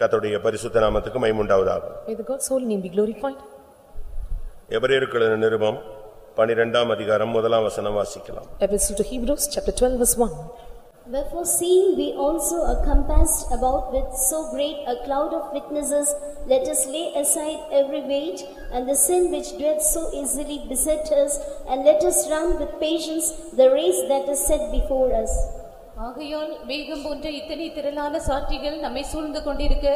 கர்த்தருடைய பரிசுத்த நாமத்துக்கு மைமுண்டாவதாக May the God's holy name be glorified. எபிரேயருக்கு நிருபம் பனிரெண்டாம் அதிகாரம் முதலாம் வசனம் வாசிக்கலாம் Epistle to Hebrews, chapter 12, verse 1. Wherefore seeing we also are compassed about with so great a cloud of witnesses, let us lay aside every weight and the sin which doeth so easily beset us, and let us run with patience the race that is set before us. ஆகையால் வேகம் போன்ற இத்தனை திரளான சாட்சிகள் நம்மை சூழ்ந்து கொண்டிருக்க.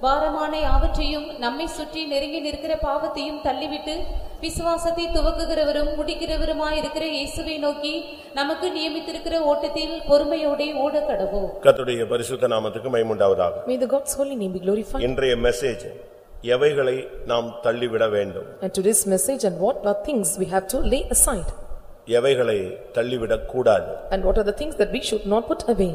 பாரமான யாவற்றையும் நம்மை சுற்றி நெருங்கி நிற்கிற பாவத்தையும் தள்ளிவிட்டு விசுவாசத்தை துவக்குகிறவரும் முடிக்கிறவருமாயிருக்கிற இயேசுவை நோக்கி நமக்கு நியமித்திருக்கிற ஓட்டத்தில் பொறுமையோடே ஓடக் கடவோம். கர்த்தருடைய பரிசுத்த நாமத்துக்கு மைமுண்டாவதாக May the God's holy name be glorified. இன்றைய மெசேஜ் எவைகளை நாம் தள்ளிவிட வேண்டும்? And today's message and what are things we have to lay aside. எவைகளை தள்ளிவிடக் கூடாது and what are the things that we should not put away.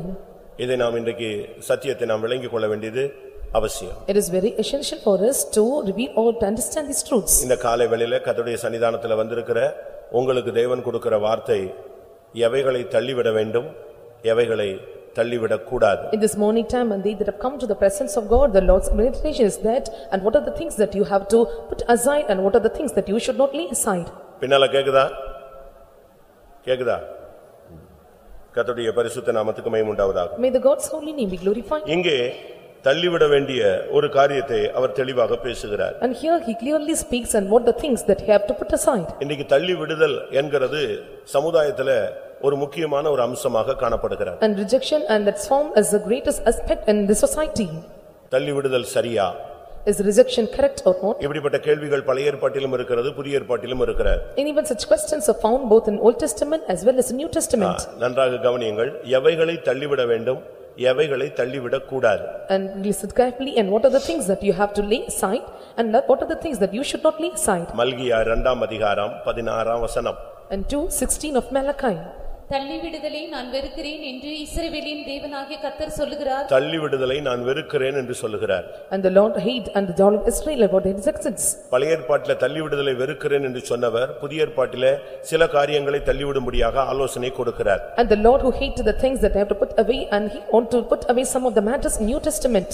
இதை நாம் இன்றைக்கு சத்தியத்தை நாம் விளங்கிக் கொள்ள வேண்டியது அவசியம் It is very essential for us to reveal or to understand these truths. இந்த காலை வேளையில கர்த்தருடைய சன்னிதானத்துல வந்திருக்கிற உங்களுக்கு தேவன் கொடுக்கிற வார்த்தை எவைகளை தள்ளிவிட வேண்டும் எவைகளை தள்ளிவிடக் கூடாது In this morning time and they that have come to the presence of God, the Lord's meditation is that and what are the things that you have to put aside and what are the things that you should not lay aside. பின்னால கேக்குதா கேக்குதா கர்த்தருடைய பரிசுத்த நாமத்துக்கு மைமுண்டாவதாக May the God's holy name be glorified. இங்கே தள்ளிவிட வேண்டிய ஒரு காரியத்தை அவர் தெளிவாக பேசுகிறார் And here he clearly speaks and what the things that he have to put aside. இன்னைக்கு தள்ளி விடுதல் என்கிறது சமுதாயத்துல ஒரு முக்கியமான ஒரு அம்சமாக காணப்படுகிறார் And rejection and that's formed as the greatest aspect in the society. தள்ளி விடுதல் சரியா Is rejection correct or not? இப்படிப்பட்ட கேள்விகள் பழைய ஏற்பாட்டிலும் இருக்கிறது புதிய ஏற்பாட்டிலும் இருக்கிறது And even such questions are found both in Old Testament as well as in New Testament. நன்றாக கவனியுங்கள் எவைகளை தள்ளிவிட வேண்டும் எவைகளை தள்ளிவிடக் கூடாது And listen carefully and what are the things that you have to lay aside and that- what are the things that you should not lay aside. மல்கியா இரண்டாம் அதிகாரம் பதினாறாம் வசனம் And two sixteen of Malachi. தள்ளிவிடுதலை நான் வெறுக்கிறேன் என்று இஸ்ரவேலின் தேவனாகிய கர்த்தர் சொல்லுகிறார் தள்ளிவிடுதலை நான் வெறுக்கிறேன் என்று சொல்லுகிறார் And the Lord hate and the God of Israel about their existence. பழைய ஏற்பாட்டில தள்ளிவிடுதலை வெறுக்கிறேன் என்று சொன்னவர் புதிய ஏற்பாட்டில சில காரியங்களை தள்ளிவிடும்படியாக ஆலோசனை கொடுக்கிறார் And the Lord who hated the things that they have to put away and he want to put away some of the matters in New Testament.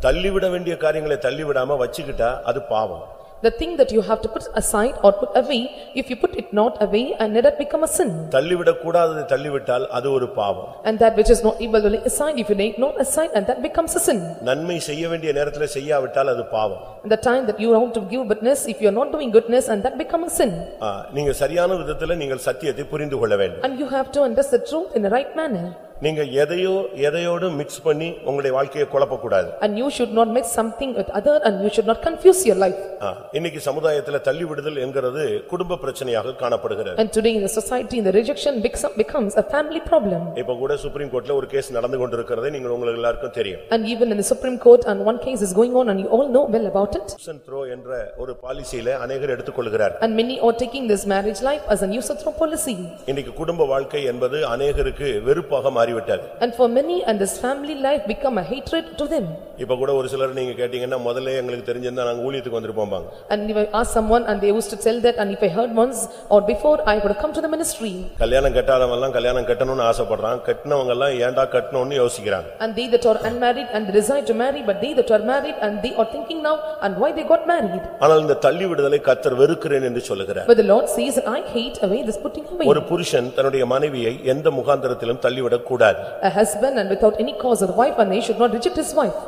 தள்ளிவிட வேண்டிய காரியங்களை தள்ளிவிடாம வச்சுக்கிட்டா அது பாவம் The thing that you have to put aside or put away, if you put it not away and let it become a sin. தள்ளிவிடக் கூடாததை தள்ளிவிட்டால் அது ஒரு பாவம் And that which is not able to lay aside, if you lay it not aside and that becomes a sin. நன்மை செய்ய வேண்டிய நேரத்துல செய்யாவிட்டால் அது பாவம் And the time that you want to give witness, if you are not doing goodness and that become a sin. ஆ, நீங்க சரியான விதத்துல நீங்கள் சத்தியத்தை புரிந்து கொள்ள வேண்டும் And you have to understand the truth in the right manner. நீங்க எதையோ எதையோடு மிக்ஸ் பண்ணி உங்களுடைய வாழ்க்கையை குழப்பக்கூடாது And you should not mix something with other and you should not confuse your life. ஆ, இன்னைக்கு சமுதாயத்துல தள்ளிவிடுதல் என்கிறது குடும்ப பிரச்சனையாக காணப்படுகிறது And today in the society, the rejection becomes- becomes a family problem. இப்ப கூட சுப்ரீம் கோர்ட்ல ஒரு கேஸ் நடந்து கொண்டிருக்கிறதை நீங்கள் உங்களுக்கு எல்லாருக்கும் தெரியும் And even in the Supreme Court and one case is going on and you all know well about it. Throw என்ற ஒரு பாலிசியில அநேகர் எடுத்துக்கொள்கிறார் And many are taking this marriage life as a use of through policy. இன்னைக்கு குடும்ப வாழ்க்கை என்பது அநேகருக்கு வெறுப்பாக மாறிவிட்டது And for many and this family life become a hatred to them. இப்ப கூட ஒரு சிலர் நீங்க கேட்டீங்கன்னா முதல்ல எங்களுக்கு தெரிஞ்சிருந்தா நாங்க ஊழியத்துக்கு வந்திருப்போம்பாங்க And if I ask someone and they used to tell that and if I heard once or before I would have come to the ministry. கல்யாணம் கட்டாதவன் எல்லாம் கல்யாணம் கட்டணும்னு ஆசைப்படுறான் கட்டினவங்க எல்லாம் ஏன்டா கட்டணும்னு யோசிக்கிறாங்க And they that are unmarried and they desire to marry but they that are married and they are thinking now and why they got married. ஆனால் இந்த தள்ளி விடுதலை கத்தர் வெறுக்கிறேன் என்று சொல்லுகிறார் But the Lord says I hate away this putting away. ஒரு புருஷன் தன்னுடைய மனைவியை எந்த முகாந்திரத்திலும் தள்ளிவிடக் கூடாது A husband and without any cause of the wife and he should not reject his wife.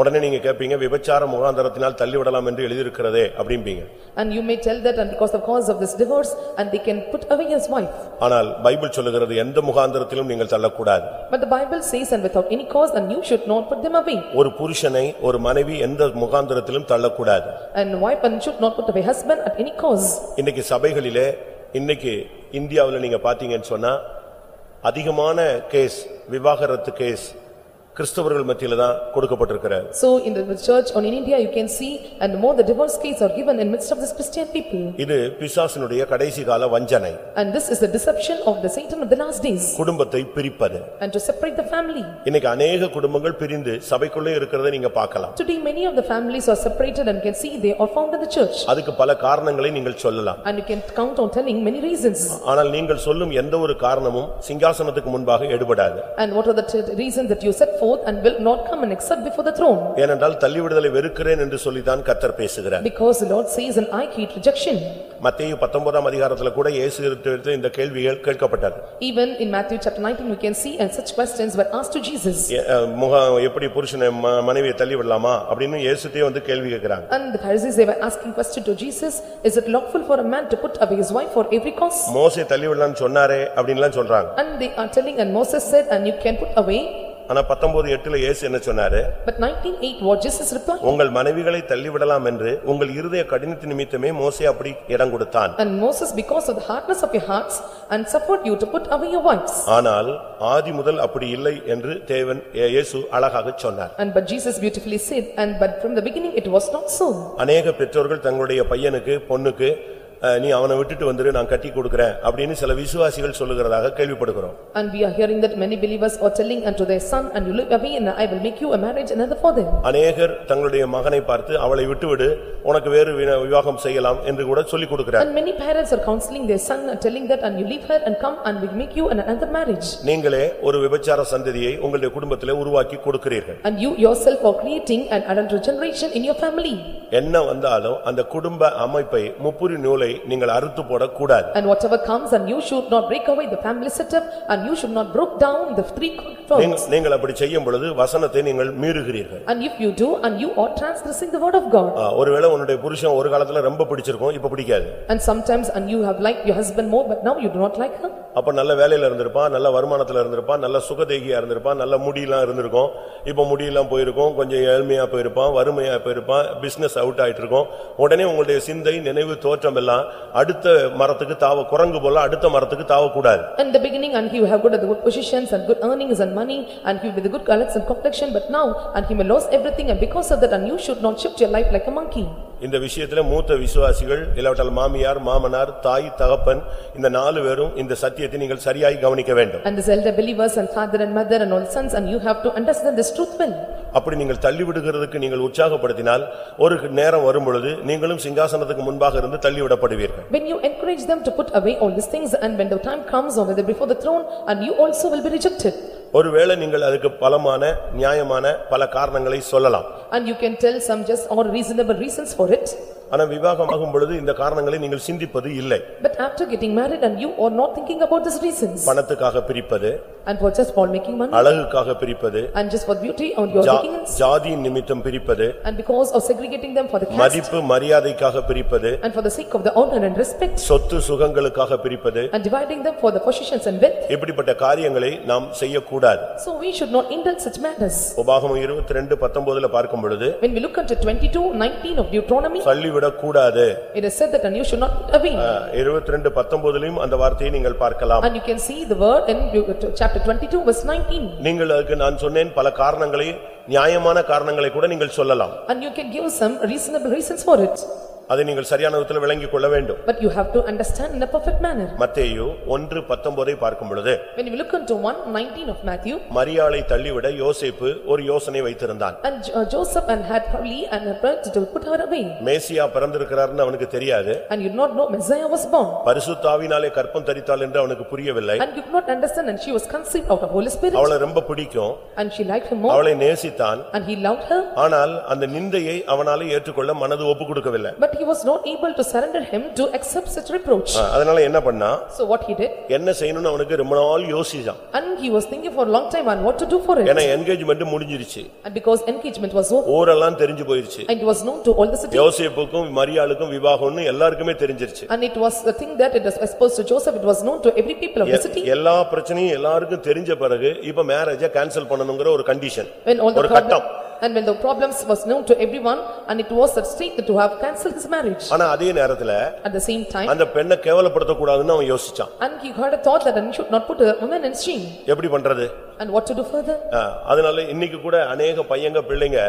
உடனே நீங்க கேட்பீங்க விபச்சார முகாந்திரத்தினால் தள்ளிவிடலாம் என்று எழுதியிருக்கிறதே அப்படிம்பீங்க And you may tell that and because of cause of this divorce and they can put away his wife. ஆனால் Bible சொல்லுகிறது எந்த முகாந்திரத்திலும் நீங்கள் தள்ளக்கூடாது But the Bible says and without any cause and you should not put them away. ஒரு புருஷனை ஒரு மனைவி எந்த முகாந்திரத்திலும் தள்ளக்கூடாது And wife and should not put away husband at any cause. இன்னைக்கு சபைகளிலே இன்னைக்கு இந்தியாவுல நீங்க பாத்தீங்கன்னு சொன்னா அதிகமான கேஸ் விவாகரத்து கேஸ் கிறிஸ்தவர்கள் மத்தியில தான் கொடுக்கப்பட்டிருக்கிறது So in the church or in India, you can see and more the divorce case are given in midst of this Christian people. இது பிசாசினுடைய கடைசி கால வஞ்சனை And this is the deception of the Satan of the last days குடும்பத்தை பிரிப்பது and to separate the family. இன்னைக்கு அநேக குடும்பங்கள் பிரிந்து சபைக்குள்ளே இருக்கிறதை நீங்க பார்க்கலாம் Today, many of the families are separated and can see they are found in the church. அதுக்கு பல காரணங்களை நீங்கள் சொல்லலாம் And you can count on telling many reasons. ஆனால் நீங்கள் சொல்லும் எந்த ஒரு காரணமும் சிங்காசனத்துக்கு முன்பாக எடுபடாது And what are the t- reasons that you set forth and will not come and accept before the throne? ஏனென்றால் தள்ளிவிடுதலை வெறுக்கிறேன் என்று சொல்லித்தான் கத்தர் பேசுகிறார் Because the Lord says, "And I hate rejection." மத்தேயு பத்தொன்பதாம் அதிகாரத்துல கூட இயேசு எடுத்து இந்த கேள்விகள் கேட்கப்பட்டது Even in Matthew chapter 19, we can see and such questions were asked to Jesus. எ- அஹ், முகம் எப்படி புருஷனை ம- மனைவியை தள்ளி விடலாமா அப்படின்னு இயேசுட்டே வந்து கேள்வி கேட்கிறாங்க And the Pharisees, they were asking question to Jesus, "Is it lawful for a man to put away his wife for every cause?" மோசே தள்ளி விடலான்னு சொன்னாரே அப்படின்லாம் சொல்றாங்க And they are telling, and Moses said, "And you can put away." ஆனா பத்தொன்பது எட்டுல இயேசு என்ன சொன்னாரு But 19:8, what Jesus replied, உங்கள் மனைவிகளை தள்ளிவிடலாம் என்று உங்கள் இருதய கடினத்து நிமித்தமே மோசே அப்படி இடம் கொடுத்தான் "And Moses, because of the hardness of your hearts, and suffered you to put away your wives." ஆனால் ஆதி முதல் அப்படி இல்லை என்று தேவன் இயே- இயேசு அழகாக சொன்னார் And but Jesus beautifully said, "And but from the beginning it was not so." அநேக பெற்றோர்கள் தங்களுடைய பையனுக்கு பொண்ணுக்கு நீ அவனை விட்டுட்டு வந்துரு நான் கட்டி கொடுக்கிறேன் அப்படின்னு சில விசுவாசிகள் சொல்லுகிறதாக கேள்விப்படுகிறோம் And we are hearing that many believers are telling unto their son, "And you live away, and I will make you a marriage another for them." அநேகர் தங்களுடைய மகனை பார்த்து அவளை விட்டுவிடு உனக்கு வேறு வின- விவாகம் செய்யலாம் என்று கூட சொல்லிக் கொடுக்கிறார் And many parents are counseling their son and telling that, "And you leave her and come and we'll make you an- another marriage." நீங்களே ஒரு விபச்சார சந்ததியை உங்களுடைய குடும்பத்திலே உருவாக்கி கொடுக்கிறீர்கள் And you yourself are creating an adult generation in your family. என்ன வந்தாலும் அந்த குடும்ப அமைப்பை முப்புரி நூலை நீங்கள் அறுத்து போடக்கூடாது And whatever comes, and you should not break away the family setup, and you should not broke down the three நீங்க-. நீங்கள் அப்படி செய்யும் பொழுது வசனத்தை நீங்கள் மீறுகிறீர்கள் And if you do, and you are transgressing the word of God. ஆ, ஒருவேளை உன்னுடைய புருஷன் ஒரு காலத்துல ரொம்ப பிடிச்சிருக்கும் இப்ப பிடிக்காது And sometimes, and you have liked your husband more, but now you do not like her. அப்ப நல்ல வேலையில இருந்திருப்பான் நல்ல வருமானத்துல இருந்திருப்பான் நல்ல சுகதேகியா இருந்திருப்பான் நல்ல முடியெல்லாம் இருந்திருக்கும் இப்ப முடியெல்லாம் போயிருக்கும் கொஞ்சம் ஏழ்மையா போயிருப்பான் வறுமையா போயிருப்பான் பிசினஸ் அவுட் ஆயிட்டு இருக்கும் உடனே உங்களுடைய சிந்தை நினைவு தோற்றம் எல்லாம் அடுத்த மரத்துக்கு தாவ குரங்கு போல அடுத்த மரத்துக்கு தாவக்கூடாது In the beginning, and he have good the good positions and good earnings and money, and he with the good colors and complexion, but now, and he may lose everything, and because of that, and you should not shift your life like a monkey. இந்த விஷயத்துல மூத்த விசுவாசிகள் இல்லாவிட்டால் மாமியார் மாமனார் தாய் தகப்பன் இந்த நாலு பேரும் இந்த சத்தியத்தை நீங்கள் சரியாய் கவனிக்க வேண்டும் And these elder believers and father and mother and all sons, and you have to understand this truth well. அப்படி நீங்கள் தள்ளிவிடுகிறதுக்கு நீங்கள் உற்சாகப்படுத்தினால் ஒரு நேரம் வரும்பொழுது நீங்களும் சிங்காசனத்துக்கு முன்பாக இருந்து தள்ளிவிடப்படுவீர்கள் When you encourage them to put away all these things, and when the time comes, or whether before the throne, and you also will be rejected. ஒருவேளை நீங்கள் அதுக்கு பலமான நியாயமான பல காரணங்களை சொல்லலாம் And you can tell some just or reasonable reasons for it. ஆனா விவாகமாகும் பொழுது இந்த காரணங்களை நீங்கள் சிந்திப்பது இல்லை But after getting married, and you are not thinking about these reasons, பணத்துக்காக பிரிப்பது and for just for making money, அழகுக்காக பிரிப்பது and just for beauty, and you are Jha- taking it, ஜாதியின் நிமித்தம் பிரிப்பது and because of segregating them for the caste, மதிப்பு மரியாதைக்காக பிரிப்பது and for the sake of the honor and respect, சொத்து சுகங்களுக்காக பிரிப்பது and dividing them for the positions and wealth. இப்படிப்பட்ட காரியங்களை நாம் செய்யக்கூடாது So we should not indulge such matters. உபாகமம் இருபத்தி ரெண்டு பத்தொன்பதுல பார்க்கும் பொழுது When we look into twenty-two nineteen of Deuteronomy, தள்ளிவிடக் கூடாது it is said that and you should not away. இருபத்தி ரெண்டு பத்தொன்பதுலயும் அந்த வார்த்தையை நீங்கள் பார்க்கலாம் And you can see the word in chapter twenty-two verse nineteen. நீங்கள் அதுக்கு நான் சொன்னேன் பல காரணங்களை நியாயமான காரணங்களை கூட நீங்கள் சொல்லலாம் And you can give some reasonable reasons for it. அதை நீங்கள் சரியான விதத்தில் விளங்கிக் கொள்ள வேண்டும் But you have to understand in a perfect manner. மத்தேயு ஒன்று பத்தொன்பதை பார்க்கும் பொழுது When we look into one nineteen of Matthew, மரியாளை தள்ளிவிட யோசேப்பு ஒரு யோசனை வைத்திருந்தான் and Jo- Joseph and had probably and had planned to put her away. மேசியா பிறந்திருக்கிறார்னு அவனுக்கு தெரியாது And you did not know Messiah was born. பரிசுத்தாவினாலே கற்பம் தரித்தாள் என்று அவனுக்கு புரியவில்லை And you could not understand and she was conceived out of Holy Spirit. அவளை ரொம்ப பிடிக்கும் And she liked him more அவளை நேசித்தான் and he loved her. ஆனால் அந்த நிந்தையை அவனால ஏற்றுக்கொள்ள மனது ஒப்பு கொடுக்கவில்லை But he was not able to surrender him to accept such reproach. ஆ, அதனால என்ன பண்ணா So what he did? என்ன செய்யணும்னு அவனுக்கு ரொம்ப நாள் யோசிச்சான் And he was thinking for a long time on what to do for ஏன்னா it. என்கேஜ்மெண்ட் முடிஞ்சிருச்சு And because engagement was over ஊரெல்லாம் தெரிஞ்சு போயிருச்சு and it was known to all the city. யோசேப்புக்கும் மரியாளுக்கும் விவாகம்னு எல்லாருக்குமே தெரிஞ்சிருச்சு And it was the thing that it was exposed to Joseph, it was known to every people of the a- city. எல்லா பிரச்சனையும் எல்லாருக்கும் தெரிஞ்ச பிறகு இப்ப மேரேஜ கேன்சல் பண்ணணுங்கிற ஒரு கண்டிஷன் When all the ஒரு problem, கட்டம் and when the problems was known to everyone, and it was at stake to have cancelled his marriage. ஆனா அதே நேரத்துல At the same time, அந்த பெண்ணை கேவலப்படுத்தக்கூடாதுன்னு அவன் யோசிச்சான் and he had a thought that he should not put a woman in shame. எப்படி பண்றது And what to do further? ஆ, அதனால இன்னைக்கு கூட அநேக பையங்க பிள்ளைங்க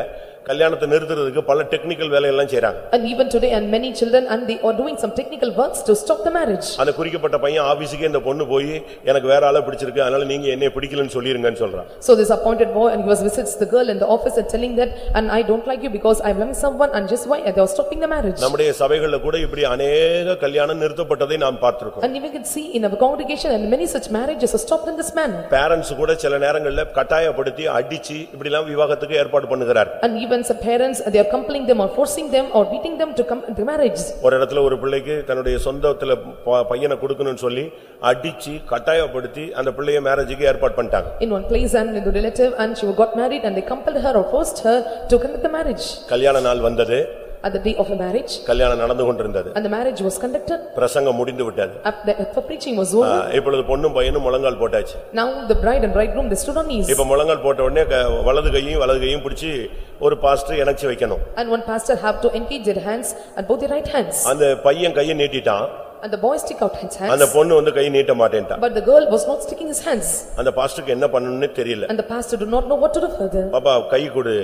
கல்யாணத்தை நிறுத்துறதுக்கு பல டெக்னிக்கல் வேலையெல்லாம் செய்றாங்க And even today and many children and they are doing some technical works to stop the marriage. அந்த குறிக்கப்பட்ட பையன் ஆபீஸுக்கே இந்த பொண்ணு போய் எனக்கு வேற ஆளை பிடிச்சிருக்கு அதனால நீங்க என்னைய பிடிக்கலன்னு சொல்லிருங்கன்னு சொல்றான் So this appointed boy and he was visits the girl in the office and telling that and I don't like you because I am loving someone and just why they are stopping the marriage. நம்முடைய சபைகள்ல கூட இப்படி அநேக கல்யாணம் நிறுத்தப்பட்டதை நாம் பார்த்திருக்கோம் And we can see in our congregation and many such marriages are stopped in this manner. Parents கூட சில நேரங்கள்ல கட்டாயப்படுத்தி அடிச்சு இப்படி எல்லாம் விவாகத்துக்கு ஏற்பாடு பண்ணுகிறார் And even some parents, they are compelling them or forcing them or beating them to come to marriage. ஒரு இடத்துல ஒரு பிள்ளைக்கு தன்னுடைய சொந்தத்துல ப- பையனை கொடுக்கணும்னு சொல்லி அடிச்சு கட்டாயப்படுத்தி அந்த பிள்ளைய மேரேஜுக்கு ஏற்பாடு பண்ணிட்டாங்க In one place and in the relative and she got married and they compelled her or forced her to conduct the marriage. கல்யாண நாள் வந்தது At the day of the marriage கல்யாணம் நடந்து கொண்டிருந்தது and the marriage was conducted, பிரசங்கம் முடிந்து விட்டது Up the for preaching was over. இப்பொழுது பொண்ணும் பையனும் முழங்கால் போட்டாச்சு Now the bride and bridegroom, they stood on knees. இப்ப முழங்கால் போட்ட உடனே க- வலது கையும் வலது கையும் பிடிச்சு ஒரு பாஸ்டர் இணைச்சு வைக்கணும் And one pastor have to engage their hands and both their right hands. அந்த பையன் கையை நீட்டிட்டான் And the boy stick out his அந்த hands, பொண்ணு வந்து கை நீட்ட மாட்டேன்ட்டான் but the girl was not sticking his hands. அந்த பாஸ்டருக்கு என்ன பண்ணணும்னு தெரியல And the pastor do not know what to do further. பாப்பா கை கொடு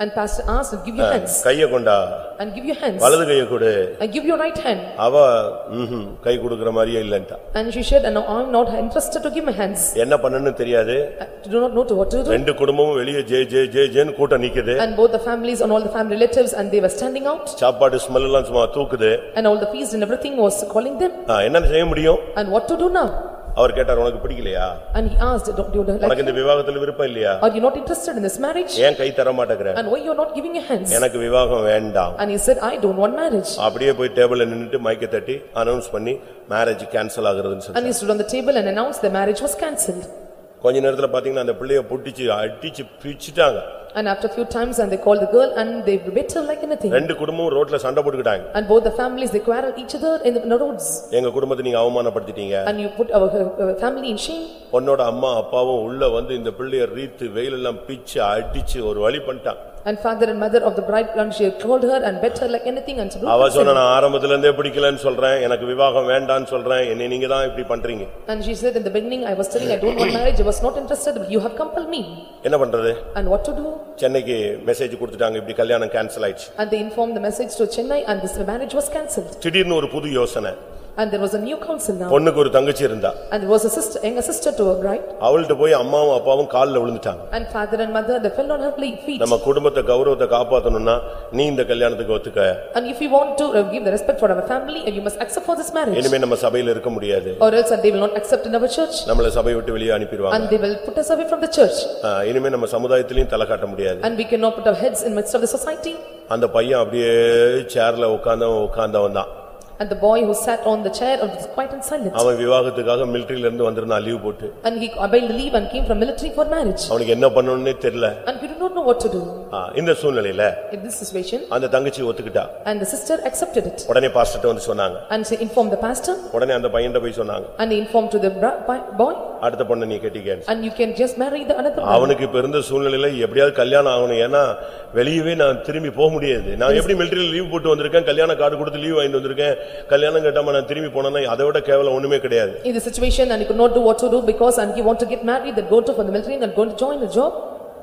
And pastor asked, "Give your hands கைய கொண்டா and give your hands வலது கைய கொடு and give your right hand." அவ ம்ஹும், கை கொடுக்கிற மாதிரியே இல்லன்ட்டா And she said, "And now I am not interested to give my hands. என்ன பண்ணணும்னு தெரியாது I do not know to what to do." ரெண்டு குடும்பமும் வெளியே ஜே ஜே ஜே ஜேன்னு கூட்டம் நிக்குது And both the families and all the family relatives and they were standing out சாப்பாடு smell எல்லாம் சும்மா தூக்குது and all the feast and everything was calling them. ஆ, என்ன செய்ய முடியும் And what to do now? அவர் கேட்டார் உனக்கு பிடிக்கலையா And he asked, "Don't you like உனக்கு இந்த விவாகத்துல விருப்பம் இல்லையா Are you not interested in this marriage? ஏன் கை தர மாட்டேங்கிற And why you are not giving your hands?" எனக்கு விவாகம் வேண்டாம் And he said, "I don't want marriage." அப்படியே போய் டேபிள்ல நின்னுட்டு மைக்க தட்டி அனௌன்ஸ் பண்ணி மேரேஜ் கேன்சல் ஆகுறதுன்னு And he stood on the table and announced the marriage was cancelled. கொஞ்ச நேரத்துல பாத்தீங்கன்னா அந்த பிள்ளைய புட்டிச்சு அடிச்சு பிச்சிட்டாங்க And after a few times and they called the girl and they beat her like anything. ரெண்டு குடும்பமும் ரோட்ல சண்டை போட்டுக்கிட்டாங்க And both the families, they quarreled each other in the roads. எங்க குடும்பத்தை நீங்க அவமானப்படுத்திட்டீங்க And you put our uh, family in shame. பொண்ணோட அம்மா அப்பாவும் உள்ள வந்து இந்த பிள்ளைய ரீத்து வெயிலெல்லாம் பிச்சு அடிச்சு ஒரு வழி பண்ணிட்டான் And father and mother of the bride, and she called her and bet her like anything and so. அவ சொன்ன நான் ஆரம்பத்துல இருந்தே பிடிக்கலன்னு சொல்றேன் எனக்கு விவாகம் வேண்டான்னு சொல்றேன் என்னை நீங்க தான் இப்படி பண்றீங்க And she said in the beginning, I was telling I don't want marriage, I was not interested, but you have compelled me. என்ன பண்றது And what to do? சென்னைக்கு மெசேஜ் கொடுத்துட்டாங்க இப்படி கல்யாணம் கேன்சல் ஆயிடுச்சு And they informed the message to Chennai and this marriage was cancelled. திடீர்னு ஒரு புது யோசனை And there was a new council now. பொண்ணுக்கு ஒரு தங்கச்சி இருந்தா And there was a sister, younger sister to her bride. அவள்கிட்ட போய் அம்மாவும் அப்பாவும் கால்ல விழுந்துட்டாங்க And father and mother, they fell on her feet. நம்ம குடும்பத்தை கௌரவத்தை காப்பாத்தணும்னா நீ இந்த கல்யாணத்துக்கு ஒத்துக்க And if you want to uh, give the respect for our family, and you must accept for this marriage. இனிமே நம்ம சபையில இருக்க முடியாது Or else and they will not accept in our church. நம்மள சபையை விட்டு வெளியே அனுப்பிடுவாங்க And they will put us away from the church. ஆ, இனிமே நம்ம சமுதாயத்திலயும் தலை காட்ட முடியாது And we cannot put our heads in midst of the society. அந்த பையன் அப்படியே சேர்ல உட்கார்ந்தவன் உட்கார்ந்தவன் தான் And the boy who sat on the chair was quiet and silent. அவன் விவாகத்துக்காக மிலிட்டரியில இருந்து வந்திருந்தான் லீவ் போட்டு And he the leave and came from military for marriage. அவனுக்கு என்ன பண்ணணும்னே தெரியல And we do not know what to do ஆ, இந்த சூழ்நிலையில in this situation. அந்த தங்கச்சி ஒத்துக்கிட்டா And the sister accepted it. உடனே பாஸ்டர்ட்ட வந்து சொன்னாங்க And she informed the pastor உடனே அந்த பையன்கிட்ட போய் சொன்னாங்க and he informed to the bra- bi- boy. அடுத்த பொண்ணை நீ கட்டிக்கன்னு And you can just marry the another one. அவனுக்கு இப்ப இருந்த சூழ்நிலையில எப்படியாவது கல்யாணம் ஆகணும் ஏன்னா வெளியவே நான் திரும்பி போக முடியாது நான் எப்படி மிலிட்டரியில லீவ் போட்டு வந்திருக்கேன் கல்யாண கார்டு கொடுத்து லீவ் வாங்கிட்டு வந்திருக்கேன் கல்யாணம் கட்டாம நான் திரும்பி போனேன்னா அதை விட கேவலம் ஒண்ணுமே கிடையாது In the situation and he could not do what to do because and he want to get married, then go to for the military and going to join the job.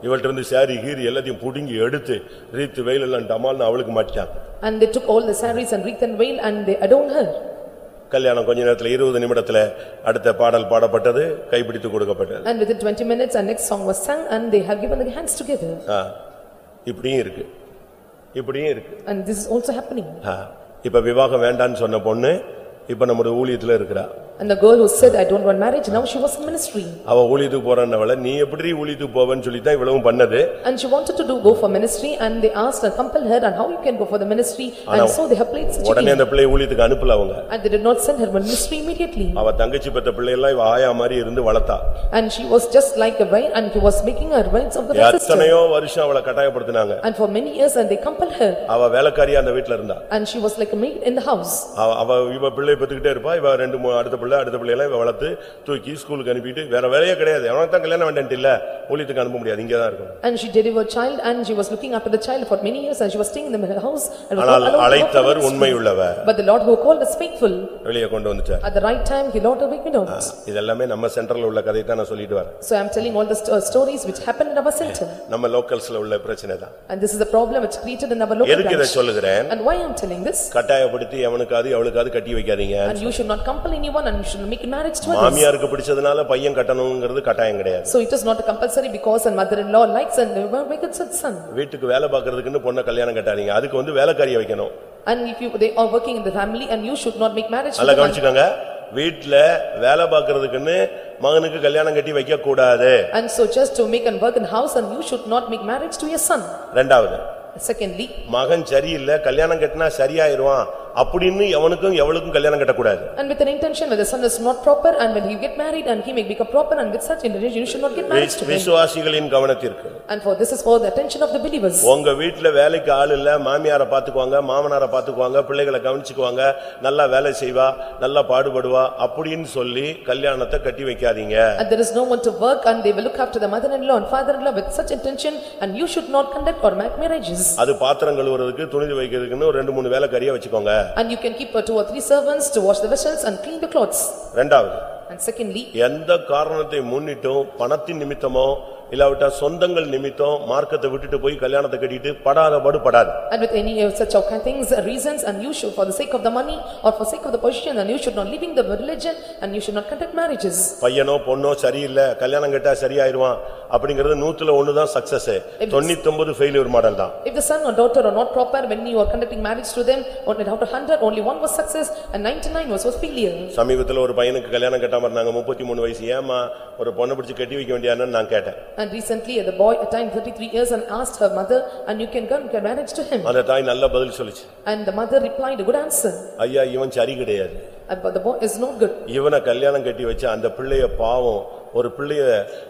இவள்ட்ட இருந்து சாரி கீரி எல்லாத்தையும் புடுங்கி எடுத்து ரீத்து வெயில் எல்லாம் டமால்னு அவளுக்கு மாட்டான் And they took all the sarees and wreath and veil and they adorned her. கல்யாணம் கொஞ்ச நேரத்துல இருபது நிமிடத்துல அடுத்த பாடல் பாடப்பட்டது கைப்பிடித்து கொடுக்கப்பட்டது And within twenty minutes and next song was sung and they have given the hands together. இப்படியும் இருக்கு இப்படியும் இருக்கு And this is also happening. இப்ப விவாகம் வேண்டான்னு சொன்ன பொண்ணு இப்ப நம்முடைய ஊழியத்துல இருக்கிறா And the girl who said, "I don't want marriage," now she was in ministry. அவ ஊழியத்துக்கு போறன்னவள நீ எப்படி ஊழியத்துக்கு போவன்னு சொல்லித்தான் இவ்வளவும் பண்ணது And she wanted to do go for ministry and they asked and compelled her and how you can go for the ministry and so they have played such a உடனே game. அந்த பிள்ளை ஊழியத்துக்கு அனுப்பல அவங்க And they did not send her for ministry immediately. அவ தங்கச்சி பெத்த பிள்ளையெல்லாம் இவ ஆயா மாதிரி இருந்து வளர்த்தா And she was just like a vine and he was making her rights of the sister. எத்தனையோ வருஷம் அவளை கட்டாயப்படுத்தினாங்க And for many years and they compelled her அவ வேலைக்காரியா அந்த வீட்டுல இருந்தா and she was like a maid in the house. அவ- அவ இவ பிள்ளை பெத்துக்கிட்டே இருப்பா இவ ரெண்டு மூணு அடுத்த பிள்ளை அடுத்த பிள்ளையெல்லாம் இவ வளர்த்து தூக்கி ஸ்கூலுக்கு அனுப்பிட்டு வேற வேலையே கிடையாது அவனுக்கு தான் கல்யாணம் வேண்டான்ட்டு இல்ல ஊழியத்துக்கு அனுப்ப முடியாது இங்கே தான் இருக்கும் And she delivered child and she was looking after the child for many years and she was staying in the house and was not allowed அழைத்தவர். உண்மையுள்ளவர் But the Lord who called us faithful, வெளியே கொண்டு வந்துட்டார் at the right time, he Lord make me it. இதெல்லாமே நம்ம சென்டர்ல உள்ள கதை தான் நான் சொல்லிட்டு வரேன் So I am telling all the sto- stories which happened in our center. நம்ம லோக்கல்ஸ்ல உள்ள பிரச்சனை தான் And this is the problem which created in our local எதுக்கு இதை. சொல்லுகிறேன் And why I am telling this? கட்டாயப்படுத்தி அவனுக்காவது அவளுக்காவது கட்டி வைக்காதீங்க And you should not compel anyone and you should make marriage to others. மாமியாருக்கு பிடிச்சதுனால பையன் கட்டணுங்கிறது கட்டாயம் கிடையாது So it is not compulsory because a mother-in-law likes and they will make it such son. வீட்டுக்கு வேலை பார்க்கறதுக்குன்னு பொண்ணை கல்யாணம் கட்டாதீங்க அதுக்கு வந்து வேலைக்காரியை வைக்கணும் And if you, they are working in the family and you should not make marriage to நல்லா them. கவனிச்சுக்கோங்க வீட்ல வேலை பார்க்கறதுக்குன்னு மகனுக்கு கல்யாணம் கட்டி வைக்க கூடாது And so just to make and work in house and you should not make marriage to your son. ரெண்டாவது Secondly, மகன் சரியில்லை கல்யாணம் கட்டினா சரியாயிருவான் அப்படின்னு எவனுக்கும் எவளுக்கும் கல்யாணம் கட்டக்கூடாது and with an intention where the son is not proper and when he get married and he may become proper and with such intention you should not get married to him. விசுவாசிகளின் கவனத்திற்கு And for this is for the attention of the believers. உங்க வீட்ல வேலைக்கு ஆள் இல்ல மாமியார பாத்துக்குவாங்க மாமனார பாத்துக்குவாங்க பிள்ளைகளை கவனிச்சுக்குவாங்க நல்லா வேலை செய்வா நல்லா பாடுபடுவா அப்படின்னு சொல்லி கல்யாணத்தை கட்டி வைக்காதீங்க And there is no one to work and they will look after the mother-in-law and father-in-law with such intention and you should not conduct or make marriages. அது பாத்திரம் கழுவுறதுக்கு துணி வைக்கிறதுக்குன்னு ஒரு ரெண்டு மூணு வேலைக்காரியா வச்சுக்கோங்க And you can keep uh, two or three servants to wash the vessels and clean the clothes. ரெண்டாவது And secondly, எந்த காரணத்தை முன்னிட்டும் பணத்தின் நிமித்தமோ இல்லாவிட்டா சொந்தங்கள் நிமித்தம் மார்க்கத்தை விட்டுட்டு போய் கல்யாணத்தை கட்டிட்டு படாத பாடு படாது and with any of such of things, uh, reasons and you should for the sake of the money or for sake of the position and you should not leaving the religion and you should not conduct marriages. பையனோ பொண்ணோ சரியில்லை கல்யாணம் கட்டா சரியாயிருவான் அப்படிங்கறது நூத்துல ஒண்ணுதான் success தொண்ணூத்தொன்பது failure model தான் If the son or daughter are not proper, when you are conducting marriage to them, only out of hundred, only one was success and ninety-nine was was failure. சமீபத்துல ஒரு பையனுக்கு கல்யாணம் கட்டாம இருந்தாங்க முப்பத்தி மூணு வயசு ஏமா ஒரு பொண்ணை பிடிச்சு கட்டி வைக்க வேண்டியான்னு நான் கேட்டேன் And recently, the boy attained thirty-three years and asked her mother, and you can go and get marriage to him. அந்த தாய் நல்ல பதில் சொல்லுச்சு And the mother replied a good answer, ஐயா இவன் சரி கிடையாது And But the boy is not good. இவனை கல்யாணம் கட்டி வச்சு அந்த பிள்ளைய பாவம் ஒரு பிள்ளைய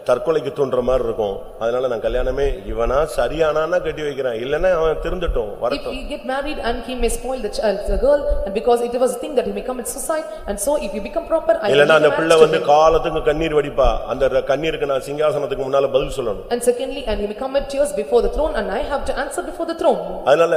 தற்கொலைக்கு தூண்டுற மாதிரி இருக்கும் அதனால நான் கல்யாணமே இவனா சரியானான்னா கட்டி வைக்கிறேன் இல்லன்னா அவன் திருந்தட்டும் If வரட்டும் he get married and he may spoil the child, the girl, and because it was a thing that he may commit suicide, and so if you become proper, I will இல்லன்னா give அந்த marriage பிள்ளை to வந்து him. காலத்துக்கு கண்ணீர் வடிப்பா அந்த ர- கண்ணீருக்கு நான் சிங்காசனத்துக்கு முன்னால பதில் சொல்லணும் And secondly, and he may commit tears before the throne, and I have to answer before the throne. அதனால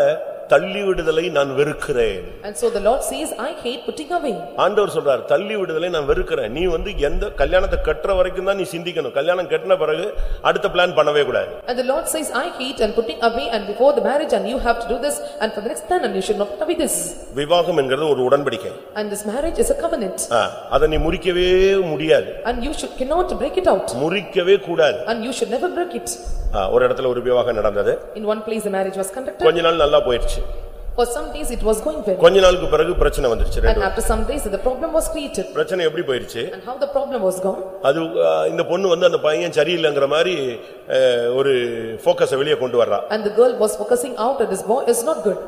தள்ளி விடுதலை நான் வெறுக்கிறேன் And so the Lord says, I hate putting away. ஆண்டவர் சொல்றார் தள்ளி விடுதலை நான் வெறுக்கிறேன் நீ வந்து எந்த கல்யாணத்தை கட்டுற வரைக்கும் தான் நீ சிந்திக்கணும் கல்யாணம் கட்டின பிறகு அடுத்த பிளான் பண்ணவே கூடாது And the Lord says, I hate and putting away and before the marriage and you have to do this and for the next plan and you should not put away this. விவாகம் என்கிறது ஒரு உடன்படிக்கை And this marriage is a covenant ஆ, அதை நீ முறிக்கவே முடியாது and you should cannot break it out முறிக்கவே கூடாது and you should never break it. ஆ, ஒரு இடத்துல ஒரு விவாகம் நடந்தது In one place the marriage was conducted, கொஞ்ச நாள் நல்லா போயிடுச்சு for some days it was going well. கொஞ்ச நாளுக்கு பிறகு பிரச்சனை வந்துருச்சு And ரெண்டு after some days the problem was created பிரச்சனை எப்படி போயிடுச்சு and how the problem was gone. அது ஆ, இந்த பொண்ணு வந்து அந்த பையன் சரியில்லைங்கிற மாதிரி ஆ, ஒரு போக்கஸ வெளியே கொண்டு வர்றா And the girl was focusing out that this boy is not good.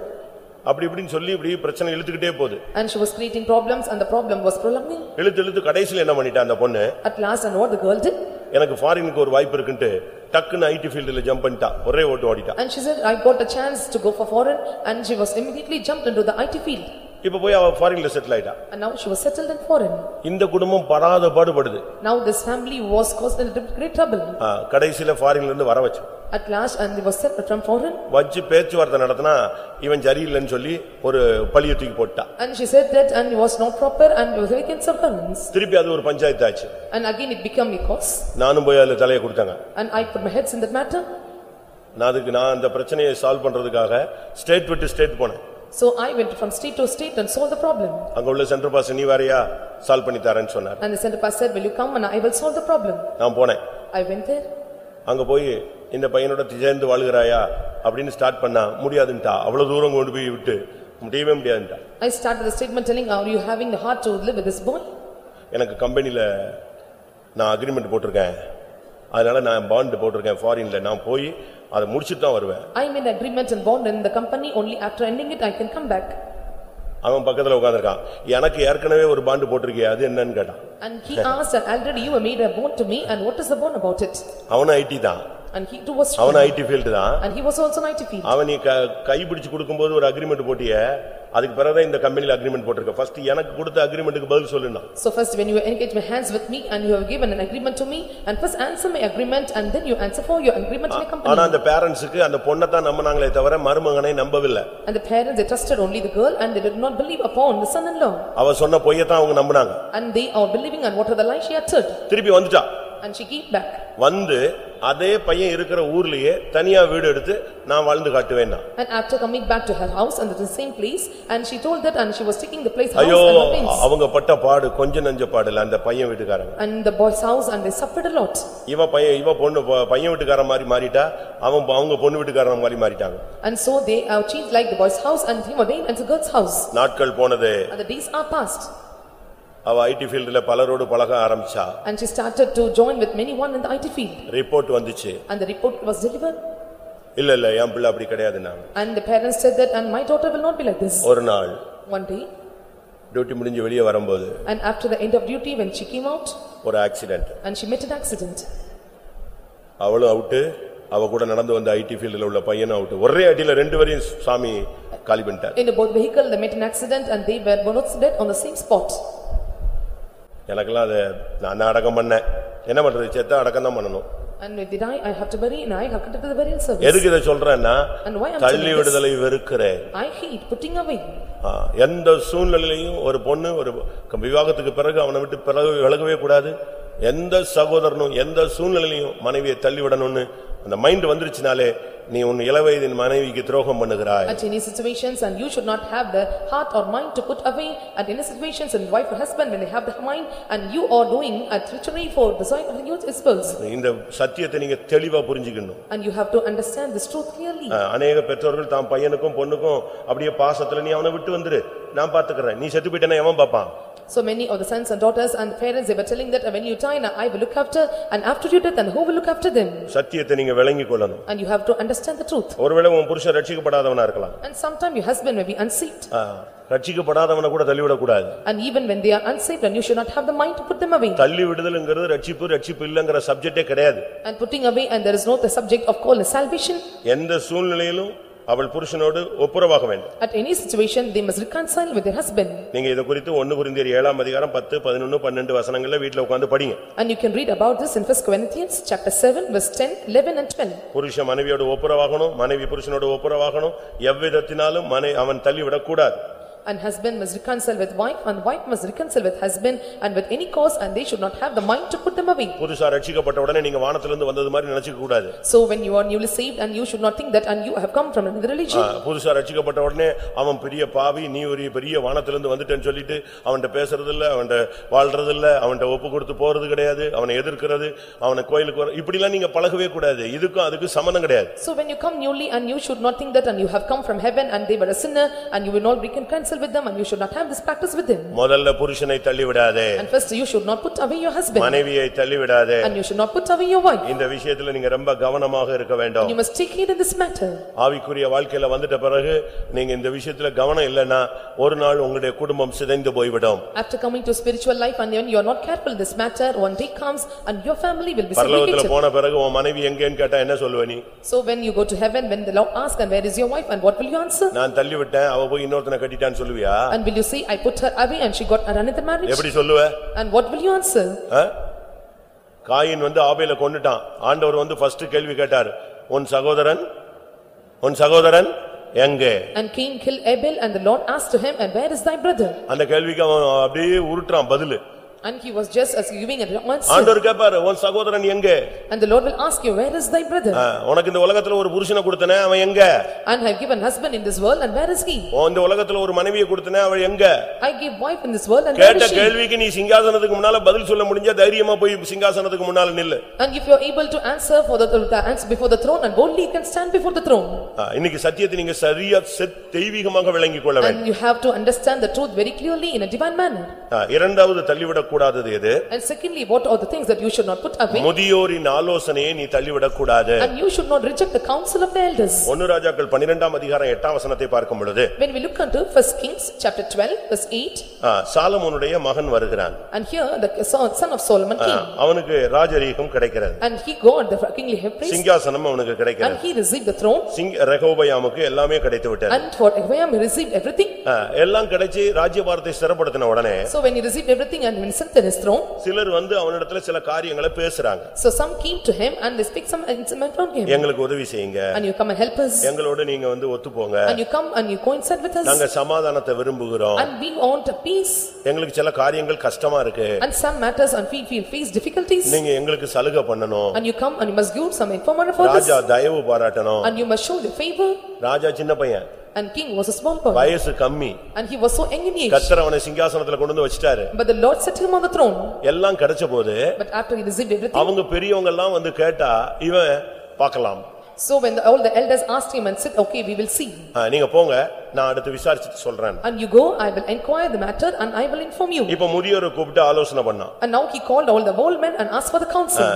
அப்படி இப்படின்னு சொல்லி இப்படி பிரச்சனை இழுத்துக்கிட்டே போகுது And she was creating problems and the problem was prolonging. இழுத்து இழுத்து கடைசில என்ன பண்ணிட்டா அந்த பொண்ணு At last and what the girl did? எனக்கு ஃபாரினுக்கு ஒரு வாய்ப்பு இருக்குன்ட்டு டக்குன்னு ஐடி ஃபீல்டுல ஜம்ப் பண்ணிட்டா ஒரே ஓட்டு ஓடிட்டா And she said, I got a chance to go for foreign and she was immediately jumped into the IT field. இப்ப போய் அவ ஃபாரின்ல செட்டில் ஆயிட்டா And now she was settled in foreign. இந்த குடும்பம் படாத பாடுபடுது Now this family was caused in great trouble. ஆ, கடைசில ஃபாரின்ல இருந்து வர வச்சு At last and they were settled from foreign வச்சு பேச்சுவார்த்தை நடத்தினா இவன் சரியில்லைன்னு சொல்லி ஒரு பழிய தூக்கி போட்டா and she said that and he was not proper and was against her parents. திருப்பி அது ஒரு பஞ்சாயத்து ஆச்சு And again it became a cause நானும் போய் அதுல தலையை கொடுத்தாங்க and I put my heads in that matter. நான் அதுக்கு நான் அந்த பிரச்சனையை சால்வ் பண்றதுக்காக ஸ்டேட் விட்டு ஸ்டேட் போனேன் So I went from state to state and solved the problem. அங்க உள்ள சென்டர் பாஸ் நீ வேறயா சால்வ் பண்ணி தரேன்னு சொன்னார் And the center pastor said, will you come and I will solve the problem. நான் போனேன் I went there அங்க போய் இந்த பையனோட சேர்ந்து வாழுகிறாயா அப்படின்னு ஸ்டார்ட் பண்ணா முடியாதுன்ட்டா அவ்வளவு தூரம் கொண்டு போய் விட்டு முடியவே முடியாதுன்ட்டா I started the statement telling, are you having the heart to live with this boy? எனக்கு கம்பெனில நான் அக்ரிமெண்ட் போட்டிருக்கேன் அதனால நான் பாண்ட் போட்டிருக்கேன் ஃபாரின்ல நான் போய் அதை முடிச்சிட்டு தான் வருவேன் I made agreement and bond in the company, only after ending it I can come back. அவன் பக்கத்துல உட்கார்ந்திருக்கான் எனக்கு ஏற்கனவே ஒரு பாண்டு போட்டிருக்கியே அது என்னன்னு கேட்டான் And he asked, already you have made a bond to me and what is the bond about it? அவனும் IT தான் And he too was அவன் ஐடி ஃபீல்டு தான் and he was also an IT field. அவன் நீ க- பிடிச்சு கொடுக்கும்போது ஒரு அக்ரிமெண்ட் போட்டியே அதுக்கு பிறகுதான் இந்த கம்பெனில அக்ரிமெண்ட் போட்டிருக்க ஃபர்ஸ்ட் எனக்கு கொடுத்த அக்ரிமெண்ட்டுக்கு பதில் சொல்லுனா So first, when you engage my hands with me and you have given an agreement to me, and first answer my agreement and then you answer for your agreement to my ஆனா company. அந்த பேரண்ட்ஸுக்கு அந்த பொண்ணை தான் நம்பினாங்களே தவிர மருமகனை நம்பவில்லை And the parents, they trusted only the girl and they did not believe upon the son-in-law. அவ சொன்ன பொய்யத்தான் அவங்க நம்பினாங்க And they are believing on what are the lies she uttered. திருப்பி வந்துட்டா And she came back. வந்து அதே பையன் இருக்கிற ஊர்லயே தனியா வீடு எடுத்து நான் வாழ்ந்து காட்டுவேன்னா And after coming back to her house and at the same place, and she told that and she was taking the place house ஐயோ and her pains. அவங்க பட்ட பாடு கொஞ்ச நஞ்ச பாடு இல்ல அந்த பையன் வீட்டுக்காரங்க And the boy's house and they suffered a lot. இவ பையன் இவ பொண்ணு ப- பையன் வீட்டுக்காரன் மாதிரி மாறிட்டா அவன் ப- அவங்க பொண்ணு வீட்டுக்காரன் மாதிரி மாறிட்டாங்க And so they have changed like the boy's house and him again and the girl's house. நாட்கள் போனது And the days are past. அவ ஐடி ஃபீல்டுல பலரோடு பழக ஆரம்பிச்சா And she started to join with many one in the IT field. Report வந்துச்சு And the report was delivered. இல்ல இல்ல என் பிள்ளை அப்படி கிடையாது நான் And the parents said that, and my daughter will not be like this. ஒரு நாள் One day, duty முடிஞ்சு வெளியே வரும்போது and after the end of duty, when she came out, ஒரு accident and she met an accident. அவளும் out அவ கூட நடந்து வந்த ஐடி ஃபீல்டுல உள்ள பையனும் அவுட்டு ஒரே அடியில ரெண்டு பேரையும் சாமி காலி பண்ணிட்டார் In both vehicle, they met an accident and they were both dead on the same spot. எனக்கெல்லாம் அதை நான் அடக்கம் பண்ணேன் என்ன பண்றது செத்தா அடக்கம் தான் பண்ணணும் And when they die, I have to bury, and I have conducted the burial service. எதுக்கு இதை சொல்றேன்னா தள்ளி? விடுதலை வெறுக்கிறேன் I hate putting away. எந்த சூழ்நிலையிலையும் ஒரு பொண்ணு ஒரு விவாகத்துக்கு பிறகு அவனை விட்டு பிறகு விலகவே கூடாது எந்த சகோதரனும் எந்த சூழ்நிலையிலையும் மனைவியை தள்ளிவிடணும்னு அந்த மைண்ட் வந்துருச்சுனாலே நீ உன் இளவயதின் மனைவிக்கு துரோகம் பண்ணுகிறாய் At any situations, and you should not have the heart or mind to put away. At any situations, and wife or husband, when they have the mind, and you are doing a treachery for the side of the youth is false. இந்த சத்தியத்தை நீங்க தெளிவா புரிஞ்சுக்கணும் And you have to understand this truth clearly. அநேக பெற்றோர்கள் தாம் பையனுக்கும் பொண்ணுக்கும் அப்படியே பாசத்துல நீ அவனை விட்டு வந்துரு நான் பாத்துக்கிறேன் நீ செத்து போயிட்டேன்னா எவன் பாப்பான் So many of the sons and daughters and the parents, they were telling that when you die, now I will look after, and after you death, and who will look after them? சத்தியத்தை நீங்க விளங்கிக் கொள்ளணும் And you have to understand the truth. ஒருவேளை உன் புருஷன் ரட்சிக்கப்படாதவனா இருக்கலாம் And sometime your husband may be unsaved. ஆ, ரட்சிக்கப்படாதவனை கூட தள்ளிவிடக்கூடாது And even when they are unsaved, and you should not have the mind to put them away. தள்ளி விடுதல்ங்கிறது ரட்சிப்பு ரட்சிப்பு இல்லங்கிற சப்ஜெக்டே கிடையாது And putting away, and there is not the subject of call as salvation. எந்த சூழ்நிலையிலும் அவள் புருஷனோடு ஒப்புரவாக வேண்டும் At any situation, they must reconcile with their husband. நீங்க இதை குறித்து ஒன்னு குறிந்தியர் ஏழாம் அதிகாரம் பத்து பதினொன்னு பன்னெண்டு வசனங்கள்ல வீட்டுல உட்கார்ந்து படிங்க And you can read about this in first Corinthians, chapter seven, verse 10, 11 and twelve. புருஷ மனைவியோடு ஒப்புரவாகணும் மனைவி புருஷனோடு ஒப்புரவாகணும் எவ்விதத்தினாலும் மனை அவன் தள்ளிவிடக் கூடாது And husband must reconcile with wife, and wife must reconcile with husband, and with any cause, and they should not have the mind to put them away. புதுசா ரட்சிக்கப்பட்ட உடனே நீங்க வானத்திலிருந்து வந்தது மாதிரி நினைச்சுக்க கூடாது So when you are newly saved, and you should not think that, and you have come from another ah, religion. புதுசா ரட்சிக்கப்பட்ட உடனே அவன் பெரிய பாவி நீ ஒரு பெரிய வானத்திலிருந்து வந்துட்டேன்னு சொல்லிட்டு அவன்கிட்ட பேசுறது இல்ல அவன்கிட்ட வாழ்றது இல்ல அவன்கிட்ட ஒப்பு கொடுத்து போறது கிடையாது அவனை எதிர்க்கிறது அவனை கோயிலுக்கு வர இப்படிலாம் நீங்க பழகவே கூடாது இதுக்கும் அதுக்கு சம்மந்தம் கிடையாது So when you come newly, and you should not think that, and you have come from heaven, and they were a sinner, and you will not reconcile with them, and you should not have this practice with them. முதல்ல புருஷனை தள்ளிவிடாதே And first, you should not put away your husband, மனைவியை தள்ளிவிடாதே and you should not put away your wife. இந்த விஷயத்துல நீங்க ரொம்ப கவனமாக இருக்க வேண்டும் You must take heed in this matter. ஆவிக்குரிய வாழ்க்கையில வந்துட்ட பிறகு நீங்க இந்த விஷயத்துல கவனம் இல்லைன்னா ஒரு நாள் உங்களுடைய குடும்பம் சிதைந்து போய்விடும் After coming to spiritual life and when you are not careful in this matter, one day comes and your family will be பரலோகத்துல segregated. போன பிறகு உன் மனைவி எங்கேன்னு கேட்டா என்ன சொல்லுவ நீ So when you go to heaven, when the Lord asks and where is your wife and what will you answer? நான் தள்ளிவிட்டேன் அவ போய் இன்னொருத்தனை கட்டிட்டான்னு சொல்லுவியா And will you say, I put her away and she got another marriage? எப்படி சொல்லுவ And what will you answer? Cain வந்து ஆபேல கொன்னுட்டான் ஆண்டவர் வந்து ஃபர்ஸ்ட் கேள்வி கேட்டார் உன் சகோதரன் உன் சகோதரன் எங்கே And Cain killed Abel and the Lord asked to him, and where is thy brother? அந்த கேள்விக்கு அவன் அப்படியே உருட்டுறான் பதிலு And he was just as giving a answer. ஆண்டவர் கேட்பாரு உன் சகோதரன் எங்கே And the Lord will ask you, where is thy brother? ஆ, உனக்கு இந்த உலகத்துல ஒரு புருஷனை கொடுத்தனே அவன் எங்க And I have given husband in this world and where is he? உன் இந்த உலகத்துல ஒரு மனைவியை கொடுத்தனே அவள் எங்க I gave wife in this world and where கேட்ட is she? கேள்விக்கு நீ சிங்காசனத்துக்கு முன்னால பதில் சொல்ல முடிஞ்சா தைரியமா போய் சிங்காசனத்துக்கு முன்னால நில்லு And if you are able to answer for the, the answer before the throne and boldly you can stand before the throne. ஆ, இன்னைக்கு சத்தியத்தை நீங்க சரியா செத்- தெய்வீகமாக விளங்கிக் கொள்ள வேண்டும் And you have to understand the truth very clearly in a divine manner. ஆ, இரண்டாவது தள்ளிவிடக் கூடாதது எது And secondly, what are the things that you should not put away? முதியோரின் ஆலோசனையை நீ தள்ளிவிடக் கூடாது And you should not reject the counsel of the elders. ஒன்னு ராஜாக்கள் பன்னிரெண்டாம் அதிகாரம் எட்டாம் வசனத்தை பார்க்கும் பொழுது When we look unto first Kings, chapter twelve, verse eight, ஆ, சாலமோனுடைய மகன் வருகிறான் and here the son son of Solomon ah, came. அவனுக்கு ராஜரீகம் கிடைக்கிறது And he got the kingly priest, சிங்காசனம் அவனுக்கு and கிடைக்கிறது he received the throne, Singh ரெகோபயாமுக்கு எல்லாமே கிடைத்து விட்டது and for Ephraim he received everything. ஆ, எல்லாம் கிடைச்சு ராஜ்யபாரத்தை ஸ்திரப்படுத்தின உடனே So when he received everything and when sat in his throne, சிலர் வந்து அவனிடத்துல சில காரியங்களை பேசுறாங்க so some came to him and they speak some intimate from him. எங்களுக்கு உதவி செய்யுங்க And you come and help us, எங்களோட நீங்க வந்து ஒத்துப்போங்க and you come and you coincide with us, நாங்க சமாதானத்தை விரும்புகிறோம் and we want a peace, எங்களுக்கு சில காரியங்கள் கஷ்டமா இருக்கு and some matters and we feel face difficulties, நீங்க எங்களுக்கு சலுகை பண்ணணும் and you come and you must give some information for us, ராஜா தயவு பாராட்டணும் and you must show the favor, ராஜா சின்ன பையன் and king was a small boy, வயசு கம்மி and he was so young in age. கர்த்தர் அவனை சிங்காசனத்துல கொண்டு வந்து வச்சிட்டாரு But the Lord set him on the throne, எல்லாம் கிடைச்ச போது but after he received everything, அவங்க பெரியவங்க எல்லாம் வந்து கேட்டா இவன் பார்க்கலாம் so when the- all the elders asked him and said, okay, we will see. நீங்க போங்க நான் அடுத்து விசாரிச்சுட்டு சொல்றேன் And you go, I will inquire the matter and I will inform you. இப்ப முதியோரை கூப்பிட்டு ஆலோசனை பண்ணான் And now he called all the old men and asked for the counsel.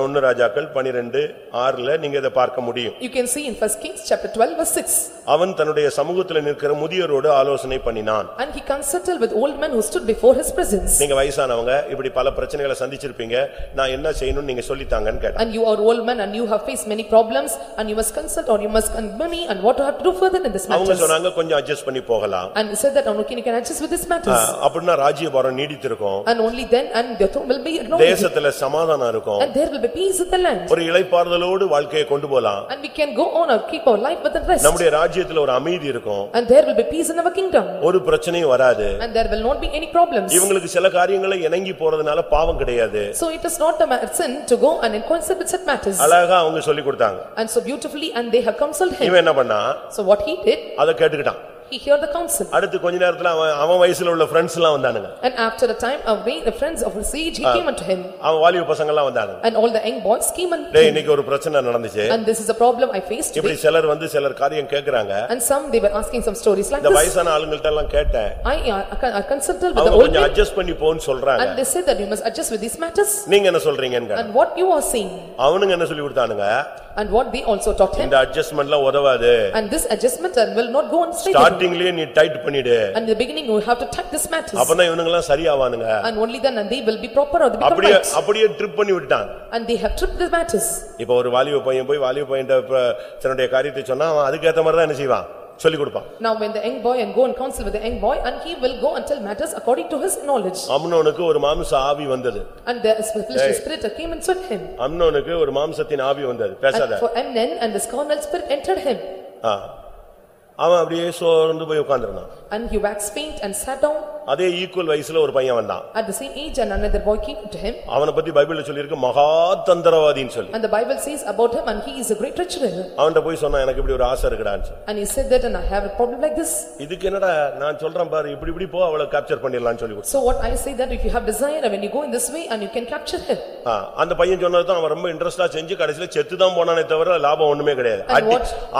ஒன்னு ராஜாக்கள் பனிரெண்டு ஆறுல நீங்க இதை பார்க்க முடியும் You can see in first Kings chapter twelve verse six. அவன் தன்னுடைய சமூகத்துல நிற்கிற முதியோரோடு ஆலோசனை பண்ணினான் And he consulted with old men who stood before his presence. நீங்க வயசானவங்க இப்படி பல பிரச்சனைகளை சந்திச்சிருப்பீங்க நான் என்ன செய்யணும்னு நீங்க சொல்லித்தாங்கன்னு கேட்டான் And you are old men and you have faced many problems and you must consult or you must con- money and what to have to do further in this அவங்க matters. சொன்னாங்க கொஞ்சம் அட்ஜஸ்ட் பண்ணி போகலாம் And said that, "Oh, okay, you can adjust with this matters. அப்படின்னா ராஜ்யபாரம் நீடித்திருக்கும் And only then and the throne will be acknowledged. தேசத்துல சமாதானம் இருக்கும் And there will be peace in the land. ஒரு இளைப்பாறுதலோடு வாழ்க்கையை கொண்டு போலாம் And we can go on or keep our life with the rest. நம்முடைய ராஜ்யத்துல ஒரு அமைதி இருக்கும் And there will be peace in our kingdom. ஒரு பிரச்சனையும் வராது And there will not be any problems. இவங்களுக்கு சில காரியங்களை இணங்கி போறதுனால பாவம் கிடையாது So it is not a sin to go and inquire with such matters. அழகா அவங்க சொல்லி கொடுத்தாங்க And so beautifully and they have counseled him. இவன் என்ன பண்ணா So what he did, அதை கேட்டுக்கிட்டான் he heard the counsel. அடுத்து கொஞ்ச நேரத்துல அவன் அவன் வயசுல உள்ள ஃப்ரெண்ட்ஸ் எல்லாம் வந்தானுங்க And after a time, of the friends of his age, he came unto him. அவன் வாலிப பசங்க எல்லாம் வந்தானுங்க And all the young boys came unto டேய். இன்னைக்கு ஒரு பிரச்சனை நடந்துச்சு And this is a problem I faced இப்படி. சிலர் வந்து சிலர் காரியம் கேக்குறாங்க And some, they were asking some stories like இந்த this. வயசான ஆளுங்கள்ட்ட எல்லாம் கேட்டேன் I uh, I consulted with the old கொஞ்சம் அட்ஜஸ்ட் பண்ணி போன்னு சொல்றாங்க and they said that you must adjust with these matters. நீங்க என்ன சொல்றீங்கன்னு கேட்டான். And what you are saying அவனுங்க என்ன சொல்லி கொடுத்தானுங்க and what they also taught him. இந்த அட்ஜஸ்ட்மெண்ட்லாம் உதவாது And this adjustment and will not go on straight. ஸ்டார்டிங்லயே நீ டைட் பண்ணிடு And in the beginning, you have to type this matters. அப்பதான் இவனுங்க எல்லாம் சரியாவானுங்க And only then and they will be proper or they become அப்படியே. அப்படியே trip பண்ணி விட்டான் And they have tripped the matters. இப்ப ஒரு வாலிப பையன் போய் வாலிப பையன் தன்னுடைய காரியத்தை சொன்னா அவன் அதுக்கேத்த மாதிரி தான் என்ன செய்வான் சொல்லி கொடுப்பான் Now when the young boy and go and counsel with the young boy and he will go and tell matters according to his knowledge. அம்னோனுக்கு ஒரு மாம்ச ஆவி வந்தது And the spiritual spirit came and sought him. அம்னோனுக்கு ஒரு மாம்சத்தின் ஆவி வந்தது And பேசாத for Amnon and this carnal spirit entered him. அவன் அப்படியே சோர்ந்து போய் உட்கார்ந்திருந்தான் And he waxed faint and sat down. அதே ஈக்குவல் வயசுல ஒரு பையன் வந்தான் At the same age and another boy came to him. அவனை பத்தி பைபிள்ல சொல்லியிருக்கு மகா தந்திரவாதின்னு சொல்லி And the Bible says about him and he is a great treasurer. அவன்கிட்ட போய் சொன்னா எனக்கு இப்படி ஒரு ஆசை இருக்குடான்னு. And he said that and I have a problem like this. இதுக்கு என்னடா நான் சொல்றேன் பாரு இப்படி இப்படி போ அவளை கேப்சர் பண்ணிடலாம்னு சொல்லி. So what I say that if you have desire when you go in this way and you can capture. ஆ, அந்த பையன் சொன்னதுதான் அவன் ரொம்ப இன்ட்ரெஸ்டா செஞ்சு கடைசில செத்து தான் போனானே தவிர லாபம் ஒண்ணுமே கிடையாது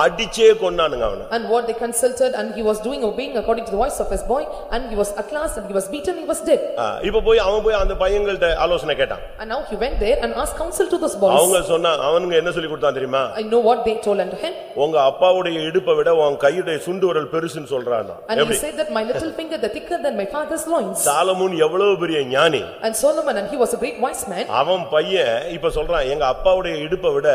அடிச்சே கொன்னானுங்க அவனை And what they consulted and he was doing obeying according to the voice of his boy and he was at last and he was beaten, he was dead. ஆ, இப்ப போய் அவன் போய் அந்த பையன்கள்ட்ட ஆலோசனை கேட்டான் And now he went there and asked counsel to those அவங்க boys. சொன்னா அவனுங்க என்ன சொல்லி கொடுத்தான் தெரியுமா I know what they told unto him. உங்க அப்பாவுடைய இடுப்பை விட உன் கையுடைய சுண்டு விரல் பெருசுன்னு சொல்றான் And he எப்படி said that my little finger the thicker than my father's loins. சாலமூன் எவ்வளவு பெரிய ஞானி And Solomon and he was a great wise man. அவன் பையன் இப்ப சொல்றான் எங்க அப்பாவுடைய இடுப்பை விட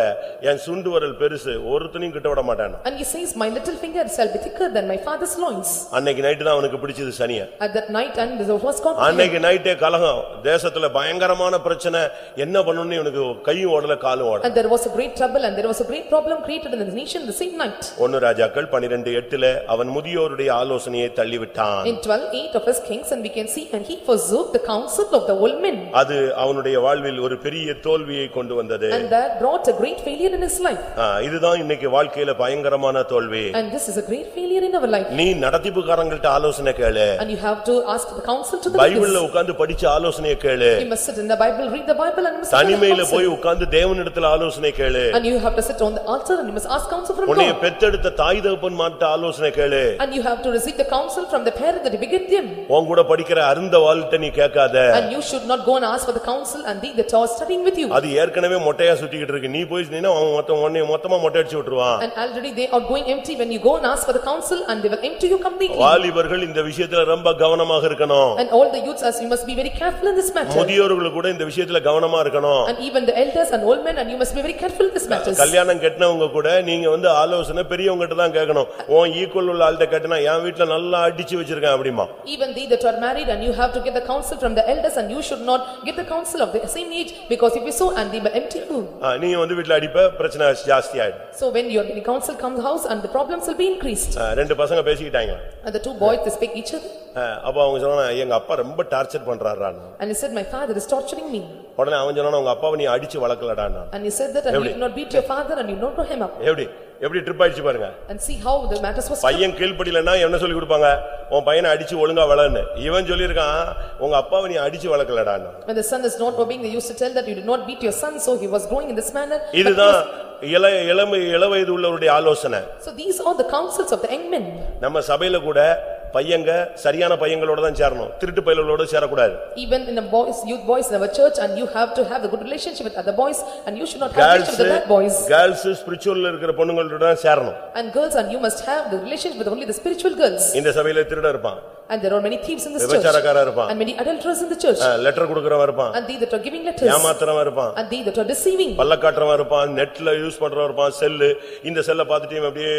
என் சுண்டு விரல் பெருசு ஒருத்தனையும் கிட்ட விட மாட்டான் And he says, my little finger shall be thicker than my father's loins. அன்னைக்கு நைட்டு தான் அவனுக்கு பிடிச்சது சனிய At that night and there was God. அன்னைக்கு நைட்டே கலகம் தேசத்துல பயங்கரமான பிரச்சனை என்ன பண்ணணும்னு இவனுக்கு கையும் ஓடல காலும் ஓடல And there was a great trouble and there was a great problem created in the nation the same night. ஒன்னு ராஜாக்கள் பனிரெண்டு எட்டுல அவன் முதியோருடைய ஆலோசனையை தள்ளிவிட்டான் In twelve eight of his kings and we can see and he forsook the counsel of the old men. அது அவனுடைய வாழ்வில் ஒரு பெரிய தோல்வியை கொண்டு வந்தது And that brought a great failure in his life. இதுதான் இன்னைக்கு வாழ்க்கையில பயங்கரமான தோல்வி And this is a great failure in our life. நீ நடத்திப்புக்காரங்கள்ட்ட ஆலோசனை கேளு And you have to ask the counsel to the பைபிள்ல leaders. உட்கார்ந்து படிச்ச ஆலோசனையை கேளு You must sit in the Bible, read the Bible and you must sit in the தனிமையில போய் counsel. உட்கார்ந்து தேவனிடத்துல ஆலோசனை கேளு And you have to sit on the altar and you must ask counsel from உன்னைய God. பெத்தெடுத்த தாய் தகப்பன் மாட்ட ஆலோசனை கேளு And you have to receive the counsel from the parent that beget them. உன் கூட படிக்கிற அருந்த வாழ்கிட்ட நீ கேட்காத And you should not go and ask for the counsel and they that are studying with you. அது ஏற்கனவே மொட்டையா சுத்திக்கிட்டு இருக்கு நீ போய் நின்னா அவன் மொத்தம் உன்னை மொத்தமா மொட்டை அடிச்சு விட்டுருவான் And already they are going empty when you go and ask for the counsel and they will empty you completely. வாலிபர்கள் இந்த விஷயத்துல ரொம்ப கவனமா கவனமாக இருக்கணும் And all the youths as you must be very careful in this matter. முதியோர்களுக்கு கூட இந்த விஷயத்துல கவனமா இருக்கணும் And even the elders and old men and you must be very careful in this matters. கல்யாணம் கட்டினவங்க கூட நீங்க வந்து ஆலோசனை பெரியவங்ககிட்ட தான் கேட்கணும் உன் ஈக்குவல் உள்ள ஆள்கிட்ட கேட்டினா என் வீட்டுல நல்லா அடிச்சு வச்சிருக்கேன் அப்படிமா Even they that are married and you have to get the counsel from the elders and you should not get the counsel of the same age because if you so and they will empty you. ஆ, நீங்க வந்து வீட்டுல அடிப்ப பிரச்சனை ஜாஸ்தி ஆயிடும் So when your getting counsel comes house and the problems will be increased. ஆ, ரெண்டு பசங்க பேசிக்கிட்டாங்க And the two boys they speak each other ஆ, அப்ப அவங்க சொன்னா எங்க அப்பா ரொம்ப டார்ச்சர் பண்றாருன்னு and he said my father is torturing me. உடனே அவன் சொன்னா உங்க அப்பாவை நீ அடிச்சு வளர்க்கலடான்னா And he said that and you did not beat your father and you not grow him up. எப்படி எப்படி ட்ரிப் ஆயிடுச்சு பாருங்க And see how the matters was. பையன் கீழ்ப்படியிலன்னா என்ன சொல்லி கொடுப்பாங்க உன் பையனை அடிச்சு ஒழுங்கா வளர்ன்னு இவன் சொல்லியிருக்கான் உங்க அப்பாவை நீ அடிச்சு வளர்க்கலடான்னு When the son is not obeying, they used to tell that you did not beat your son, so he was growing in this manner. இதுதான் இள இளமை இளவயது உள்ளவருடைய ஆலோசனை So these are the counsels of the young men. நம்ம சபையில கூட பையங்க சரியான பையங்களோட தான் சேரணும் திருட்டு பையங்களோட சேரக்கூடாது Even in a boys, youth boys in our church and you have to have a good relationship with other boys and you should not have relationship with the bad boys. Girls ஸ்பிரிச்சுவல்ல இருக்கிற பொண்ணுங்களோட தான் சேரணும் And girls and you must have the relationship with only the spiritual girls. இந்த சபையில திருட இருப்பான் And there are many thieves in this church. விபச்சாரக்காரன் இருப்பான் And many adulterers in the church. Letter கொடுக்கறவன் இருப்பான் And they that are giving letters. ஏமாத்துறவன் இருப்பான் And they that are deceiving. பல்லக்காட்டுறவன் இருப்பான் நெட்ல use பண்றவன் இருப்பான் செல்லு இந்த செல்லை பார்த்துட்டு அப்படியே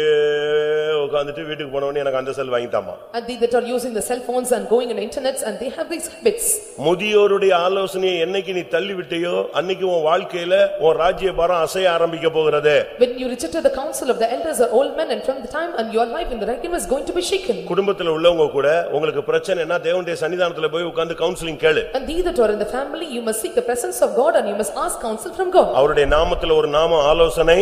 உட்கார்ந்துட்டு வீட்டுக்கு போனவனே எனக்கு அந்த செல் வாங்கிட்டாமா They that are using the cell phones and going on internets and they have these habits. முதியோருடைய ஆலோசனையை என்னைக்கு நீ தள்ளி விட்டையோ அன்னைக்கு உன் வாழ்க்கையில உன் ராஜ்ய பாரம் அசைய ஆரம்பிக்க போகிறது When you rejected the counsel of the elders or old men and from the time and your life in the right was going to be shaken. குடும்பத்துல உள்ளவங்க கூட உங்களுக்கு பிரச்சனைனா தேவனுடைய சன்னிதானத்துல போய் உட்கார்ந்து கவுன்சிலிங் கேளு And they that are in the family, you must seek the presence of God and you must ask counsel from God. அவருடைய நாமத்துல ஒரு நாமம் ஆலோசனை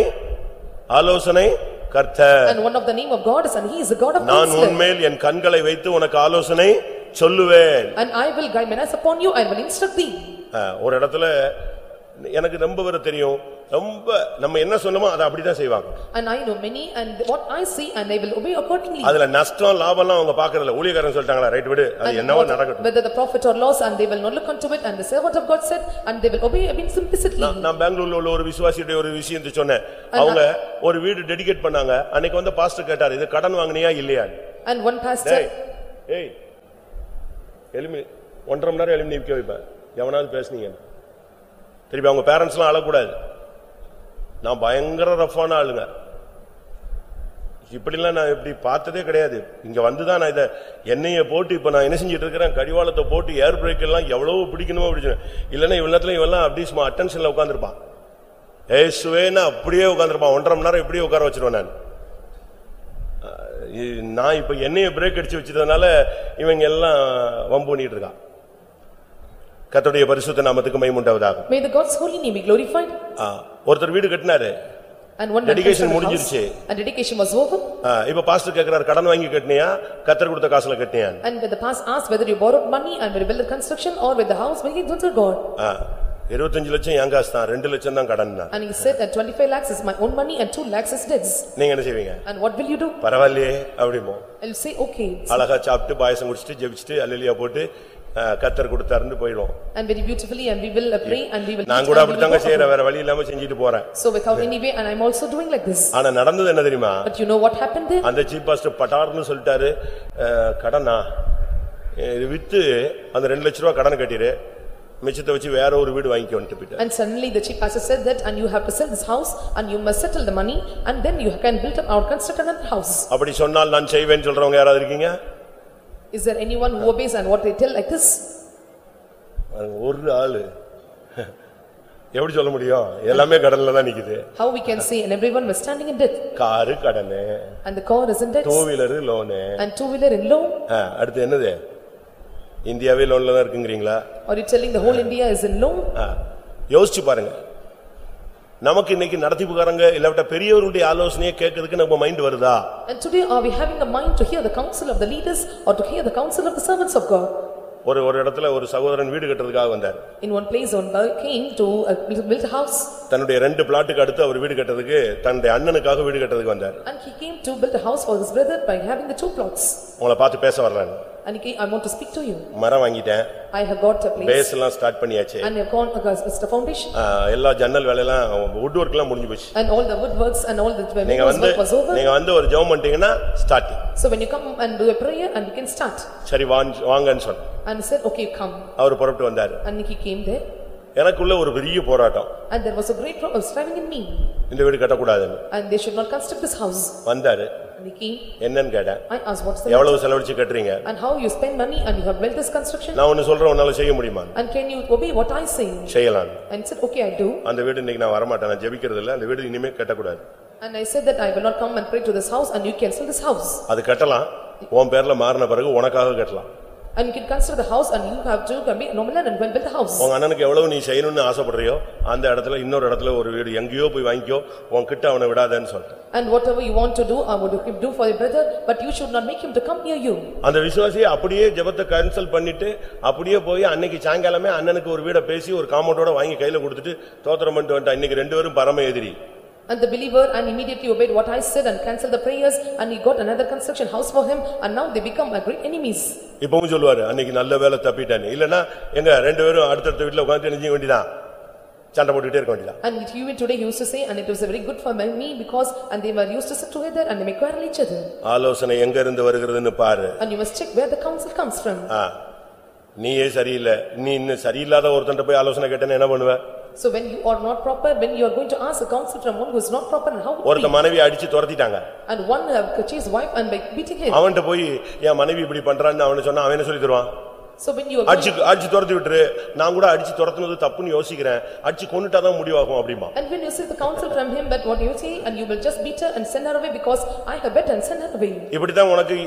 ஆலோசனை கர்த்தர் And one of the name of God is and he is the God of நான் counselor. உன்மேல் என் கண்களை வைத்து உனக்கு ஆலோசனை சொல்லுவேன் And I will guide my eyes upon you, I will instruct thee. அஹ், ஒரு இடத்துல எனக்கு ரொம்ப வர தெரியும் ரொம்ப நம்ம என்ன சொன்னோமோ அதை அப்படிதான் செய்வாங்க. And I know many and what I see and I will obey accordingly. அதுல நஷ்டம் லாபம்லாம் அவங்க பாக்குறதில்ல ஊழியக்காரன் சொல்லிட்டாங்களா ரைட் விடு அது என்னவோ நடக்கட்டும். Whether the profit or loss and they will not look unto it and the servant of God said and they will obey in simplicity. நான் பெங்களூர்ல உள்ள ஒரு விசுவாசியுடைய ஒரு விஷயத்தை சொன்னேன். அவங்க ஒரு வீடு டெடிகேட் பண்ணாங்க. அன்னைக்கு வந்து பாஸ்டர் கேட்டாரு இது கடன் வாங்குனியா இல்லையா? And one pastor ஏய் எலுமி ஒன்றரை மணி நேரம் எலுமி நிற்க வைப்பேன் எவனாவது பேசுனீங்க திருப்பி அவங்க பேரண்ட்ஸ்லாம் அழக்கூடாது. நான் பயங்கர ரஃபான ஆளுங்க. இப்படிலாம் நான் இப்படி பார்த்ததே கிடையாது. இங்க வந்துதான் நான் இதை எண்ணெயை போட்டு இப்போ நான் என்ன செஞ்சிட்டு இருக்கிறேன்? கடிவாளத்தை போட்டு ஏர் பிரேக் எல்லாம் எவ்வளவோ பிடிக்கணுமோ பிடிச்சு இல்லைன்னா இவ்வளவு நேரத்துல இவெல்லாம் அப்படியே சும்மா அட்டென்ஷனில் உட்காந்துருப்பான் ஏசுவேன்னு அப்படியே உட்காந்துருப்பான் ஒன்றரை மணி நேரம் இப்படியே உட்கார வச்சிருவேன் நான். நான் இப்போ எண்ணெயை பிரேக் அடித்து வச்சதுனால இவங்க எல்லாம் வம்பு பண்ணிட்டு இருக்கான். கத்துடைய பரிசுத்த நாமத்துக்கு மைமுண்டாவதாக May the God's holy name be glorified. ஒருத்தர் வீடு கட்டினாரு And one man Dedication constructed a house, முடிஞ்சிருச்சு. And dedication was over. ஆ, இப்ப பாஸ்டர் கேக்குறாரு கடன் வாங்கி கட்டினியா கத்தர் கொடுத்த காசுல கட்டினியா And when the pastor asked whether you borrowed money and will build the construction or with the house, will he go to God? இருபத்தஞ்சு லட்சம் என் காசு தான் ரெண்டு லட்சம் தான் கடன் தான் And he said that twenty-five lakhs is my own money and two lakhs is debts. நீங்க என்ன செய்வீங்க And what will you do? பரவாயில்லையே அப்படிமோ I'll say, okay. அழகா சாப்பிட்டு பாயசம் குடிச்சிட்டு ஜெபிச்சிட்டு அல்லலியா போட்டு கத்தர் கொடுத்தாருன்னு போயிடுவோம் And very beautifully and we will uh, pray and we will. நான் கூட go செய்யறேன் upward. வேற வழி இல்லாம செஞ்சுட்டு போறேன் So without any way and I'm also doing like this. ஆனா நடந்தது என்ன தெரியுமா But you know what happened there? அந்த சீப் பாஸ்டர் பட்டார்னு சொல்லிட்டாரு கடனா இது வித்து அந்த ரெண்டு லட்ச ரூபா கடனை கட்டிரு மிச்சத்தை வச்சு வேற ஒரு வீடு வாங்கிக்க வந்துட்டு போயிட்டாரு And suddenly the chief pastor said that and you have to sell this house and you must settle the money and then you can build up or construct another house. அப்படி சொன்னால் நான் செய்வேன்னு சொல்றவங்க யாராவது இருக்கீங்க Is there anyone who obeys and what they tell like this? ஒரு ஆளு எப்படி சொல்ல முடியும் எல்லாமே கடன்ல தான் நிக்குது How we can say and everyone was standing in debt car கடனு and the car is in debt two wheeler loan and two-wheeler in loan? அடுத்து என்னது இந்தியாவே லோன்ல தான் இருக்குங்கிறீங்களா Are you telling the whole India is in loan? யோசிச்சு பாருங்க நமக்கு இன்னைக்கு நடத்திப்புக்காரங்க இல்லாவிட்ட பெரியவருடைய ஆலோசனையை கேட்கறதுக்கு நம்ம மைண்ட் வருதா And today are we having a mind to hear the counsel of the leaders or to hear the counsel of the servants of God? ஒரு ஒரு இடத்துல ஒரு சகோதரன் வீடு கட்டுறதுக்காக வந்தார் In one place one boy came to uh, build a house தன்னுடைய ரெண்டு பிளாட்டுக்கு அடுத்து அவர் வீடு கட்டுறதுக்கு தன்னுடைய அண்ணனுக்காக வீடு கட்டுறதுக்கு வந்தார் and he came to build a house for his brother by having the two plots. உங்களை பார்த்து பேச வர்றாங்க And came, I want to speak to you. மரம் வாங்கிட்டேன் I have got a place base எல்லாம் ஸ்டார்ட் பண்ணியாச்சு and have gone, uh, it's the foundation ஆ, எல்லா ஜன்னல் வேலையெல்லாம் வுட் ஒர்க் எல்லாம் முடிஞ்சு போச்சு and all the woodworks and all the நீங்க windows வந்து work was over. நீங்க வந்து ஒரு ஜெபம் பண்ணிட்டீங்கன்னா start So when you come and do a prayer and you can start. சரி வாங்க- வாங்கன்னு சொன்ன And he said, okay, come. அவர் புறப்பட்டு வந்தாரு And he came there எனக்குள்ள ஒரு பெரிய போராட்டம் and there was a great problem striving in me. இந்த வீடு கட்டக்கூடாதுன்னு And they should not construct this house. வந்தாரு And he came, என்னன்னு கேட்டேன் I asked, what's the? எவ்வளவு செலவழிச்சு கட்டுறீங்க And how you spend money and you have built this construction? நான் ஒன்னு சொல்றேன் உன்னால செய்ய முடியுமா And can you obey what I say? செய்யலாம் And said, okay, I do. அந்த வீடு இன்னைக்கு நான் வரமாட்டேன் நான் ஜெபிக்கிறது இல்ல அந்த வீடு இனிமே கட்டக்கூடாது And I said that I will not come and pray to this house and you cancel this house. அது கட்டலாம் உன் பேர்ல மாறின பிறகு உனக்காக கட்டலாம் And you can construct the house and you have to come be nominal and build the house. உங்க அண்ணனுக்கு எவ்வளவு நீ செய்யணும்னு ஆசைப்படுறியோ அந்த இடத்துல இன்னொரு இடத்துல ஒரு வீடு எங்கேயோ போய் வாங்கிக்கோ உன் கிட்ட அவனை விடாதேன்னு சொல்றேன் And whatever you want to do, I would do for your brother, but you should not make him to come near you. அந்த விசுவாசியை அப்படியே ஜெபத்தை கேன்சல் பண்ணிட்டு அப்படியே போய் அன்னைக்கு சாயங்காலமே அண்ணனுக்கு ஒரு வீட பேசி ஒரு காம்பவுண்டோட வாங்கி கையில கொடுத்துட்டு தோத்திரம் பண்ணிட்டு வந்துட்டான் இன்னைக்கு ரெண்டு பேரும் பரம எதிரி And the believer and immediately obeyed what I said and cancelled the prayers and he got another construction house for him and now they become a great enemies. இப்பவும் சொல்லுவாரு அன்னைக்கு நல்ல வேலை தப்பிட்டான்னு இல்லன்னா எங்க ரெண்டு பேரும் அடுத்தடுத்த வீட்டுல உட்காந்து நினைஞ்ச வேண்டியதான் சண்டை போட்டுக்கிட்டே இருக்க வேண்டியதான் And even today he used to say and it was very good for me because and they were used to sit together and they may quarrel each other. ஆலோசனை எங்க இருந்து வருகிறதுன்னு பாரு And you must check where the counsel comes from. ஆ. நீயே சரியில்லை நீ இன்னும் சரியில்லாத ஒருத்தன்ட்ட போய் ஆலோசனை கேட்டேன்னு என்ன பண்ணுவ So when you are not proper, when you are going to ask a counsel from one who is not proper and how would ஒருத்த be? மனைவி அடிச்சு துரத்திட்டாங்க And one have chased wife and by beating him. அவன்கிட்ட போய் என் மனைவி இப்படி பண்றான்னு அவனு சொன்னா அவன் என்ன சொல்லி தருவான் So when you are அடிச்சு going, அடிச்சு துரத்தி விட்டுரு நான் கூட அடிச்சு துரத்துனது தப்புன்னு யோசிக்கிறேன் அடிச்சு கொன்னுட்டாதான் முடிவாகும் அப்படிமா and when you seek the counsel from him, but what you say and you will just beat her and send her away because I have better and send her away. இப்படித்தான் உனக்கு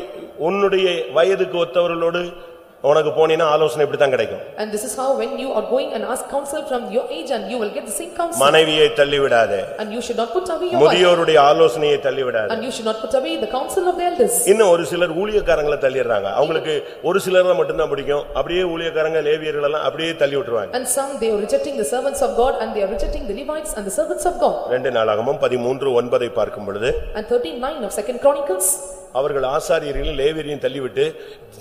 உன்னுடைய வயதுக்கு ஒத்தவர்களோடு உனக்கு போனீன்னா ஆலோசனை இப்படித்தான் கிடைக்கும் And this is how when you are going and ask counsel from your age and you will get the same counsel. மனைவியை தள்ளி விடாதே And you should not put away your. முதியோருடைய ஆலோசனையை தள்ளி விடாதே And you should not put away the counsel of the elders. இன்னும் ஒரு சிலர் ஊழியக்காரங்களை தள்ளிடுறாங்க அவங்களுக்கு ஒரு சிலர் மட்டும்தான் பிடிக்கும் அப்படியே ஊழியக்காரங்க லேவியர்கள் எல்லாம் அப்படியே தள்ளி விட்டுருவாங்க And some they are rejecting the servants of God and they are rejecting the Levites and the servants of God. ரெண்டு நாளாகமும் பதிமூன்று ஒன்பதை பார்க்கும் பொழுது And thirteen nine of second chronicles. அவர்கள் ஆசாரியர்களையும் லேவியரையும் தள்ளிவிட்டு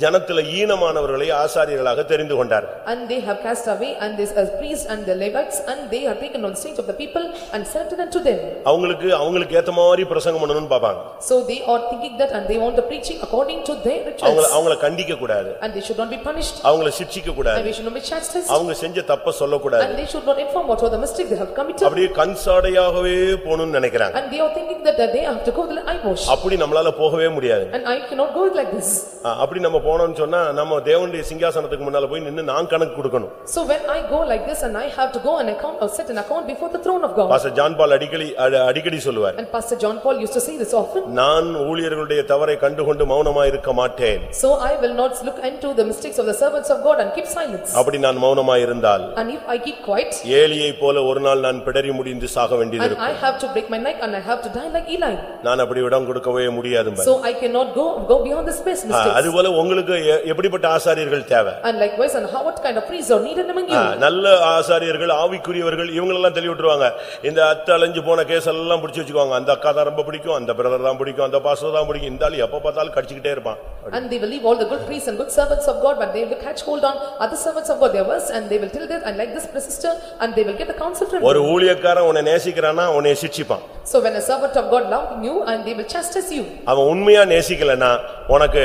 ஜனத்துல ஈனமானவர்களை ஆசாரியர்களாக தெரிந்து கொண்டார் And they have cast away and this as priests and the Levites and they are taken on stage of the people and selected unto them. அவங்களுக்கு அவங்களுக்கு ஏத்த மாதிரி பிரசங்கம் பண்ணணும்னு பாப்பாங்க So they are thinking that and they want the preaching according to their அவங்கள rituals. அவங்கள கண்டிக்க கூடாது And they should not be punished அவங்கள சிட்சிக்க and கூடாது we should not be chastised. அவங்க செஞ்ச தப்ப சொல்லக்கூடாது And they should not inform what are the mistakes they have committed. அப்படியே கண்சாடையாகவே போகணும்னு நினைக்கிறாங்க And they are thinking that that they have to go the eyewash. அப்படி நம்மளால போகவே முடியாது And I cannot go like this. ஆ, அப்படி நம்ம போனோம்னு சொன்னா நம்ம தேவனுடைய சிங்காசனத்துக்கு முன்னால போய் நின்னு நான் கணக்கு கொடுக்கணும் So when I go like this and I have to go and account or set an account before the throne of God. Pastor John Paul அடிக்கடி அடி- அடிக்கடி சொல்லுவார் And Pastor John Paul used to say this often. நான் ஊழியர்களுடைய தவறை கண்டுகொண்டு மௌனமா இருக்க மாட்டேன் So I will not look into the mistakes of the servants of God and keep silence. அப்படி நான் மௌனமா இருந்தால் And if I keep quiet ஏலியை போல ஒரு நாள் நான் பிடரி முடிந்து சாக வேண்டியது and இருக்கும் I have to break my neck and I have to die like Eli. நான் அப்படி இடம் கொடுக்கவே முடியாது So I cannot go, go beyond this space mistakes. அதுபோல உங்களுக்கு எ- எப்படிப்பட்ட ஆசாரியர்கள் தேவை And likewise, and how what kind of priests are needed among ah, you? நல்ல ஆசாரியர்கள் ஆவிக்குரியவர்கள் இவங்களெல்லாம் தள்ளி விட்டுருவாங்க இந்த அத்தை அலைஞ்சு போன கேஸ் எல்லாம் பிடிச்சு வச்சுக்குவாங்க அந்த அக்கா தான் ரொம்ப பிடிக்கும் அந்த பிரதர் தான் பிடிக்கும் அந்த பாஸ்டர் தான் பிடிக்கும் இந்த ஆளு எப்ப பார்த்தாலும் கடிச்சுக்கிட்டே இருப்பான் And they will leave all the good priests and good servants of God, but they will catch hold on other servants of God, they are worse, and they will tell that, and like this sister, and they will get the counsel from ஒரு you. ஊழியக்காரன் உன்னை நேசிக்கிறானா உன்னை சிட்சிப்பான் So when a servant of God love you, and they will chastise you. அவன் உண்மையா நேசிக்கலன்னா உனக்கு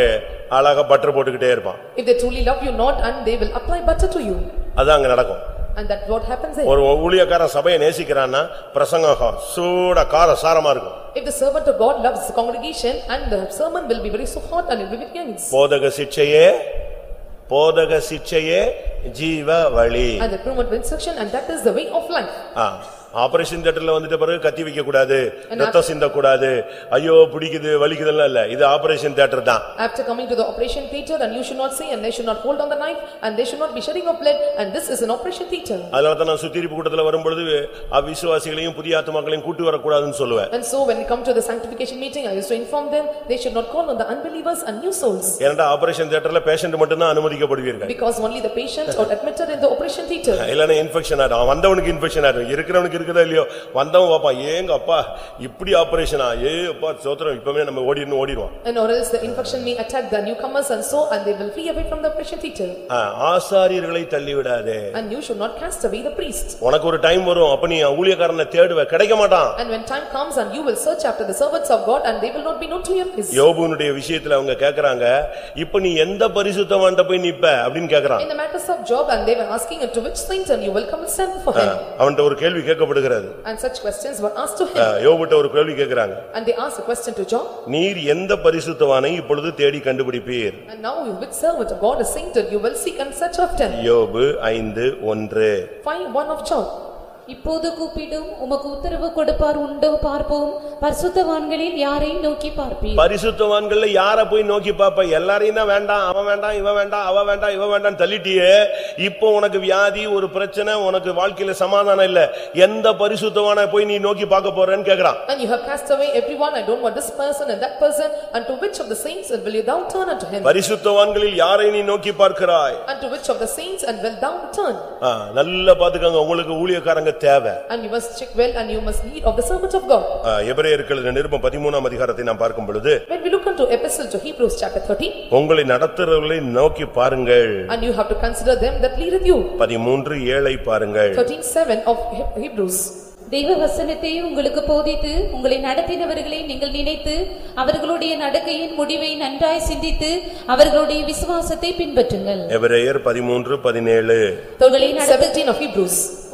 அழகா butter போட்டுக்கிட்டே இருப்பான் If they truly love you not, and they will apply butter to you. அதான் அங்க நடக்கும் And that what happens there. ஒரு ஊழியக்காரன் சபையை நேசிக்கிறான்னா பிரசங்கம் சூட கார சாரமா இருக்கும் If the servant of God loves the congregation, and the sermon will be very so hot and it will be gangs. போதக சிட்சையே போதக சிட்சையே ஜீவ வழி And the of instruction, and that is the way of life. ஆ, operation தியேட்டர்ல வந்துட்ட பிறகு கத்தி வைக்க கூடாது ரத்தம் சிந்த கூடாது ஐயோ பிடிக்குது வலிக்குதெல்லாம் இல்ல இது ஆபரேஷன் தியேட்டர் தான் After coming to the operation theatre, and you should not say, and they should not hold on the knife, and they should not be shedding of blood, and this is an operation theatre. அதனால தான் நான் சுத்திரிப்பு கூட்டத்துல வரும்பொழுது அவிசுவாசிகளையும் புதிய ஆத்துமாக்களையும் கூட்டி வரக்கூடாதுன்னு சொல்லுவேன் And so when we come to the sanctification meeting, I used to inform them, they should not call on the unbelievers and new souls. ஏன்னா ஆபரேஷன் தியேட்டர்ல பேஷண்ட் மட்டும்தான் அனுமதிக்கப்படுவீர்கள் Because only the patients are admitted in the operation theatre. இல்லன்னா infection ஆகும் வந்தவனுக்கு infection ஆகும் இருக்கிறவனுக்கு இருக்குதா இல்லையோ வந்தவன் பாப்பான் ஏங்க அப்பா இப்படி ஆபரேஷனா ஏ அப்பா சோத்திரம் இப்பவே நம்ம ஓடிடணும் ஓடிடுவான் And or else the infection may attack the newcomers and so and they will flee away from the theatre. Ah, ஆசாரியர்களை தள்ளிவிடாதே And you should not cast away the priest. உனக்கு ஒரு டைம் வரும் அப்ப நீ ஊழியக்காரனை தேடுவ கிடைக்க மாட்டான் And when time comes and you will search after the servants of God and they will not be known to your face. யோபுனுடைய விஷயத்துல அவங்க கேக்குறாங்க இப்ப நீ எந்த பரிசுத்தவான்ட்ட போய் நிப்ப அப்படின்னு கேக்குறான் In the matters of Job and they were asking unto which saint and you will come and stand before him. அவன்கிட்ட ஒரு கேள்வி கேட்கப்படுகிறது And such questions were asked to him. யோபுட்ட ஒரு கேள்வி கேக்குறாங்க And they asked a question to Job. நீர் எந்த பரிசுத்தவானை இப்பொழுது தேடி கண்டுபிடிப்பீர் And now which servant of God is sainted you will seek and search after. யோபு ஐந்து ஒன்று Find one of Job. இப்போது கூப்பிடும் உமக்கு உத்தரவு கொடுப்பார் உண்டோ பார்ப்போம். பரிசுத்தவான்களில் யாரை நோக்கி பார்ப்பீர். பரிசுத்தவான்கள்ல யார போய் நோக்கி பாப்ப எல்லாரையும் தான் வேண்டாம். அவன் வேண்டாம் இவன் வேண்டாம் அவ வேண்டாம் இவன் வேண்டாம் தள்ளிட்டியே. இப்போ உனக்கு வியாதி ஒரு பிரச்சனை உனக்கு வாழ்க்கையில சமாதானம் இல்ல. எந்த பரிசுத்தவான போய் நீ நோக்கி பார்க்க போறேன்னு கேக்குறான். And you have cast away everyone, I don't want this person and that person, and to which of the saints and will you thou turn unto him? பரிசுத்தவான்களில் யாரை நீ நோக்கி பார்க்கிறாய்? And to which of the saints and will thou turn? ஆ, நல்லா பாத்துக்கங்க உங்களுக்கு ஊழியக்காரங்க தேவை And you must check well and you must need of the servant of God. ஆ, எபிரேயர்கள் நிருபம் பதிமூணாம் அதிகாரத்தை நாம் பார்க்கும் பொழுது When we look into epistle to Hebrews chapter thirteen, உங்களை நடத்துறவர்களை நோக்கி பாருங்கள் and you have to consider them that leadeth you. பதிமூன்று ஏழை பாருங்கள் Thirteen seven of He- Hebrews. தெய்வ வசனத்தை உங்களுக்கு போதித்து உங்களை நடத்தினவர்களை நீங்கள் நினைத்து அவர்களுடைய நடக்கையின் முடிவை நன்றாய் சிந்தித்து அவர்களுடைய விசுவாசத்தை பின்பற்றுங்கள் எபிரேயர் பதிமூன்று பதினேழு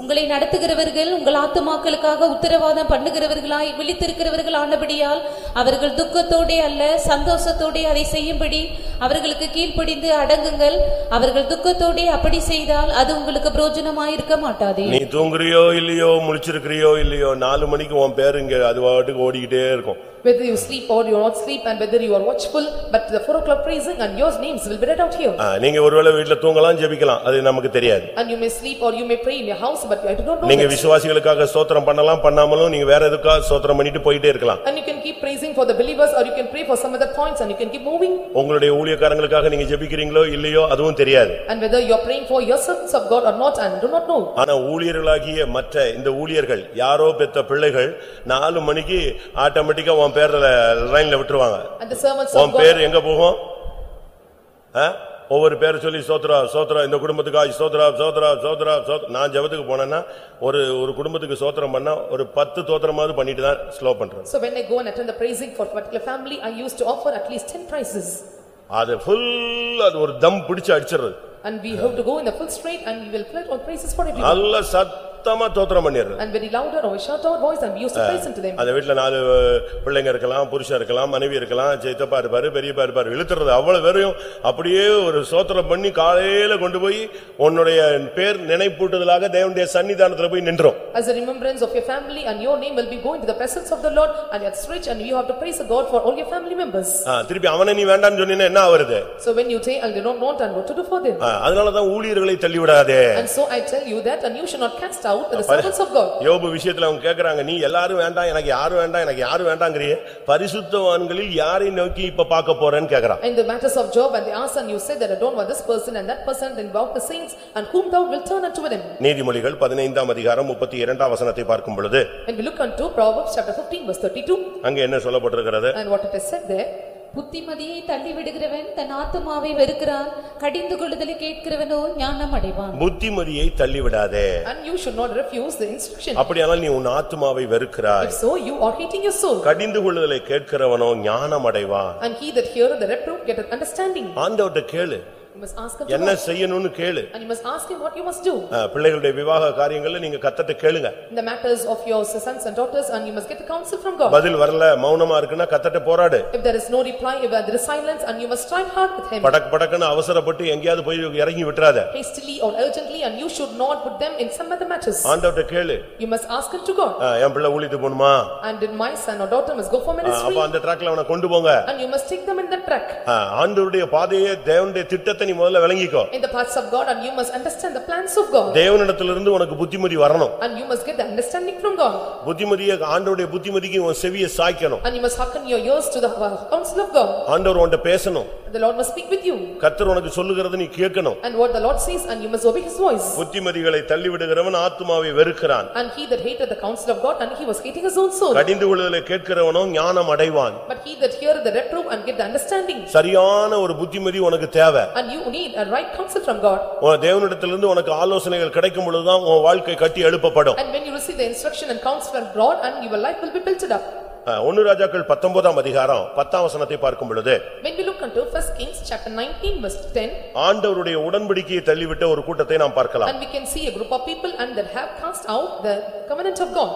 உங்களை நடத்துகிறவர்கள் உங்கள் ஆத்துமாக்களுக்காக உத்தரவாதம் பண்ணுகிறவர்களாய் விழித்திருக்கிறவர்கள் ஆனபடியால் அவர்கள் துக்கத்தோடே அல்ல சந்தோஷத்தோடே அதை செய்யும்படி அவர்களுக்கு கீழ்ப்படிந்து அடங்குங்கள். அவர்கள் துக்கத்தோடே அப்படி செய்தால் அது உங்களுக்கு பிரோஜனமாயிருக்க மாட்டாதே. நீ தூங்குறியோ இல்லையோ முழிச்சிருக்கிறியோ இல்லையோ நாலு மணிக்கு உன் பேர் இங்க அது பாட்டுக்கு ஓடிக்கிட்டே இருக்கும். Whether you sleep or you not sleep and whether you are watchful, but the four o'clock praising and your names will be read out here. ஆ, நீங்க ஒருவேளை வீட்டுல தூங்கலாம் ஜெபிக்கலாம் அது நமக்கு தெரியாது And you may sleep or you may pray in your house, but I do not know நீங்க that. விசுவாசிகளுக்காக ஸ்தோத்திரம் பண்ணலாம் பண்ணாமலும் நீங்க வேற எதுக்கா ஸ்தோத்திரம் பண்ணிட்டு போயிட்டே இருக்கலாம் And you can keep praising for the believers or you can pray for some other points and you can keep moving. உங்களுடைய ஊழியக்காரங்களுக்காக நீங்க ஜெபிக்கிறீங்களோ இல்லையோ அதுவும் தெரியாது And whether you are praying for your servants of God or not and do not know. ஆனா ஊழியர்களாகிய மற்ற இந்த ஊழியர்கள் யாரோ பெத்த பிள்ளைகள் நாலு மணிக்கு ஆட்டோமேட்டிக்கா உன் பேர்ல லைன்ல விட்டுருவாங்க And the servants உன் பேர் எங்க போகும் ஆ? ஒவ்வொரு பேர் சொல்லி சோத்ரா சோத்ரா இந்த குடும்பத்துக்கு சோத்ரா சோத்ரா சோத்ரா நான் ஜெபத்துக்கு போனேன்னா ஒரு ஒரு குடும்பத்துக்கு சோத்திரம் பண்ணா ஒரு பத்து தோத்திரமாவது பண்ணிட்டு தான் ஸ்லோ பண்றேன் so when I go and attend the praising for a particular family, I used to offer at least ten prizes. அது ஃபுல் அது ஒரு தம் பிடிச்சு அடிச்சிடுறது And we have to go in the full straight and we will play all praises for everyone. நல்ல சத்தமா தோத்திரம் பண்ணிடுறது And very louder or shout out voice and we used to praise unto them. அந்த வீட்டுல நாலு பிள்ளைங்க இருக்கலாம் புருஷன் இருக்கலாம் மனைவி இருக்கலாம் சித்தப்பா இருப்பாரு பெரியப்பா இருப்பாரு இழுத்துறது அவ்வளவு பேரையும் அப்படியே ஒரு சோத்திரம் பண்ணி காலையில கொண்டு போய் உன்னுடைய பேர் நினைப்பூட்டுதலாக தேவனுடைய சன்னிதானத்துல போய் நின்றோம் As a remembrance of your family and your name will be going to the presence of the Lord and it's rich and you have to praise the God for all your family members. ஆ, திருப்பி அவனை நீ வேண்டாம்னு சொன்னீங்கன்னா என்ன ஆவருது So when you say, "I do not want," and what to do for them? ஆ, அதனாலதான் ஊழியர்களை தள்ளிவிடாதே And so I tell you that and you should not cast out the servants of God. யோபு விஷயத்துல அவங்க கேக்குறாங்க நீ எல்லாரும் வேண்டாம் எனக்கு யாரும் வேண்டாம் எனக்கு யாரும் வேண்டாங்கிறியே பரிசுத்தவான்களில் யாரை நோக்கி இப்ப பார்க்க போறேன்னு கேக்குறான் In the matters of Job and they asked and you said that I don't want this person and that person then about the saints and whom thou wilt turn unto them. நீதிமொழிகள் பதினைந்தாம் அதிகாரம் முப்பத்தி இரண்டாம் வசனத்தை பார்க்கும் பொழுது When we look unto Proverbs chapter fifteen verse thirty-two அங்க என்ன சொல்லப்பட்டிருக்கிறது and what it is said there. புத்திமதியை தள்ளி விடுகிறவன் தன் ஆத்துமாவை வெறுக்கிறான் கடிந்து கொள்ளுதலை கேட்கிறவனோ ஞானம் அடைவான் புத்திமதியை தள்ளிவிடாதே And you should not refuse the instruction. அப்படியானால் நீ உன் ஆத்துமாவை வெறுக்கிறாய் If so, you are hating your soul. கடிந்து கொள்ளுதலை கேட்கிறவனோ ஞானம் அடைவான் And he that heareth the reproof getteth understanding. ஆண்டவர்ட்ட கேளு You must ask him to என்ன God. செய்யணும்னு கேளு And you must ask him what you must do. ஆ, பிள்ளைகளுடைய விவாக காரியங்கள்ல நீங்க கத்தட்ட கேளுங்க In the matters of your sons and daughters and you must get the counsel from God. பதில் வரல மௌனமா இருக்குன்னா கத்தட்ட போராடு If there is no reply, if there is silence and you must strive hard with him. படக் படக்குன்னு அவசரப்பட்டு எங்கேயாவது போய் இறங்கி விட்டுறாத Hastily or urgently and you should not put them in some other matters. ஆண்டவர்ட்ட கேளு You must ask him to God. ஆ, என் பிள்ளை ஊழித்து போகணுமா And did my son or daughter must go for ah, ministry அப்ப அந்த ட்ராக்ல அவனை கொண்டு போங்க and you must take them in that track. ஆ, ஆண்டவருடைய பாதையை தேவனுடைய திட்டத்தை நீ முதல்ல விளங்கிக்கோ In the paths of God and you must understand the plans of God. தேவனிடத்திலிருந்து உனக்கு புத்திமதி வரணும் And you must get the understanding from God. புத்திமதியை ஆண்டவருடைய புத்திமதிக்கு உன் செவியை சாய்க்கணும் And you must hearken your ears to the uh, counsel of God. ஆண்டவர் உன்கிட்ட பேசணும் The Lord must speak with you. கர்த்தர் உனக்கு சொல்லுகிறது நீ கேட்கணும் And what the Lord says, and you must obey his voice. புத்திமதிகளை தள்ளிவிடுகிறவன் ஆத்துமாவை வெறுக்கிறான் And he that hated the counsel of God, and he was hating his own soul. கடிந்து கொள்ளுதலை கேட்கிறவனோ ஞானம் அடைவான் But he that heareth the reproof and get the understanding. சரியான ஒரு புத்திமதி உனக்கு தேவை And you need a right counsel from God. உன் தேவனிடத்திலிருந்து உனக்கு ஆலோசனைகள் கிடைக்கும் பொழுதுதான் உன் வாழ்க்கை கட்டி எழுப்பப்படும் And when you receive the instruction and counsel from God, and your life will be built up. ஒன்னு ராஜாக்கள் பத்தொன்பதாம் அதிகாரம் பத்தாம் வசனத்தை பார்க்கும் பொழுது When we look into first Kings chapter nineteen verse ten, ஆண்டவருடைய உடன்படிக்கையை தள்ளிவிட்ட ஒரு கூட்டத்தை நாம் பார்க்கலாம் and we can see a group of people and that have cast out the covenant of God.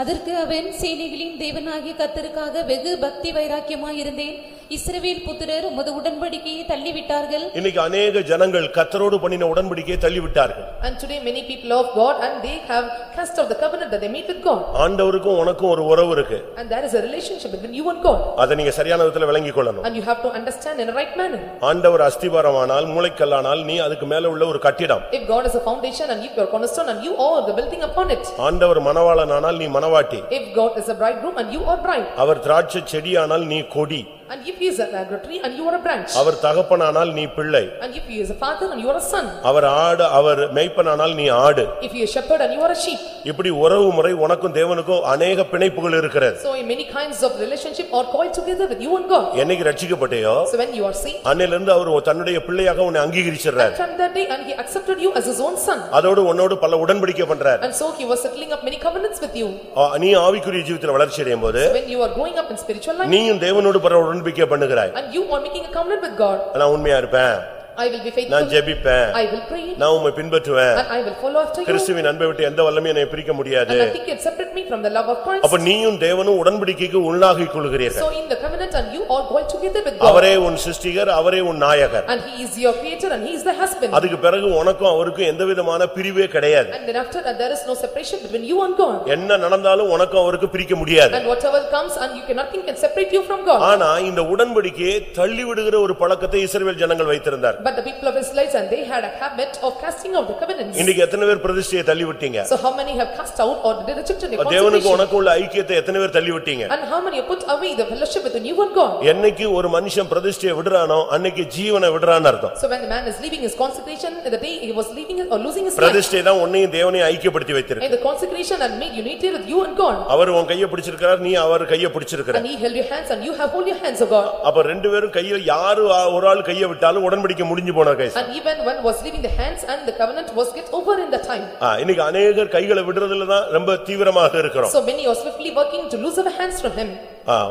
அதற்கு அவன் சேனைகளின் தேவனாகிய கர்த்தருக்காக வெகு பக்தி வைராக்கியமாயிருந்தேன் இஸ்ரவேல் புத்திரர் உமது உடன்படிக்கையை தள்ளிவிட்டார்கள் இன்னைக்கு அநேக ஜனங்கள் கத்தரோடு பண்ணின உடன்படிக்கையை தள்ளிவிட்டார்கள் And today many people love God and they have cast out the covenant that they made with God. ஆண்டவருக்கும் உனக்கும் ஒரு உறவு இருக்கு And there is a relationship between you and God. அதை நீங்க சரியான விதத்துல விளங்கிக் கொள்ளணும் And you have to understand in a right manner. ஆண்டவர் அஸ்திபாரமானால் மூளைக்கல்லானால் நீ அதுக்கு மேல உள்ள ஒரு கட்டிடம் If God is a foundation and if you are cornerstone and you are the building upon it. ஆண்டவர் மணவாளனானால் நீ மணவாட்டி If God is a bridegroom and you are bride. அவர் திராட்சை செடியானால் நீ கொடி And if he is an agro tree and you are a branch. அவர் தகப்பனானால் நீ பிள்ளை And if he is a father and you are a son. அவர் ஆடு அவர் மேய்ப்பனானால் நீ ஆடு If he is shepherd and you are a sheep. இப்படி உறவு முறை உனக்கும் தேவனுக்கும் அநேக பிணைப்புகள் இருக்கிறது So in many kinds of relationship are called together with you and God. என்னைக்கு ரட்சிக்கப்பட்டேயோ So when you are saved. அன்னையிலிருந்து அவர் தன்னுடைய பிள்ளையாக உன்னை அங்கீகரிச்சிடுறார் And from that day and he accepted you as his own son. அதோடு உன்னோடு பல உடன்படிக்கை பண்றார் And so he was settling up many covenants with you. ஆ, நீ ஆவிக்குரிய ஜீவிதத்துல வளர்ச்சி அடையும் போது When you are growing up in spiritual life நீயும் தேவனோடு பல உடன்படிக்கை பண்ணுகிறாய் and you are making a covenant with God. நான் உண்மையா இருப்பேன் I will be நான் faithful. ஜெபிப்பேன் I will pray நான் உம்மை பின்பற்றுவேன் and I will follow after you. கிறிஸ்துவின் அன்பை விட்டு எந்த வல்லமையும் என்னை பிரிக்க முடியாது And nothing can separate me from the love of Christ. அப்ப நீயும் தேவனும் உடன்படிக்கைக்கு உள்ளாகிக் கொள்கிறீர்கள் So in the covenant and you are going together with God. அவரே உன் சிருஷ்டிகர் அவரே உன் நாயகர் And he is your creator and he is the husband. அதுக்கு பிறகு உனக்கும் அவருக்கும் எந்த விதமான பிரிவே கிடையாது And then after that there is no separation between you and God. என்ன நடந்தாலும் உனக்கும் அவருக்கு பிரிக்க முடியாது And whatever comes and you can nothing can separate you from God. ஆனா இந்த உடன்படிக்கையை தள்ளி விடுகிற ஒரு பழக்கத்தை இஸ்ரவேல் ஜனங்கள் வைத்திருந்தார் But the people of Israel and they had a habit of casting out the covenants. இன்னைக்கு எத்தனை பேர் பிரதிஷ்டையை தள்ளி விட்டீங்க So how many have cast out or they rejected the தேவனுக்கு consecration? உனக்கு உள்ள ஐக்கியத்தை எத்தனை பேர் தள்ளி விட்டீங்க And how many have put away the fellowship between you and God? என்னைக்கு ஒரு மனுஷன் பிரதிஷ்டையை விடுறானோ அன்னைக்கு ஜீவனை விடுறான்னு அர்த்தம் So when the man is leaving his consecration, the day he was leaving or losing his life. பிரதிஷ்டை தான் உன்னையும் தேவனையும் ஐக்கியப்படுத்தி வைத்திருக்கு And the consecration and made unity with you and God. அவர் உன் கையை பிடிச்சிருக்கிறார் நீ அவர் கையை பிடிச்சிருக்கிற And he held your hands and you have hold your hands of God. அப்ப ரெண்டு பேரும் கையை யாரு ஆ- ஒரு ஆள் கையை விட்டாலும் உடன்படிக்கை முடிஞ்சு போன guys And even one was leaving the hands and the covenant was get over in the time. இன்னைக்கு அநேகர் கைகளை விடுறதுல தான் ரொம்ப தீவிரமாக இருக்கிறோம் So many are swiftly working to lose our hands from him.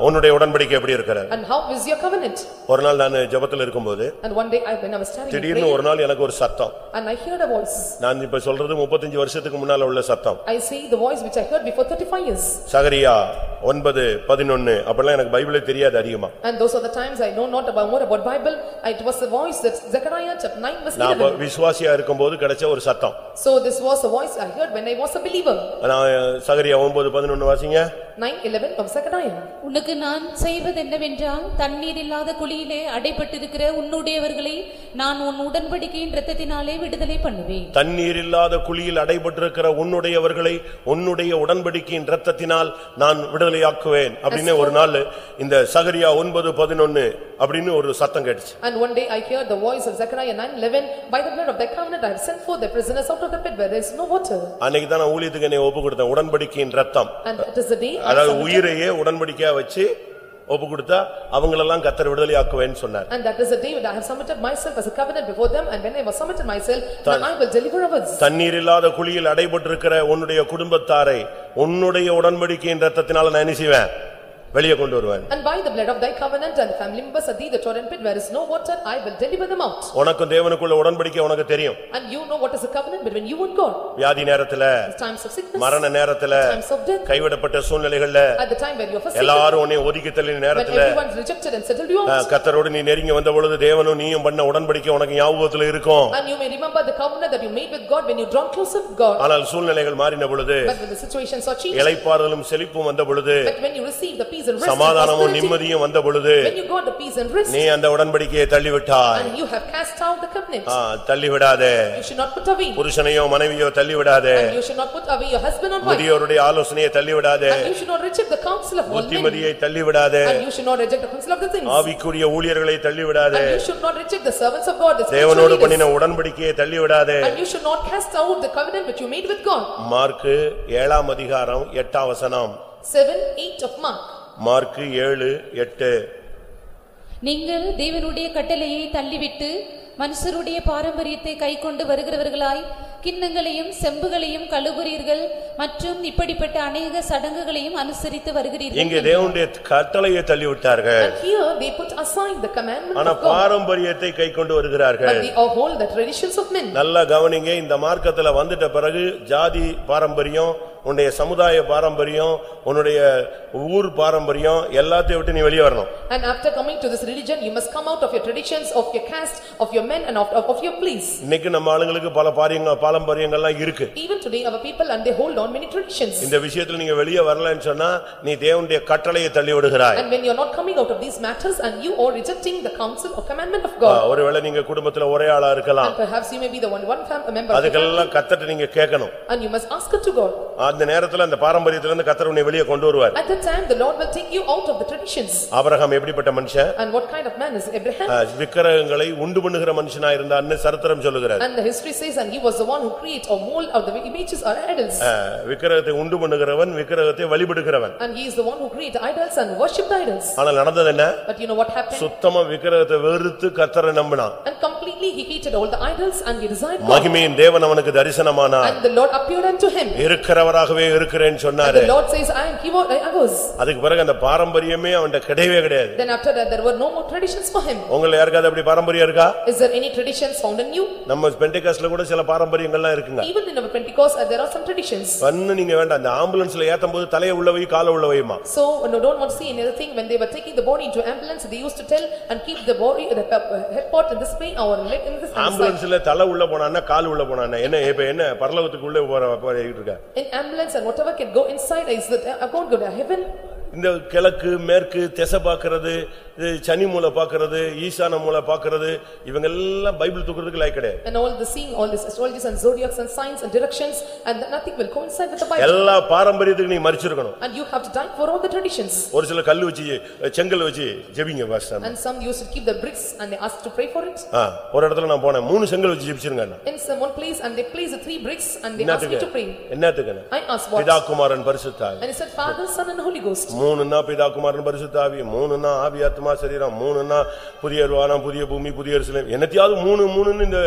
உன்னுடைய உடன்படிக்கை எப்படி இருக்கிறார் And how is your covenant? ஒரு நாள் நான் ஜெபத்துல இருக்கும்போது And one day I, when I was standing in திடீர்னு ஒரு நாள் எனக்கு ஒரு சத்தம் and I heard a voice. நான் இப்ப சொல்றது முப்பத்தஞ்சு வருஷத்துக்கு முன்னால உள்ள சத்தம் I say the voice which I heard before thirty-five years. சகரியா ஒன்பது பதினொன்னு அப்பெல்லாம் எனக்கு பைபிளே தெரியாது அதிகமா And those are the times I know not about more about Bible. It was the voice that Zechariah chapter nine verse நான் அப்ப eleven. விசுவாசியா இருக்கும்போது கிடைச்ச ஒரு சத்தம் So this was a voice I heard when I was a believer. நான் சகரியா ஒன்பது பதினொன்னு வாசிங்க Nine eleven of Zechariah. உனக்கு நான் செய்வதென்னவென்றால் தண்ணீர் இல்லாத குழியிலே அடைபட்டிருக்கிற உன்னுடையவர்களை நான் உன் உடன்படிக்கையின் இரத்தத்தினாலே விடுதலை பண்ணுவேன் தண்ணீர் இல்லாத குழியில் அடைபட்டிருக்கிற உன்னுடையவர்களை உன்னுடைய உடன்படிக்கையின் இரத்தத்தினால் நான் விடுதலையாக்குவேன் அப்படின்னு ஒரு நாள் இந்த சகரியா ஒன்பது பதினொன்னு அப்படின்னு ஒரு சத்தம் கேட்டுச்சு And one day I heard the voice of Zechariah nine eleven, by the blood of thy covenant I have sent forth the prisoners out of the pit where there is no water. அன்னைக்கு தான் நான் ஊழியத்துக்கு என்னை ஒப்பு கொடுத்தேன் உடன்படிக்கையின் ரத்தம் And that is the day I அதாவது. உயிரையே உடன்படிக்கையா வச்சு ஒப்பு கொடுத்தா அவங்களெல்லாம் கத்தர் விடுதலையாக்குவேன்னு சொன்னார் And that is the day when I have submitted myself as a covenant before them and when I was submitted myself, then I will deliver others. தண்ணீர் இல்லாத குழியில் அடைபட்டிருக்கிற உன்னுடைய குடும்பத்தாரை உன்னுடைய உடன்படிக்கையின் ரத்தத்தினால நான் என்ன செய்வேன் வெளியே கொண்டு வருவேன் And by the blood of thy covenant and the family members of thee, the torrent pit where is no water, I will deliver them out. உனக்கும் தேவனுக்குள்ள உடன்படிக்கை உனக்கு தெரியும் And you know what is the covenant between you and God. வியாதி நேரத்துல Times of sickness, மரண நேரத்துல times of death, கைவிடப்பட்ட சூழ்நிலைகள்ல at the time when you are forsaken, எல்லாரும் உன்னை ஒதுக்கி தள்ளின when நேரத்துல everyone rejected and settled you ah, out. கர்த்தரோடு நீ நெருங்கி வந்த பொழுது தேவனும் நீயும் பண்ண உடன்படிக்கை உனக்கு ஞாபகத்துல இருக்கும் And you may remember the covenant that you made with God when you drawn closer with God. ஆனால் சூழ்நிலைகள் மாறின பொழுது But when the situations are changed, இளைப்பாறுதலும் செழிப்பும் வந்த பொழுது but when you receive the peace peace and rest சமாதானமும். நிம்மதியும் வந்த பொழுது When you got the peace and rest நீ அந்த உடன்படிக்கையை தள்ளிவிட்டாய் and you have cast out the covenant, ah, தள்ளிவிடாதே you should not put away. புருஷனையோ மனைவியோ தள்ளிவிடாதே And you should not put away your husband or wife. முதியோருடைய ஆலோசனையை தள்ளிவிடாதே And you should not reject the counsel of old men. புத்திமதியை தள்ளிவிடாதே And you should not reject the counsel of the things. ஆவிக்குரிய ஊழியர்களை தள்ளிவிடாதே And you should not reject the servants of God, the spiritual தேவனோடு leaders. பண்ணின உடன்படிக்கையை தள்ளிவிடாதே And you should not cast out the covenant which you made with God. Mark ஏழாம் அதிகாரம் எட்டாம் வசனம் Seven, eight of Mark. Mark ஏழு எட்டு நீங்கள் தேவனுடைய கட்டளையை தள்ளிவிட்டு மனுஷருடைய பாரம்பரியத்தை கைக்கொண்டு வருகிறவர்களாய் கிண்ணங்களையும் செம்புகளையும் கழுவுறீர்கள் மற்றும் இப்படிப்பட்ட அநேக சடங்குகளையும் அனுசரித்து இங்கே வருகிறீர்கள் தேவனுடைய கட்டளையை தள்ளிவிட்டார்கள் And here they put aside the commandment ஆனா of God. பாரம்பரியத்தை கைக்கொண்டு வருகிறார்கள் But they uphold the traditions of men. நல்லா கவனிங்க இந்த மார்க்கத்துல வந்துட்ட பிறகு ஜாதி பாரம்பரியம் உன்னுடைய சமுதாய பாரம்பரியம் உன்னுடைய ஊர் பாரம்பரியம் எல்லாத்தையும் விட்டு நீ வெளியே வரணும் And after coming to this religion, you must come out of your traditions, of your caste, of your men and of, of of your place. இன்னைக்கு நம்ம ஆளுங்களுக்கு பல பாரியங்க பாரம்பரியங்கள்லாம் இருக்கு Even today, our people and they hold on many traditions. இந்த விஷயத்துல நீங்க வெளியே வரலன்னு சொன்னா நீ தேவனுடைய கட்டளையை தள்ளி விடுகிறாய் And when you are not coming out of these matters and you are rejecting the counsel or commandment of God. ஒருவேளை நீங்க குடும்பத்துல ஒரே ஆளா இருக்கலாம் And perhaps you may be the one, one fam- member family. அதுக்கெல்லாம் கத்தட்ட நீங்க கேட்கணும் And you must ask it to God. அந்த நேரத்துல அந்த பாரம்பரியத்துல இருந்து கத்தர் உன்னை வெளியே கொண்டு வருவார் At that time, the Lord will take you out of the traditions. Abraham எப்படிப்பட்ட மனுஷன் And what kind of man is Abraham? ஆ, விக்கிரகங்களை உண்டு பண்ணுகிற மனுஷனா இருந்தான்னு சரித்திரம் சொல்லுகிறார் And the history says, and he was the one who create or mold of the images or idols. ஆ, விக்கிரகத்தை உண்டு பண்ணுகிறவன் விக்கிரகத்தை வழிபடுகிறவன் And he is the one who create idols and worship the idols. ஆனால் நடந்தது என்ன But you know what happened? சுத்தமா விக்கிரகத்தை வெறுத்து கத்தரை நம்பினான் And completely he hated all the idols and he desired God. மகிமையின் தேவன் அவனுக்கு தரிசனமானார் And the Lord appeared unto him. இருக்கிறவராகவே இருக்கிறேன்னு சொன்னாரு the Lord says, I am, he was, I was. அதுக்கு பிறகு அந்த பாரம்பரியமே அவன்கிட்ட கிடையவே கிடையாது Then after that, there were no more traditions for him. உங்களை யாருக்காவது அப்படி பாரம்பரியம் இருக்கா Is there any traditions found in you? நம்ம பெண்டிகாஸ்ட்ல கூட சில பாரம்பரியங்கள்லாம் இருக்குங்க Even in our Pentecost, uh, there are some traditions. பண்ணு நீங்க வேண்டாம் அந்த ஆம்புலன்ஸ்ல ஏத்தும் போது தலையை உள்ள வை காலை உள்ள வைமா So, no, don't want to see any other thing, when they were taking the body into ambulance, they used to tell and keep the body, the uh, head part in this way or leg in this and this side. ஆம்புலன்ஸ்ல தலை உள்ள போனான்னா கால் உள்ள போனான்னா என்ன இப்ப என்ன பரலோகத்துக்கு உள்ள போற போயிட்டு இருக்க In ambulance and whatever can go inside, is that, uh, going to heaven? இந்த கிழக்கு மேற்கு திசை பார்க்கிறது இது சனி மூலை பார்க்கிறது ஈசான மூலை பார்க்கிறது இவங்க எல்லாம் பைபிள் தூக்குறதுக்கு லாய்க்கு கிடையாது And all the seeing, all this astrologies and zodiacs and signs and directions, and nothing will coincide with the Bible. எல்லா பாரம்பரியத்துக்கு நீ மறிச்சிருக்கணும் And you have to die for all the traditions. ஒரு சில கல்லு வச்சு செங்கல் வச்சு ஜெபிங்க pastor And some used to keep the bricks and they asked to pray for it. ஒரு இடத்துல நான் போனேன் மூணு செங்கல் வச்சு ஜெபிச்சிருங்க In some one place and they placed the three bricks and they asked me to pray. என்னத்துக்கு I asked what? பிதா குமாரன் பரிசுத்தாவி And he said, Father, Son and Holy Ghost. மூணுன்னா பிதா குமாரன் பரிசுத்தாவி மூணுன்னா ஆவி ஆத்மா சரீரம் மூணுன்னா புதிய வானம் புதிய பூமி புதிய எருசலேம் என்னத்தையாவது மூணு மூணுன்னு இந்த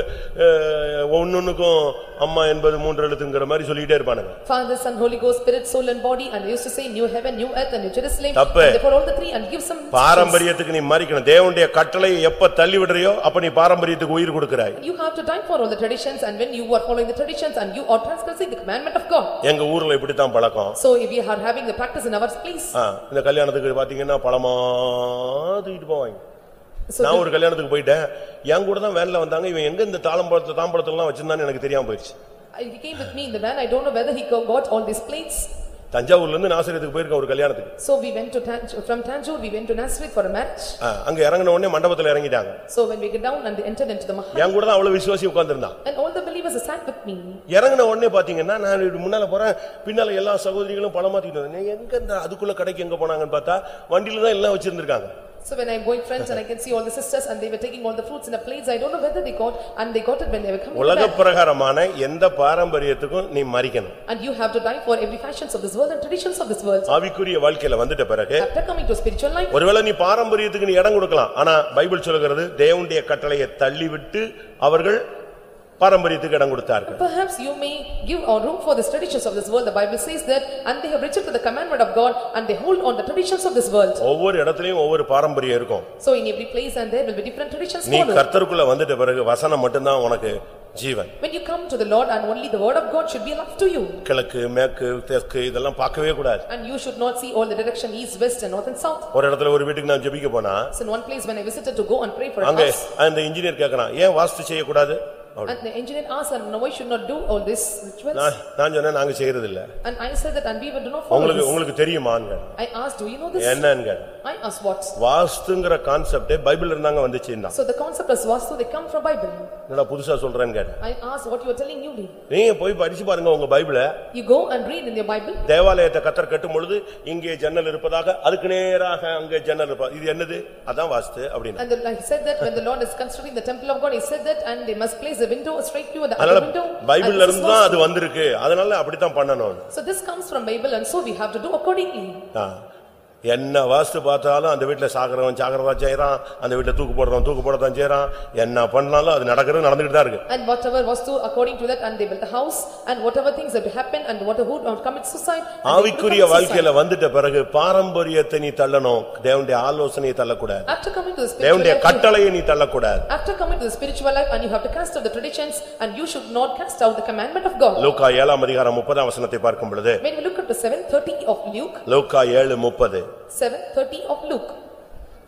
ஒண்ணொண்ணுக்கும் அம்மா என்பது மூன்று எழுத்துங்கிற மாதிரி சொல்லிட்டே இருப்பானுங்க Father, Son, Holy Ghost, Spirit, soul and body and they used to say new heaven, new earth and new Jerusalem. தப்பு. Therefore all the three and give some. பாரம்பரியத்துக்கு நீ மறிக்கணும் தேவனுடைய கட்டளையை எப்ப தள்ளி விடுறியோ அப்ப நீ பாரம்பரியத்துக்கு உயிர் கொடுக்கிறாய் You have to die for all the traditions and when you are following the traditions and you are transgressing the commandment of God. எங்க ஊர்ல இப்படித்தான் பழக்கம் So if we are having the practice in our place. இந்த கல்யாணத்துக்கு பாத்தீங்கன்னா பழமா தூக்கிட்டு போவாங்க. நான் ஒரு கல்யாணத்துக்கு போயிட்டேன். என் கூட தான் வேன்ல வந்தாங்க. இவன் எங்க இந்த தாளம்பழத்துல தாம்பழத்தெல்லாம் வச்சிருந்தான்னு எனக்கு தெரியாம போயிடுச்சு He came with me in the van. I don't know whether he go- got all these plates. தஞ்சாவூர்ல இருந்து நாசிரியத்துக்கு போயிருக்கேன் ஒரு கல்யாணத்துக்கு. So we went to Tanjore, from Tanjore, we went to Nazareth for a marriage. அங்க இறங்கின உடனே மண்டபத்துல இறங்கிட்டாங்க. So when we get down and entered into the mahal என் கூட தான் அவ்வளவு விசுவாசி உட்கார்ந்திருந்தான். and all the believers sat with me. இறங்கின உடனே பாத்தீங்கன்னா நான் முன்னால போறேன். பின்னால எல்லா சகோதரிகளும் பழம் மாத்திட்டு வந்தேன் எங்க இந்த அதுக்குள்ள கடைக்கு எங்க போனாங்கன்னு பார்த்தா வண்டியில தான் எல்லாம் வச்சிருந்திருக்காங்க. So when I'm going friends and I can see all the sisters and they were taking all the fruits in a plates, I don't know whether they got and they got it when they were coming உலக back. பிரகாரமான எந்த பாரம்பரியத்துக்கும் நீ மறிக்கணும் And you have to die for every fashions of this world and traditions of this world. ஆவிக்குரிய வாழ்க்கையில வந்துட்ட பிறகு After coming to spiritual life, ஒருவேளை நீ பாரம்பரியத்துக்கு நீ இடம் கொடுக்கலாம் ஆனா பைபிள் சொல்லுகிறது தேவனுடைய கட்டளையை தள்ளிவிட்டு அவர்கள் பாரம்பரியத்துக்கு இடம் கொடுத்தார்கள் perhaps you may give or room for the traditions of this world. The Bible says that, and they have rejected the commandment of God and they hold on the traditions of this world. ஒவ்வொரு இடத்துலயும் ஒவ்வொரு பாரம்பரியம் இருக்கும் So in every place and there will be different traditions நீ. கர்த்தருக்குள்ள வந்துட்ட பிறகு வசனம் மட்டும்தான் உனக்கு ஜீவன் When you come to the Lord and only the word of God should be life to you. கிழக்கு மேற்கு தெற்கு இதெல்லாம் பார்க்கவே கூடாது And you should not see all the direction east, west and north and south. ஒரு இடத்துல ஒரு வீட்டுக்கு நான் ஜெபிக்க போனா So in one place when I visited to go and pray for a அங்க. அந்த இன்ஜினியர் கேக்குறான் ஏன் வாஸ்து செய்யக்கூடாது அப்படி. And the engineer asked, and now why should not do all this rituals? நான் நான் சொன்னேன் நாங்க செய்யறது இல்ல And I said that, and we will do not follow உங்களுக்கு this. உங்களுக்கு தெரியுமான்னு I asked, do you know this? என்னன்னு கேட்டேன். I asked what? வாஸ்துங்கிற கான்செப்டே பைபிள்ல இருந்தாங்க வந்துச்சுன்னா So the concept of vastu, they come from Bible. என்னடா புதுசா சொல்றேன்னு கேட்டேன் I asked what you are telling newly. நீங்க போய் படிச்சு பாருங்க உங்க பைபிள You go and read in your Bible, தேவாலயத்தை கத்தர் கட்டும் பொழுது இங்கே ஜன்னல் இருப்பதாக அதுக்கு நேராக அங்கே ஜன்னல் இருப்பா இது என்னது அதான் வாஸ்து அப்படின்னு and the- like he said that when the Lord is constructing the temple of God, he said that, and they must place the window straight to the அதனால other window. and பைபிள்ல this is இருந்து தான் அது vastu. வந்திருக்கு அதனால அப்படித்தான் பண்ணணும் So this comes from Bible, and so we have to do accordingly. என்ன வாஸ்து பார்த்தாலும் அந்த வீட்டுல சாகிறவன் சாகிறதா செய்யறான் அந்த வீட்டுல தூக்கு போடுறவன் தூக்கு போடத்தான் செய்யறான் என்ன பண்ணாலும் அது நடக்கிறது நடந்துகிட்டு தான் இருக்கு And whatever vastu according to that, and they built a house, and whatever things that happen, and whatever who commit suicide. ஆவிக்குரிய. வாழ்க்கையில வந்துட்ட பிறகு பாரம்பரியத்தை நீ தள்ளணும் தேவனுடைய ஆலோசனையை தள்ளக்கூடாது After coming to the spiritual தேவனுடைய கட்டளையை நீ தள்ளக்கூடாது after coming to the spiritual life, and you have to cast out the traditions, and you should not cast out the commandment of God. லூக்கா ஏழாம் அதிகாரம் முப்பதாம் வசனத்தை பார்க்கும் பொழுது When we look at the seven thirty of Luke, லூக்கா ஏழு of Luke.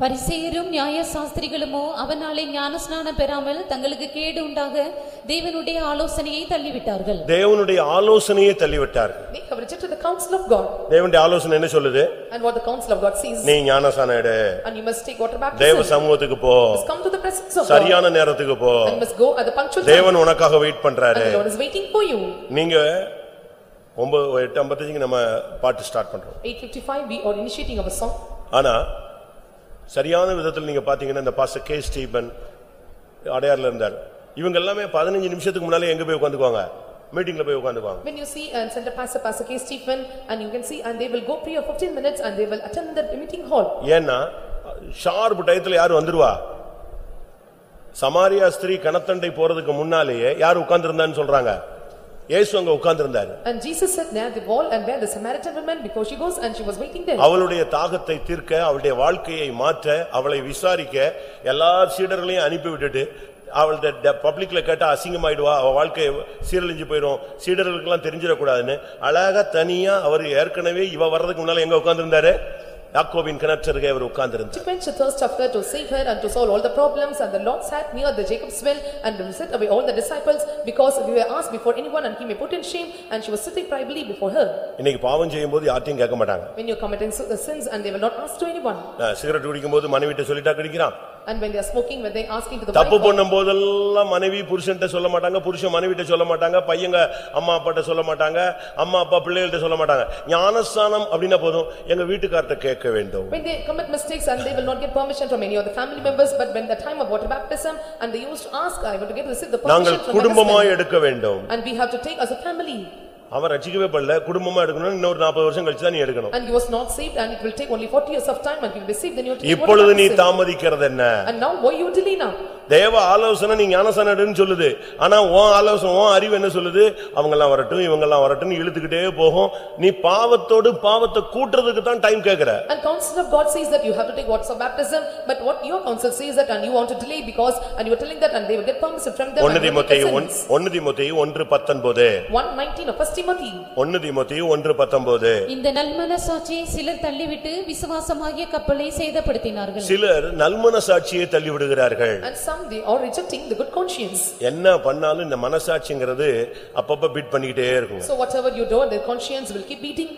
பரிசேயரும் நியாய சாஸ்திரிகளுமோ அவனாலே ஞானஸ்நானம் பெறாமல் தங்களுக்கு கேடு உண்டாக தேவனுடைய ஆலோசனையை தள்ளிவிட்டார்கள் தேவனுடைய ஆலோசனையை தள்ளிவிட்டார் They have rejected the counsel of God, தேவனுடைய ஆலோசனை என்ன சொல்லுது and what the counsel of God says, நீ ஞானசானம் எடு and you must take water தேவ baptism. சமூகத்துக்கு போ Must come to the presence of God, சரியான நேரத்துக்கு போ and must go at the punctual time, தேவன் உனக்காக வெயிட் and பண்றாரு the Lord is waiting for you. நீங்க ஒன்பது எட்டு ஐம்பத்தஞ்சுக்கு நம்ம பாட்டு ஸ்டார்ட் பண்றோம். Eight fifty-five, we are initiating our song, ஆனா சரியான விதத்தில் நீங்க பாத்தீங்கன்னா இந்த பாஸ்டர் கே ஸ்டீபன் அடையார்ல இருந்தார். இவங்க எல்லாமே பதினஞ்சு நிமிஷத்துக்கு முன்னாலே எங்க போய் உட்காந்துக்குவாங்க? மீட்டிங்ல போய் உட்காந்துக்குவாங்க. When you see and Center Pastor, Pastor K. Stephen, and you can see, and they will go for fifteen minutes, and they will attend the meeting hall. ஏன்னா ஷார்ப் டயத்துல யார் வந்துருவா? சமாரியா ஸ்திரீ கணத்தண்டை போறதுக்கு முன்னாலேயே யார் உட்கார்ந்திருந்தான்னு சொல்றாங்க? இயேசு அங்க உட்கார்ந்திருந்தாரு And Jesus sat near the wall, and where the Samaritan woman, before she goes, and she was waiting there. அவளுடைய தாகத்தை தீர்க்க அவளுடைய வாழ்க்கையை மாற்ற அவளை விசாரிக்க எல்லா சீடர்களையும் அனுப்பி விட்டுட்டு அவள்கிட்ட பப்ளிக்ல கேட்டா அசிங்கமாயிடுவா அவ வாழ்க்கை சீரழிஞ்சு போயிடும் சீடர்களுக்கெல்லாம் தெரிஞ்சிடக்கூடாதுன்னு அழகா தனியா அவர் ஏற்கனவே இவ வர்றதுக்கு முன்னால எங்க உட்கார்ந்திருந்தாரு யாக்கோபின் கிணற்றருகே அவர் உட்கார்ந்திருந்தார் To quench the thirst of her, to save her, and to solve all the problems, and the Lord sat near the Jacob's well, and will set away all the disciples, because we were asked before anyone, and he may put in shame, and she was sitting privately before her. இன்னைக்கு பாவம் செய்யும்போது யார்ட்டையும் கேட்க மாட்டாங்க When you're committing si- sins, and they will not ask to anyone. Ah cigarette குடிக்கும்போது மனைவிட்ட சொல்லிட்டா குடிக்கிறான் And when they are smoking, when they are asking to the தப்பு wife, பண்ணும் போதெல்லாம் மனைவி புருஷன்ட்ட சொல்ல மாட்டாங்க புருஷன் மனைவிட்ட சொல்ல மாட்டாங்க பையங்க அம்மா அப்பாட்ட சொல்ல மாட்டாங்க அம்மா அப்பா பிள்ளைகள்ட்ட சொல்ல மாட்டாங்க ஞானஸ்தானம் அப்படின்னா போதும் எங்க வீட்டுக்கார்ட்ட கேட்க வேண்டும் when they commit mistakes, and they will not get permission from any of the family members, but when the time of water baptism, and they used to ask, I want to get receive the நாங்கள் permission from my குடும்பமாய் husband. எடுக்க வேண்டும் And we have to take as a family. அவன் ரட்சிக்கவே படல குடும்பமா எடுக்கணும் இன்னொரு நாற்பது வருஷம் கழிச்சு தான் நீ எடுக்கணும் And he was not saved, and it will take only forty years of time, and he will receive the new. water இப்பொழுது நீ. தாமதிக்கிறது என்ன And now why you delay now? தேவ ஆலோசனை நீ ஞானஸ்தானம் எடுன்னு சொல்லுது. ஆனா உன் ஆலோசனை உன் அறிவு என்ன சொல்லுது? அவங்கெல்லாம் வரட்டும் இவங்கெல்லாம் வரட்டும் இழுத்துக்கிட்டே போகும். நீ பாவத்தோடு பாவத்தை கூட்டுறதுக்கு தான் டைம் கேக்குற. And counsel of God says that you have to take waters of baptism, but what your counsel says that and you want to delay because, and you are telling that and they will get permission from them. ஒன்னு and will make திமுத்தையு a sense. ஒன்னு திமுத்தையு ஒன்று பத்தொன்பது. One nineteen of first Timothy. ஒன்னு திமுத்தையு ஒன்று பத்தொன்பது. இந்த நல்மன சாட்சியை சிலர் தள்ளிவிட்டு விசுவாசமாகிய கப்பலை சேதப்படுத்தினார்கள். சிலர் நல்மன சாட்சியை தள்ளி விடுகிறார்கள் And some they are rejecting the good conscience. என்ன பண்ணாலும் இந்த மனசாட்சிங்கிறது அப்பப்ப பீட் பண்ணிக்கிட்டே இருக்கும் So whatever you do, their conscience will keep beating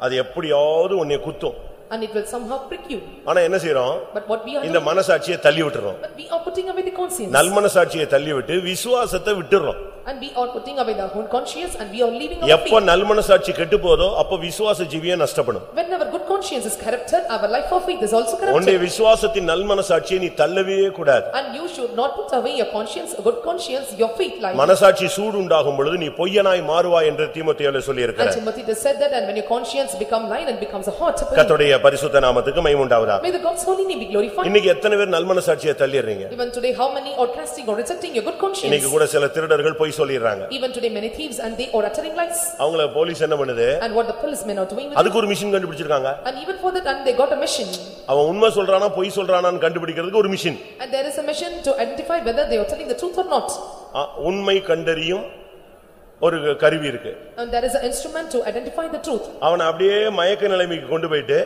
அது எப்படியாவது உன்னை குத்தும் and it will somehow prick you. ஆனா என்ன செய்றோம் But what we are இந்த மனசாட்சியை தள்ளி விட்டுறோம் but we are putting away the conscience. நல்மனசாட்சியை தள்ளி விட்டு விசுவாசத்தை விட்டுறோம் And we are putting away the whole conscience and we are leaving our எப்ப faith. நல்மனசாட்சி கெட்டு போதோ அப்ப விசுவாச ஜீவியம் நஷ்டப்படும் When our good conscience is corrupted, our life of faith is also உன்னுடைய corrupted. விசுவாசத்தின் நல்மனசாட்சியை நீ தள்ளவே கூடாது And you should not put away your conscience, a good conscience, your faith life. மனசாட்சி சூடு உண்டாகும் பொழுது நீ பொய்யனாய் மாறுவாய் என்று தீமோத்தேயுல And சொல்லியிருக்கிறார் Timothy just said that and when your conscience become lion and becomes a hot. கர்த்தருடைய பரிசுத்த நாமத்துக்கு மைமுண்டாவதா May the God's holy name be glorified. இன்னைக்கு எத்தனை பேர் நல்மனசாட்சியை தள்ளிடுறீங்க Even today, how many are casting or rejecting your good conscience? இன்னைக்கு கூட சில திருடர்கள் பொய் சொல்லிடுறாங்க Even today, many thieves and they are uttering lies. அவங்கள போலீஸ் என்ன பண்ணுது And what the policemen are doing. அதுக்கு ஒரு மிஷின் கண்டுபிடிச்சிருக்காங்க And even for that, and they got a mission. அவன் உண்மை சொல்றானா பொய் சொல்றானான்னு கண்டுபிடிக்கிறதுக்கு ஒரு machine And there is a mission to identify whether they are telling the truth or not. உண்மை கண்டறியும் ஒரு கருவி இருக்கு And there is an instrument to identify the truth. அவனை அப்படியே மயக்க நிலைமைக்கு கொண்டு போயிட்டு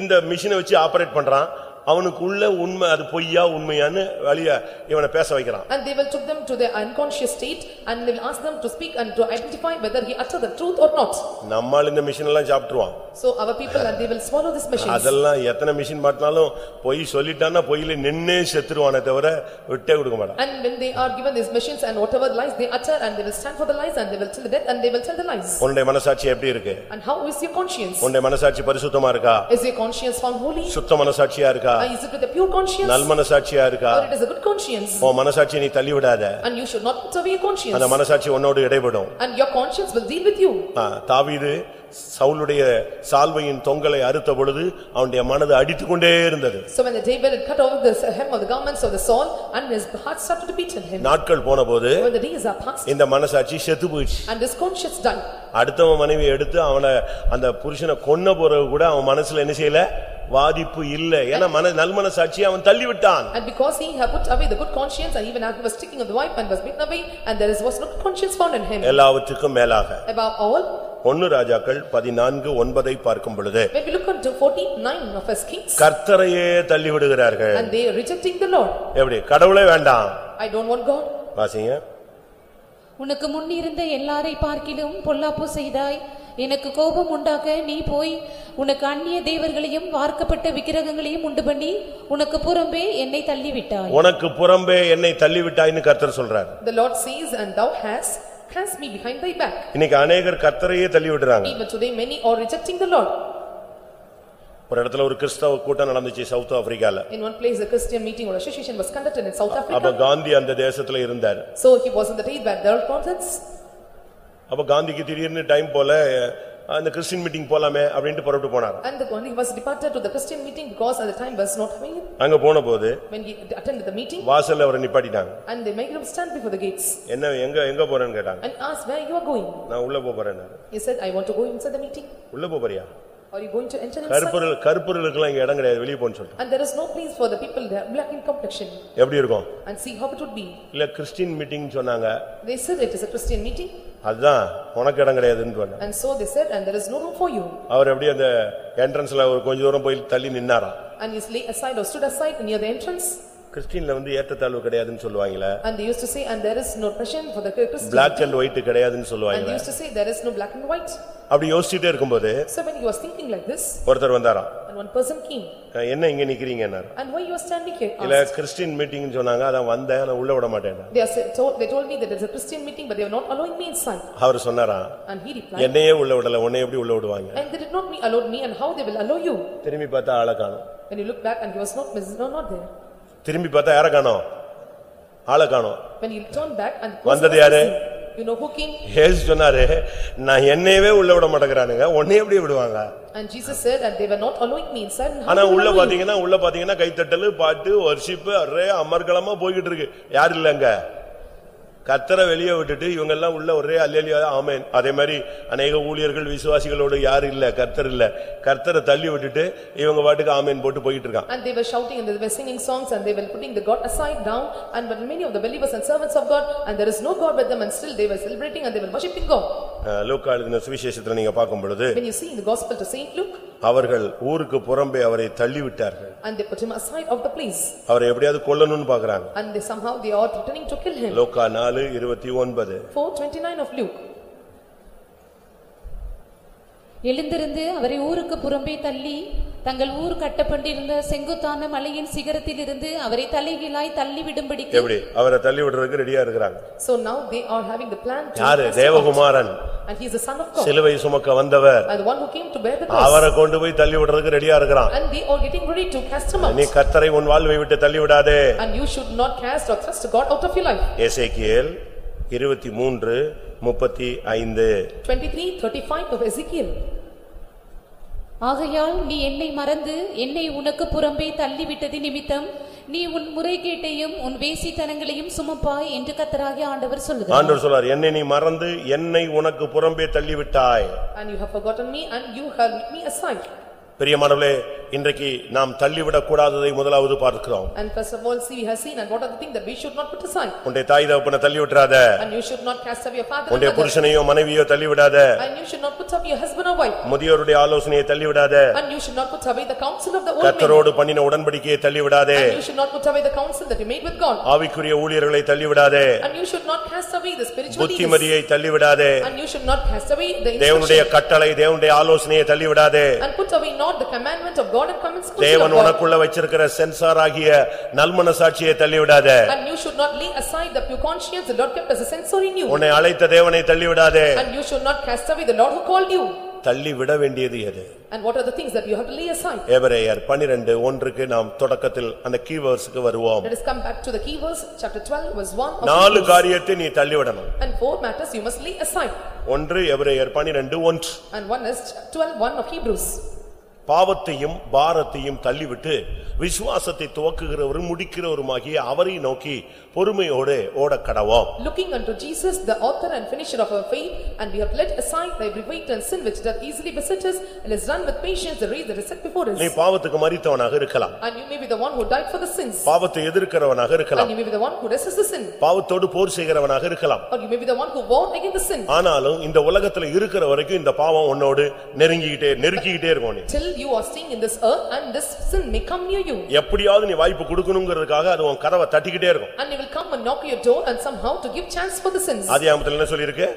இந்த மிஷினை வச்சு ஆபரேட் பண்றான் அவனுக்குள்ள உண்மை அது பொய்யா உண்மையான்னு வழிய இவனை பேச வைக்கிறான் And they will took them to their unconscious state and they will ask them to speak and to identify whether he uttered the truth or not. நம்மால் இந்த மிஷின் எல்லாம் சாப்பிட்டுருவான் So our people and they will swallow this machines. அதெல்லாம் எத்தனை machine மாட்டினாலும் பொய் சொல்லிட்டான்னா பொய்யில நின்னே செத்துருவானே தவிர விட்டே கொடுக்க மாட்டான் And when they are given these machines and whatever lies they utter and they will stand for the lies and they will tell the death and they will tell the lies. உன்னுடைய மனசாட்சி எப்படி இருக்கு And how is your conscience? உன்னுடைய மனசாட்சி பரிசுத்தமா இருக்கா Is your conscience found holy? சுத்த மனசாட்சியா இருக்கா Or is it with a pure conscience? நல் மனசாட்சியா இருக்கா Or it is a good conscience? உன் மனசாட்சி நீ தள்ளி விடாத And you should not put away your conscience. அந்த மனசாட்சி உன்னோடு இடைபடும் And your conscience will deal with you. ஆ, தாவீது சவுலுடைய சால்வையின் தொங்கலை அறுத்த பொழுது அவனுடைய மனது அடித்துக்கொண்டே இருந்தது So when the David had cut off the hem of the garments of the Saul and his heart started to beat in him. நாட்கள் போனபோது When the days are past இந்த மனசாட்சி செத்து போயிடுச்சு and his conscience died. அடுத்தவன் மனைவி எடுத்து அவனை அந்த புருஷனை கொன்ன பிறகு கூட அவன் மனசுல என்ன செய்யல வாதிப்பு இல்ல ஏன்னா மன நல்மனசாட்சி அவன் தள்ளி விட்டான் And because he had put away the good conscience and even he was sticking of the wife and was beaten away and there is was no conscience found in him. எல்லாவற்றுக்கும் மேலாக Above all, ஒன்னு ராஜாக்கள் பதினான்கு ஒன்பதை பார்க்கும் பொழுது when we look unto forty-nine of his kings கர்த்தரையே தள்ளி விடுகிறார்கள் and they are rejecting the Lord. எப்படி கடவுளே வேண்டாம் I don't want God. வாசிங்க உனக்கு முன்னிருந்த எல்லாரை பார்க்கிலும் பொல்லாப்பு செய்தாய் எனக்கு கோபம் உண்டாக நீ போய் உனக்கு அந்நிய தேவர்களையும் வார்க்கப்பட்ட விக்கிரகங்களையும் உண்டு பண்ணி உனக்கு புறம்பே என்னை தள்ளிவிட்டாய் உனக்கு புறம்பே என்னை தள்ளி விட்டாய்ன்னு கர்த்தர் சொல்றார் The Lord says, "And thou hast cast me behind thy back." இன்னைக்கு அநேகர் கர்த்தரையே தள்ளி விடுறாங்க Even today many are rejecting the Lord. ஒரு இடத்துல ஒரு கிறிஸ்தவ கூட்டம் நடந்துச்சு சவுத் ஆப்பிரிக்கால In one place, a Christian meeting or association was conducted in South அப்ப Africa. காந்தி அந்த தேசத்துல இருந்தார் So he was in the day where there prophets. அப்ப காந்திக்கு திடீர்னு டைம் போல அந்த கிறிஸ்டின் மீட்டிங் போலாமே அப்படின்ட்டு புறப்பட்டு போனார் And the Gandhi was departed to the Christian meeting because at the time was not having it. அங்க போன போது When he attended the meeting வாசல்ல அவரை நிப்பாட்டிட்டாங்க and they made him stand before the gates என்ன எங்க எங்க போறேன்னு கேட்டாங்க and asked where you are going. நான் உள்ள போப் போறேன் He said, "I want to go inside the meeting." உள்ள போறியா Are you going to enter inside? கருப்பொருள் கருப்பொருளுக்கெல்லாம் இங்க இடம் கிடையாது வெளியே போன்னு சொல்லிட்டு And there is no place for the people that are black in complexion. எப்படி இருக்கும் And see how it would be. இல்ல கிறிஸ்டின் மீட்டிங் சொன்னாங்க They said it is a Christian meeting அதுதான் உனக்கு இடம் கிடையாதுன்னு சொன்னாங்க and so they said, "And there is no room for you." அவர் எப்படி அந்த என்ட்ரன்ஸ்ல ஒரு கொஞ்ச தூரம் போய் தள்ளி நின்னாராம் And he lay aside or stood aside near the entrance. கிறிஸ்டின்ல வந்து ஏற்றத்தாழ்வு கிடையாதுன்னு சொல்லுவாங்கல்ல And they used to say, "And there is no oppression for the Christian." Black and white கிடையாதுன்னு And they used to say, "There is no black and white." அப்படி யோசிச்சுட்டே இருக்கும்போது So when he was thinking like this, ஒருத்தர் வந்தாராம் and one person came, என்ன இங்க நிக்கிறீங்கன்னாரு "And why you are standing here?" இல்ல asked. கிறிஸ்டின் மீட்டிங்னு சொன்னாங்க அதான் வந்தேன் ஆனா உள்ள விட மாட்டேன் They told, they told me that it's a Christian meeting, but they were not allowing me inside. அவர் சொன்னாராம் And he replied, என்னையே உள்ள விடல உன்னை எப்படி உள்ள விடுவாங்க "And they did not me allowed me, and how they will allow you?" திரும்பி பார்த்தா ஆளை காணோம் When you look back, and he was not, no, not there. திரும்பி பார்த்தா யார காணோம் ஆளை காணோம் When he turned back, and. வந்தது யாரு? You know who came? ஏசு சொன்னாரு நான் என்னையவே உள்ள விட மாட்டேங்கிறானுங்க உன்னை எப்படி விடுவாங்க And Jesus said, "And they were not allowing me inside." ஆனா உள்ள allow you?" பாத்தீங்கன்னா உள்ள பாத்தீங்கன்னா கைத்தட்டலு பாட்டு வர்ஷிப்பு அரே அமர்கலமா போய்கிட்டு இருக்கு யார் இல்லங்க கத்தரை வெளியே விட்டுட்டு இவங்க எல்லாம் உள்ள ஒரே அல்லேலியா ஆமேன் அதே மாதிரி அநேக ஊழியர்கள் விசுவாசிகளோடு யாரும் இல்ல கர்த்தர் இல்ல கர்த்தரை தள்ளி விட்டுட்டு இவங்க பாட்டுக்கு ஆமேன் போட்டு போயிட்டு இருக்காங்க And they were shouting and they were singing songs and they were putting the God aside down and but many of the believers and servants of God and there is no God with them and still they were celebrating and they were worshiping God. அஹ், லூக்கா எழுதின சுவிசேஷத்துல நீங்க பார்க்கும் பொழுது When you see in the gospel to Saint Luke அவர்கள் ஊருக்கு புறம்பே அவரை தள்ளி விட்டார்கள் and they put him aside of the place அவரை எப்படியாவது கொல்லணும்னு பாக்குறாங்க and they somehow they are threatening to kill him. லோக்கா நாலு இருபத்தி ஒன்பது Four twenty-nine of Luke. எழுந்திருந்து அவரை ஊருக்கு புறம்பே தள்ளி தங்கள் ஊர் கட்டப்பட்டிருந்த செங்குத்தான மலையின் சிகரத்திலிருந்து அவரை தலைகீழாய் தள்ளிவிடும்படிக்கு எப்படி அவரை தள்ளி விடுறதுக்கு ரெடியா இருக்கிறாங்க So now they are having the plan. யாரு. தேவகுமாரன் And he is the son of God சிலுவை சுமக்க வந்தவர் and the one who came to bear the cross. அவரை கொண்டு போய் தள்ளி விடுறதுக்கு ரெடியா இருக்கிறான் And they are getting ready to cast him out. நீ கர்த்தரை உன் வாழ்வை விட்டு தள்ளி விடாதே And you should not cast or thrust God out of your life. எசேக்கியேல் இருபத்தி மூன்று முப்பத்தி ஐந்து Twenty-three thirty-five of Ezekiel. ஆகையால் நீ என்னை மறந்து என்னை உனக்கு புறம்பே தள்ளிவிட்டது நிமித்தம் நீ உன் முறைகேட்டையும் உன் வேசித்தனங்களையும் சுமப்பாய் என்று கத்தராகிய ஆண்டவர் சொல்லுகிறார் ஆண்டவர் சொல்றார் என்னை நீ மறந்து என்னை உனக்கு புறம்பே தள்ளி விட்டாய் And you have forgotten me and you have me aside. Priyamanavale இன்றைக்கு நாம் தள்ளிவிடக் கூடாததை முதலாவது பார்க்கிறோம் And first of all, see, we have seen and what are the things that we should not put aside. உன்னுடைய தாய் தகப்பனை தள்ளி விட்டுறாத And you should not cast away your father and உன்னுடைய mother. புருஷனையோ மனைவியோ தள்ளிவிடாத And you should not put away your husband or wife. முதியோருடைய ஆலோசனையை தள்ளிவிடாத And you should not put away the counsel of the old men. கர்த்தரோடு பண்ணின உடன்படிக்கையை தள்ளிவிடாதே And you should not put away the counsel that you made with God. ஆவிக்குரிய ஊழியர்களை தள்ளிவிடாதே And you should not cast away the spiritual leaders. புத்திமதியை தள்ளிவிடாதே And you should not cast away the தேவனுடைய instruction. கட்டளை தேவனுடைய ஆலோசனையை தள்ளிவிடாதே And put away not the commandment of God and commandments of தேவன் God. உனக்குள்ள வச்சிருக்கிற sensor ஆகிய நல்மனசாட்சியை தள்ளிவிடாத And you should not lay aside the pure conscience the Lord kept as a censor in you. உன்னை அழைத்த தேவனை தள்ளிவிடாதே And you should not cast away the Lord who called you. தள்ளி விட வேண்டியது எது And what are the things that you have to lay aside? எபிரேயர் பனிரெண்டு ஒன்றுக்கு நாம் தொடக்கத்தில் அந்த கீவேர்ஸ்க்கு வருவோம் Let us come back to the key verse, chapter twelve, verse one. of நாலு Hebrews. காரியத்தை நீ தள்ளிவிடணும் And four matters you must lay aside. ஒன்று எபிரேயர் பனிரெண்டு ஒன்று And one is twelve, one of Hebrews. பாவத்தையும் பாரத்தையும் தள்ளிவிட்டு விசுவாசத்தை துவக்குகிறவரும் முடிக்கிறவருமாகிய அவரை நோக்கி பொறுமையோடு ஓடக் கடவோம் Looking unto Jesus, the author and finisher of our faith, and we have let aside every weight and sin which doth easily beset us, and has run with patience the race that is set before us. நீ பாவத்துக்கு மறித்தவனாக இருக்கலாம் And you may be the one who died for the sins, பாவத்தை எதிர்க்கிறவனாக and இருக்கலாம் you may be the one who resists the sin, பாவத்தோடு போர் செய்கிறவனாக இருக்கலாம் or you may be the one who war against the sin. ஆனாலும் இந்த உலகத்துல இருக்கிற வரைக்கும் இந்த பாவம் உன்னோடு நெருங்கிக்கிட்டே நெருக்கிக்கிட்டே இருக்கும் நீ Till you are staying in this earth, and this sin may come near you. எப்படியாவது நீ வாய்ப்பு கொடுக்கணுங்கிறதுக்காக அது உன் கதவை தட்டிக்கிட்டே இருக்கும் And he will come and knock your door and somehow to give chance for the sins. ஆதியாகமத்துல என்ன சொல்லிருக்கு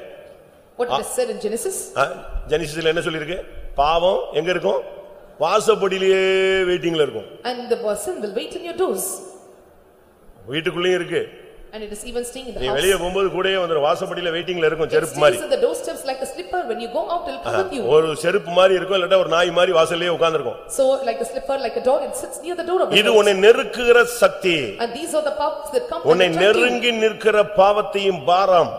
What it is said in Genesis, ஜெனிசிஸ்ல என்ன சொல்லிருக்கு பாவம் எங்க இருக்கும் வாசப்படியிலேயே வெயிட்டிங்ல இருக்கும் and the sin will wait in your doors, வீட்டுக்குள்ளேயும் இருக்கு and it is even staying in the நீ house. வெளியே போகும்போது கூடயே வந்துரும் வாசப்படியில வெயிட்டிங்ல இருக்கும் It செருப்பு மாதிரி stays in the doorsteps like a slipper, when you go out, it will come with you. ஒரு செருப்பு மாதிரி இருக்கும் இல்லாட்டா ஒரு நாய் மாதிரி வாசல்லயே உட்கார்ந்திருக்கும் So like a slipper, like a dog, it sits near the door of the இது house. உன்னை நெருக்குகிற சக்தி And these are the powers that come உன்னை and attract you. நெருங்கி நிற்கிற பாவத்தையும் பாரம்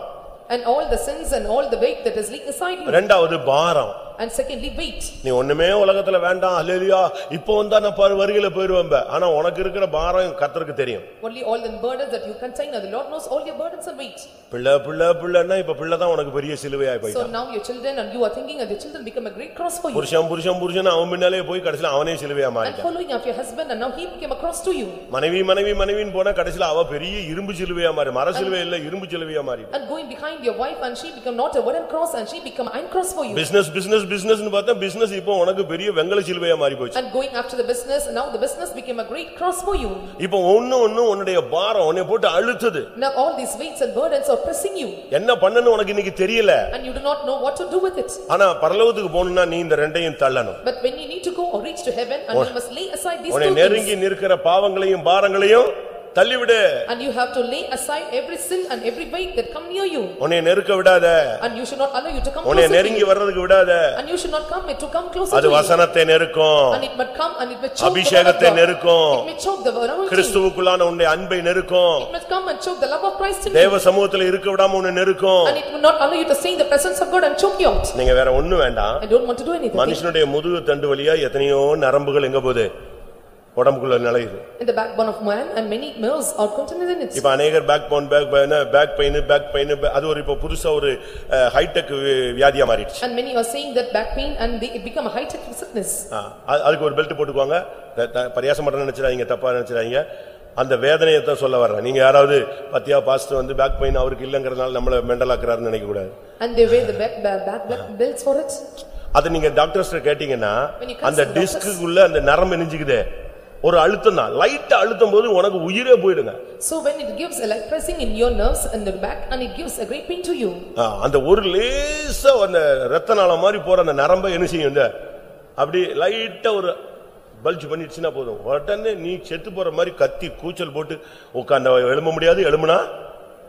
And all the sins and all the weight that is laid aside you. ரெண்டாவது பாரம் And secondly, weight. நீ ஒண்ணுமே உலகத்துல வேண்டாம் அல்லேலியா இப்போ வந்தா நான் பாரு வருகையில போயிருவேன் ஆனா உனக்கு இருக்கிற பாரம் கர்த்தருக்கு தெரியும் Only all the burdens that you contain, and the Lord knows all your burdens and weight. பிள்ளை பிள்ளை பிள்ளைன்னா இப்ப பிள்ளை தான் உனக்கு பெரிய சிலுவையாய் So போயிட்டான் now your children, and you are thinking that your children become a great cross for you. புருஷன் புருஷன் புருஷன் அவன் பின்னாலே போய் கடைசில அவனே சிலுவையா And மாறிட்டான் following after your husband, and now he became a cross to you. மனைவி மனைவி மனைவின்னு போனா கடைசில அவ பெரிய இரும்பு சிலுவையா மாறி மர சிலுவை இல்ல இரும்பு சிலுவையா மாறி And going behind your wife, and she become not a wooden cross, and she become iron cross for you. Business business பிசினஸ்னு பார்த்தா பிசினஸ் இப்போ உனக்கு பெரிய வெங்கல சிலுவையா மாறி போச்சு And going after the business, now the business became a great cross for you. இப்போ ஒண்ணு ஒண்ணு உன்னுடைய பாரம் உன்னை போட்டு அழுத்துது Now all these weights and burdens are pressing you, என்ன பண்ணன்னு உனக்கு இன்னைக்கு தெரியல and you do not know what to do with it. ஆனா பரலோகத்துக்கு போகணும்னா நீ இந்த ரெண்டையும் தள்ளணும் But when you need to go or reach to heaven, and you must lay aside these உன்னை two things. நெருங்கி நிற்கிற பாவங்களையும் பாரங்களையும் தள்ளிவிடு And you have to lay aside every sin and every weight that come near you. உன்னை நெருக்க விடாத And you should not allow you to come உன்னை நெருங்கி. வர்றதுக்கு விடாத And you should not come to come closer அது. வசனத்தை நெருக்கும் And it might come and it may choke அபிஷேகத்தை. நெருக்கும் It may choke the God. கிறிஸ்துவுக்குள்ளான உன்னுடைய அன்பை நெருக்கும் It must come and choke the love of Christ in. தேவ சமூகத்துல இருக்க விடாம உன்னை நெருக்கும் And it will not allow you to in the presence of God and choke you out. நீங்க வேற ஒண்ணு வேண்டாம் I don't want to do anything. மனுஷனுடைய முதுகு தண்டு வழியா எத்தனையோ நரம்புகள் எங்க போகுது உடம்புக்குள்ள நுழையுது. In the backbone of man and many nerves are contained in it. இப்ப அநேகர் backbone back back pain back pain அது ஒரு இப்ப புதுசா ஒரு ஹைடெக் வியாதியா மாறிடுச்சு. And many are saying that back pain and they become a high-tech sickness. ஆ, அது- அதுக்கு ஒரு பெல்ட் போட்டுக்குவாங்க. பரியாசம் பண்றேன்னு நினைச்சிடாதீங்க தப்பா நினைச்சிடாதீங்க. அந்த வேதனையை தான் சொல்ல வர்றேன். நீங்க யாராவது பத்தியா பாஸ்ட் வந்து பேக் பெயின் அவருக்கு இல்லங்கறதுனால நம்மள மெண்டலாக்குறாருன்னு நினைக்க கூடாது And they wear the back, back, back back belts for it. அது நீங்க டாக்டர்ஸ் consult அந்த டிஸ்க்குள்ள அந்த நரம்பு நெஞ்சுக்குதே ஒரு அழுத்தம் தான். லைட்டா அழுத்தும் போது உனக்கு உயிரே போயிடுங்க. So when it gives a like pressing in your nerves and the back and it gives a great pain to you. அந்த ஒரு லேசா அந்த ரத்த நாளம் மாதிரி போற அந்த நரம்பை என்ன செய்யும் இந்த? அப்படி லைட்டா ஒரு பல்ஜ் பண்ணிடுச்சுன்னா போதும். உடனே நீ செத்து போற மாதிரி கத்தி கூச்சல் போட்டு உட்கார்ந்த எழும்ப முடியாது? எழும்புனா?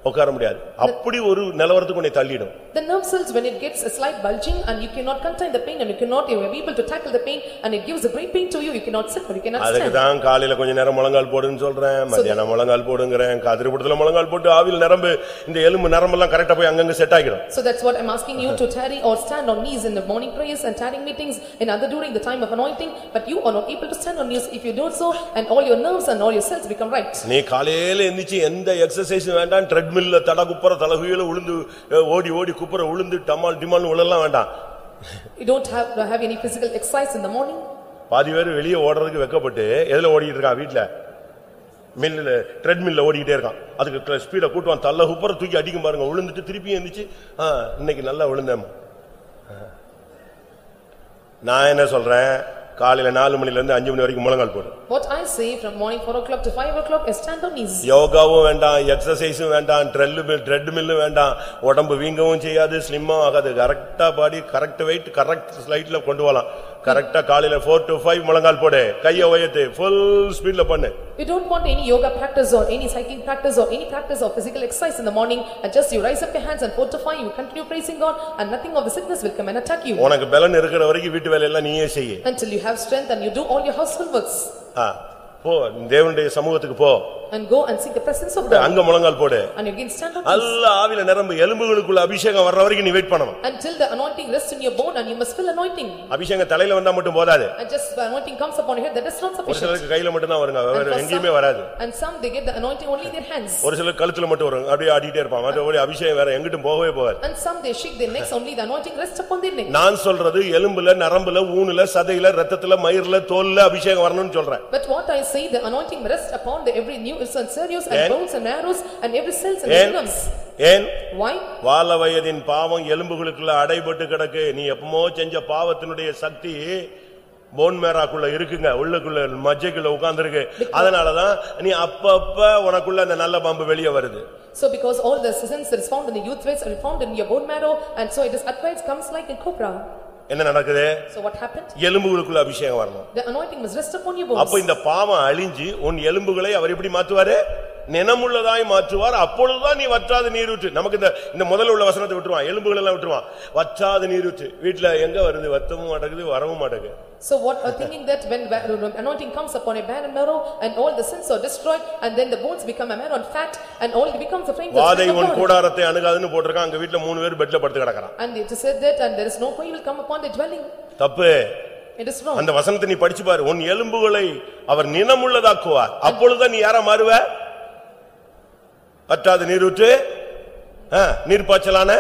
உட்கார முடியாது அப்படி ஒரு நிலவரத்துக்கு உன்னை தள்ளிடும் The nerve cells, when it gets a slight bulging and you cannot contain the pain and you cannot, you are able to tackle the pain and it gives a great pain to you, you cannot sit or you cannot அதுக்கு stand. தான் காலையில கொஞ்ச நேரம் முழங்கால் போடுன்னு சொல்றேன் மத்தியானம் முழங்கால் போடுங்கிறேன் கதிரிபுடத்துல முழங்கால் போட்டு ஆவியில் நரம்பு இந்த எலும்பு நரம்பெல்லாம் கரெக்டா போய் அங்கங்க செட் ஆகிடும் So that's what I'm asking you to tarry or stand on knees in the morning prayers and tarrying meetings and other during the time of anointing, but you are not able to stand on knees. If you do so, and all your nerves and all your cells become right. நீ காலையில எந்திரிச்சு எந்த exercise வேண்டாம் ட்ரெட்மில்ல தட குப்புற தலகுயில உளுந்து ஓடி ஓடி குப்புற உளுந்து டமால் டிமால் உழலாம் வேண்டாம். You don't have, have any physical exercise in the morning. பாதி பேர் வெளியே ஓடுறதுக்கு வெக்கப்பட்டு எதுல ஓடிட்டு இருக்கான் வீட்டுல மில்லுல ட்ரெட் மில்ல ஓடிக்கிட்டே இருக்கான். அதுக்கு ஸ்பீட கூட்டுவான். தள்ள குப்புற தூக்கி அடிக்கும் பாருங்க. விழுந்துட்டு திருப்பி எந்திரிச்சு ஆ இன்னைக்கு நல்லா விழுந்தேன். நான் என்ன சொல்றேன்? காலையில நாலு மணில இருந்து அஞ்சு மணி வரைக்கும் முழங்கால் போடு. What I say from morning four o'clock to five o'clock is stand on knees. யோகாவும் வேண்டாம் எக்ஸசைஸும் வேண்டாம் ட்ரெல்லு மில் ட்ரெட் மில்லும் வேண்டாம். உடம்பு வீங்கவும் செய்யாது ஸ்லிம்மும் ஆகாது. கரெக்டா பாடி கரெக்ட் வெயிட் கரெக்ட் ஸ்லைட்ல கொண்டு வரலாம் கரெக்டா காலையில ஃபோர் டு ஃபைவ் முழங்கால் போடு கைய உயர்த்து ஃபுல் ஸ்பீட்ல பண்ணு You don't want any yoga practice or any cycling practice or any practice of physical exercise in the morning and just you rise up your hands and four to five, you continue praising God and nothing of the sickness will come and attack you. உனக்கு பலன் இருக்கிற வரைக்கும் வீட்டு வேலையெல்லாம் நீயே செய்ய Until you have strength and you do all your household works ஆ, போ தேவனுடைய சமூகத்துக்கு போ and go and seek the presence of God அங்க முழங்கால் போடு and you again stand knees அல்ல ஆவில நிரம்பு எலும்புகளுக்குள்ள அபிஷேகம் வர்ற வரைக்கும் நீ வெயிட் பண்ணணும் until the anointing rests in your bone and you must feel anointing. அபிஷேகம் தலையில வந்தா மட்டும் போதாது And just the anointing comes upon your head, that is not ஒரு sufficient. சிலருக்கு கையில மட்டும் தான் வருங்க வேற எங்கேயுமே வராது And some they get the anointing only in their hands. ஒரு சிலர் கழுத்துல மட்டும் வரும் அப்படியே ஆடிட்டே இருப்பான் மற்றபடி அபிஷேகம் வேற எங்கிட்டும் போகவே போகாது And some they shake their necks, only the anointing rests upon their neck. நான் சொல்றது எலும்புல நரம்புல ஊனுல சதையில ரத்தத்துல மயிர்ல தோல்ல அபிஷேகம் வரணும்னு சொல்றேன் But what I say, the anointing rests upon the every nerves and sinews and And- bones and marrows and every cells and ஏன் organs. ஏன் Why? வால வயதின் பாவம் எலும்புகளுக்குள்ள அடைபட்டு கிடக்கு நீ எப்பமோ செஞ்ச பாவத்தினுடைய சக்தி போன் மேராக்குள்ள இருக்குங்க உள்ளுக்குள்ள மஜ்ஜைக்குள்ள உட்கார்ந்திருக்கு அதனாலதான் நீ அப்பப்ப உனக்குள்ள அந்த நல்ல பாம்பு வெளியே வருது So because all the sins that is found in the youth race are found in your bone marrow and so it is acquired comes like a cobra. என்ன நடக்குது So what happened? எலும்புகளுக்குள்ள அபிஷேகம் வரணும் The anointing must rest upon your அப்ப bones. இந்த பாவம் அழிஞ்சு உன் எலும்புகளை அவர் எப்படி மாத்துவாரு நினமுள்ளதாய் மாற்றுவார். அப்பொழுதுதான் நீ வற்றாத நீரூற்று. நமக்கு இந்த இந்த முதல்ல உள்ள வசனத்தை விட்டுருவான். எலும்புகள் எல்லாம் விட்டுருவான். வற்றாத நீரூற்று. வீட்டுல எங்க வருது? வத்தவும் மாட்டேங்குது வரவும் மாட்டேங்குது. So what are thinking that when anointing comes upon a barren marrow and all the sins are destroyed and then the bones become a marrow and fat and all becomes a frame. வாதை உன் கூடாரத்தை அணுகாதுன்னு போட்டிருக்கான். அங்க வீட்டுல மூணு பேர் பெட்ல படுத்து கிடக்குறான். And it is said that and there is no way will come upon the dwelling. தப்பு. அந்த வசனத்தை நீ படிச்சு பாரு. உன் எலும்புகளை அவர் நினமுள்ளதாக்குவார். அப்பொழுதுதான் நீ யாரா மாறுவ? பற்றாத நீரூற்று ஆ, நீர்ப்பாய்ச்சலான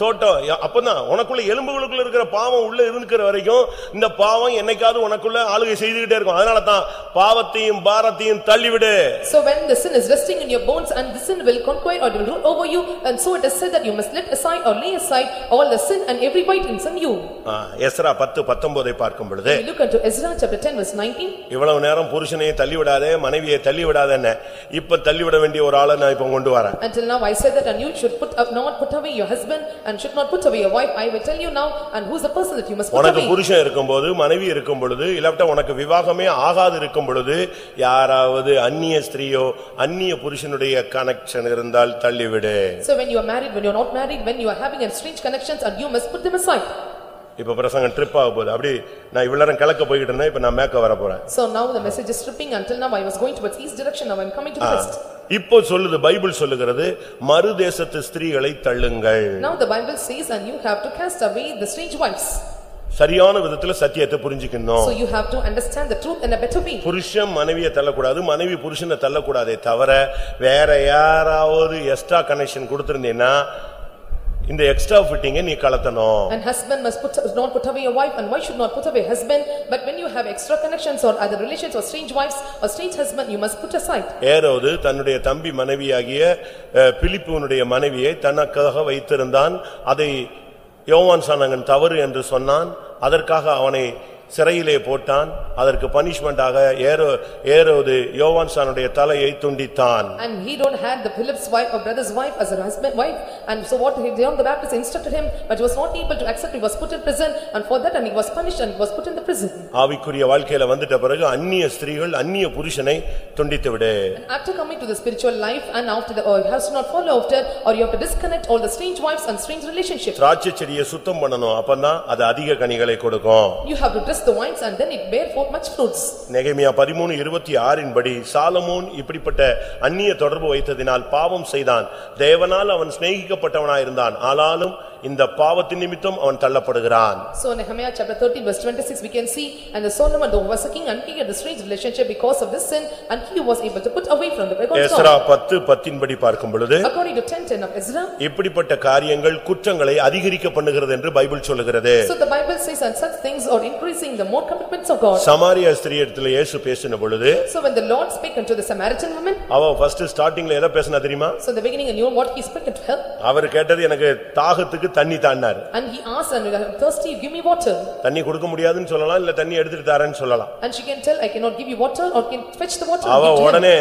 தோட்டம் அப்பதான் உனக்குள்ள எலும்புகளுக்குள்ள இருக்கிற பாவம் உள்ள இருக்கிற வரைக்கும் இந்த பாவம் என்னைக்காவது உனக்குள்ள ஆளுகை செய்துகிட்டே இருக்கும் அதனால தான் பாவத்தையும் பாரத்தையும் தள்ளிவிடு So when the sin is resting in your bones and the sin will conquer or will rule over you and so it is said that you must let aside or lay aside all the sin and every weight in you. ஆ, Ezra பத்து பத்தொன்பதை பார்க்கும் பொழுது We look into Ezra chapter ten verse nineteen. இவ்வளவு நேரம் புருஷனையே தள்ளிவிடாதே மனைவியை தள்ளிவிடாதேன்னு இப்ப தள்ளிவிட வேண்டிய ஒரு ஆளை நான் இப்ப கொண்டு வரேன் Until now I said that and you should put up, not put away your husband and should not put away your wife. I will tell you now and who's the person that you must put உனக்கு away. புருஷன் இருக்கும்போது மனைவி இருக்கும் பொழுது இல்லாவிட்டா உனக்கு விவாகமே ஆகாது இருக்கும் பொழுது யாராவது அந்நிய ஸ்திரீயோ அந்நிய புருஷனுடைய கனெக்ஷன் இருந்தால் தள்ளிவிடு So when you are married, when you are not married, when you are having a strange connections and you must put them aside. இப்ப பிரசங்கம் ட்ரிப் ஆக போகுது அப்படி நான் இவ்வளவு நேரம் கிழக்க போய்கிட்டு இருந்தேன் இப்ப நான் மேக்க வர போறேன் So now the message is stripping until now I was going towards east direction, now I am coming to the west. இப்போ சொல்லுது பைபிள் சொல்லுகிறது மறுதேசத்து ஸ்திரீகளை தள்ளுங்கள் Now the Bible says and you have to cast away the strange wives. சரியான விதத்துல சத்தியத்தை புரிஞ்சுக்கணும் So you have to understand the truth in a better way. புருஷன் மனைவியை தள்ளக்கூடாது மனைவி புருஷனை தள்ளக்கூடாதே தவிர வேற யாராவது எக்ஸ்ட்ரா கனெக்ஷன் கொடுத்திருந்தீன்னா இந்த எக்ஸ்ட்ரா ஃபிட்டிங்க நீ கலத்தணும் And husband must put, not put away your wife and wife should not put away husband. But when you have extra connections or other relations or strange wives or strange husband, you must put aside. ஏரோது தன்னுடைய தம்பி மனைவியாகிய அஹ், பிலிப்புவனுடைய மனைவியை தனக்காக வைத்திருந்தான் அதை யோவான் சானங்கன் தவறு என்று சொன்னான் அதற்காக அவனை சிறையிலே போட்டான் அதற்கு பனிஷ்மெண்டாக ஏரோ ஏரோது யோவான் சானுடைய தலையை துண்டித்தான் And he don't had the Philip's wife or brother's wife as a husband wife. And so what he John the Baptist instructed him, but he was not able to accept, he was put in prison. And for that and he was punished and he was put in the prison. ஆவிக்குரிய வாழ்க்கையில வந்துட்ட பிறகு அந்நிய ஸ்திரீகள் அந்நிய புருஷனை துண்டித்து விடு And after coming to the spiritual life and after the, or to not follow after, or you have to disconnect all the strange wives and strange relationships. திராட்சை செடியை சுத்தம் பண்ணணும் அப்பதான் அது அதிக கனிகளை கொடுக்கும் You have to press the vines and then it bear forth much fruits. நெகேமியா பதிமூணு இருபத்தி ஆறின் படி சாலமோன் இப்படிப்பட்ட அந்நிய தொடர்பு வைத்ததினால் பாவம் செய்தான் தேவனால் அவன் சிநேகிக்கப்பட்டவனாயிருந்தான் ஆனாலும் இந்த பாவத்தின் நிமித்தம் அவன் தள்ளப்படுகிறான் So Nehemiah chapter thirteen verse twenty-six we can see, and the Solomon though was a king and he had a strange relationship because of this sin and he was able to put away from the of Ezra God. பத்து பத்தின்படி பார்க்கும் பொழுது According to ten ten of Ezra, இப்படிப்பட்ட காரியங்கள் குற்றங்களை அதிகரிக்க பண்ணுகிறது என்று Bible சொல்லுகிறது so the Bible says and such things are increasing the more commitments of God. Samaria ஸ்திரீ இடத்துல இயேசு பேசின பொழுது So when the Lord spake unto the Samaritan woman, அவ ஃபர்ஸ்ட் ஸ்டார்டிங்ல எதை பேசினா தெரியுமா so the beginning and you know what he spake unto her, அவர் கேட்டது எனக்கு தாகத்துக்கு தண்ணி தாண்டாரு and he asked, and I am thirsty, give me water. தண்ணி கொடுக்க முடியாதுன்னு சொல்லலாம் இல்ல தண்ணி எடுத்துட்டு தரேன்னு சொல்லலாம் And she can tell, I cannot give you water or can fetch the water. and அவ give to him. உடனே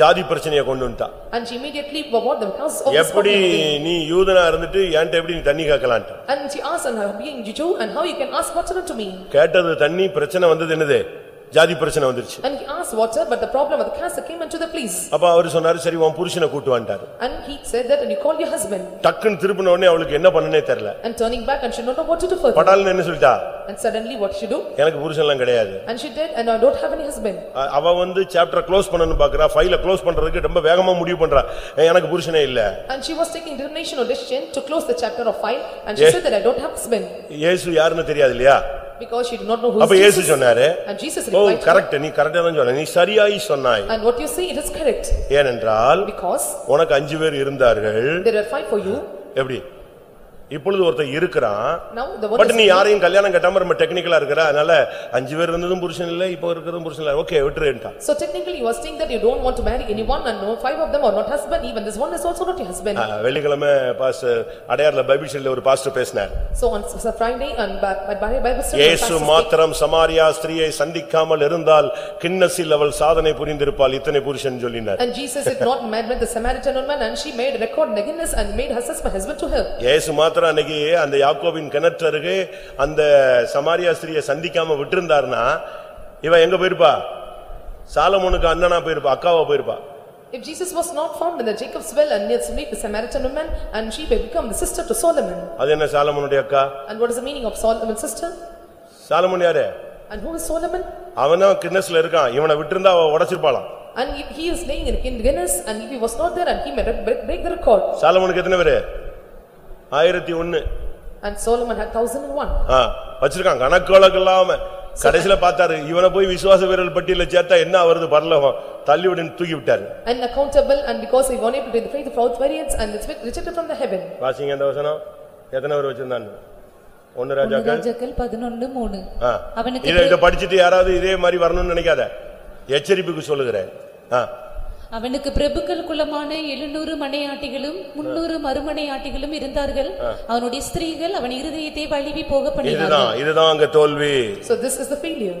ஜாதி பிரச்சனையை கொண்டு வந்துட்டா And she immediately what the cause of this எப்படி problem. நீ யூதனா இருந்துட்டு என்கிட்ட எப்படி நீ தண்ணி கேட்கலான்ட்டு And she asked, and her being Jew, and how you can ask water unto me? கேட்டது தண்ணி பிரச்சனை வந்தது என்னது ஜாதி பிரச்சனை வந்துருச்சு And he asked water, but the problem of the cancer came unto the police. அப்ப அவரு சொன்னாரு சரி உன் புருஷனை கூட்டு வந்துட்டாரு And he said that, and you call your husband. டக்குன்னு திருப்பின உடனே அவளுக்கு என்ன பண்ணனே தெரியல And turning back, and she don't know what to do further. படால்னு என்ன சொல்லிட்டா And suddenly what she do? எனக்கு புருஷன்லாம் கிடையாது And she did, and I don't have any husband. அ- அவ வந்து சாப்டர் க்ளோஸ் பண்ணனும் பாக்குறா ஃபைல க்ளோஸ் பண்றதுக்கு ரொம்ப வேகமா முடிவு பண்றா "ஏய், எனக்கு புருஷனே இல்ல And she was taking determination or decision to close the chapter of file, and she said that I don't have husband. இயேசு யாருன்னு தெரியாது இல்லையா Because she did not know who அப்ப is இயேசு Jesus. சொன்னாரு And Jesus oh replied, to her, correct நீ கரெக்டா தான் சொன்ன நீ சரியாய் சொன்னாய் and what you say, it is correct. ஏனென்றால் Because உனக்கு அஞ்சு பேர் இருந்தார்கள் there are five for you, எப்படி இப்பொழுது ஒருத்தன் இருக்கிறான் பட் நீ யாரையும் கல்யாணம் கட்டாம ரொம்ப டெக்னிக்கலா இருக்கிற அதனால அஞ்சு பேர் இருந்ததும் புருஷன் இல்ல இப்போ இருக்கிறதும் புருஷன் இல்ல ஓகே விட்டுருன்ட்டான் So technically you are saying that you don't want to marry anyone and no five of them are not husband, even this one is also not your husband. ஆ, வெள்ளிக்கிழமை பாஸ்டர் அடையார்ல பைபிள் ஸ்டடியில ஒரு pastor பேசினார் So on s- Friday and by- by Bi- Bible study. இயேசு மாத்திரம் சமாரியா ஸ்திரியை சந்திக்காமல் இருந்தால் கிண்ணசில் அவள் சாதனை புரிந்திருப்பாள் இத்தனை புருஷன் சொல்லினார் And Jesus had not met with the Samaritan woman and she made a record in the Guinness and made her husband husband to her. இயேசு மாத்திரம் அன்னைக்கு அந்த யாக்கோபின் கிணற்று அருகே அந்த சமாரியா ஸ்திரியை சந்திக்காம விட்டிருந்தாருன்னா இவன் எங்க போயிருப்பா சாலமோனுக்கு அண்ணனா போயிருப்பா அக்காவா போயிருப்பா If Jesus was not found in the Jacob's well and near to meet the Samaritan woman and she may become the sister to Solomon. அது என்ன சாலமோனுடைய அக்கா And what is the meaning of Solomon's sister? Solomon யாரு And who is Solomon? அவன்தான் கிண்ணஸ்ல இருக்கான் இவனை விட்டிருந்தா அவ உடைச்சிருப்பாளாம் And he is laying in Guinness and if he was not there and he may break the record. சாலமோனுக்கு எத்தனை பேரு ஆயிரத்தி ஒன்னு. And Solomon had thousand and one. ஆ, வச்சிருக்கான். கணக்கு வழக்கு இல்லாம கடைசில பார்த்தாரு இவனை போய் விசுவாச வீரர்கள் பட்டியல சேர்த்தா என்ன வருது பரலோகம். தள்ளி விடுன்னு தூக்கி விட்டாரு. Unaccountable and because he was unable to the faith of all variance and it's rejected from the heaven. வாசிங்க அந்த வசனம். எத்தனை பேர் வச்சிருந்தான்னு ஒன்னு ராஜாக்கள். ராஜாக்கள் பதினொன்று மூணு. ஆ. அவனுக்கு இத படிச்சிட்டு யாராவது இதே மாதிரி வரணும்னு நினைக்காத. எச்சரிப்புக்கு சொல்லுகிறேன். அவனுக்கு பிரபுக்கள் குலமான எழுநூறு மனையாட்டிகளும் முன்னூறு மறுமனையாட்டிகளும் இருந்தார்கள். அவனுடைய ஸ்திரீகள் அவன் இருதயத்தை வலிவி போக பண்ணினார்கள். இதுதான் இதுதான் அங்க தோல்வி. So this is the failure.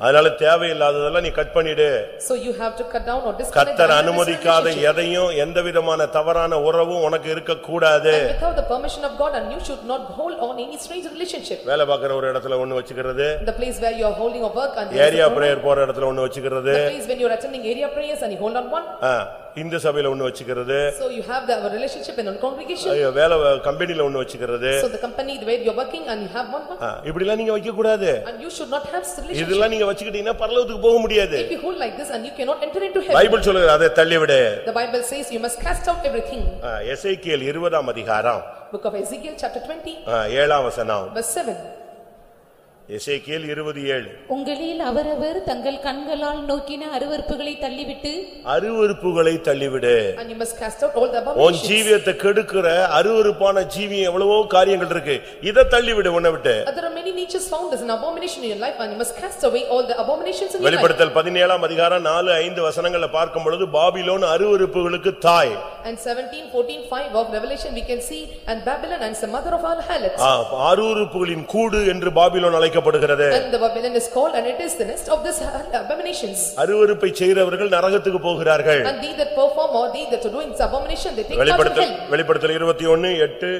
அதனால தேவையில்லாததெல்லாம் நீ கட் பண்ணிடு So you have to cut down or disconnect. கர்த்தர் the அனுமதிக்காத relationship. எதையும் எந்த விதமான தவறான உறவும் உனக்கு இருக்கக்கூடாது And without the permission of God and you should not hold on any strange relationship. வேலை பார்க்கிற ஒரு இடத்துல ஒண்ணு வச்சுக்கிறது The place where you are holding a work and. there is a area. Prayer போற இடத்துல ஒண்ணு வச்சுக்கிறது The place when you are attending area prayers and you hold on one. ஆ, இந்த சபையில ஒண்ணு வச்சுக்கிறது So you have the our relationship in a congregation. ஐயோ, வேலை கம்பெனில ஒண்ணு வச்சுக்கிறது So the company where you are working and you have one one. ஆ, இப்படிலாம் நீங்க வைக்க கூடாது And you should not have this relationship. இதெல்லாம் நீங்க வச்சுக்கிட்டீங்கன்னா பரலோகத்துக்கு போக முடியாது If you hold like this and you cannot enter into heaven. Bible சொல்லுகிறது அதை தள்ளிவிடு The Bible says you must cast out everything. எசேக்கியேல் இருபதாம் அதிகாரம் Book of Ezekiel chapter twenty ஆ, ஏழாம் வசனம் verse seven. எசேக்கியேல் இருபது ஏழு உங்களில் அவரவர் தங்கள் கண்களால் நோக்கின அருவருப்புகளை தள்ளிவிட்டு அருவருப்புகளை தள்ளிவிடு And you must cast out all the உன் abominations. ஜீவியத்தை கெடுக்கிற அருவருப்பான ஜீவியம் எவ்வளவோ காரியங்கள் இருக்கு இதை தள்ளிவிடு உன்னை விட்டு Uh, There are many natures found as an abomination in your life and you must cast away all the abominations in your life. வெளிப்படுத்தல் பதினேழாம் அதிகாரம் நாலு ஐந்து வசனங்களை பார்க்கும் பொழுது பாபிலோன் அருவருப்புகளுக்கு தாய் And seventeen, fourteen, five of Revelation we can see and Babylon and the mother of all harlots. ஆ, அருவருப்புகளின் கூடு என்று பாபிலோன் அழைக்கப்படுகிறது And the Babylon is called and it is the nest of this abominations. அருவருப்பை செய்கிறவர்கள் நரகத்துக்கு போகிறார்கள் And they that perform or they that are doing abomination, they take part in வெளிப்படுத்தல் hell. வெளிப்படுத்தல் இருபத்தி ஒன்னு எட்டு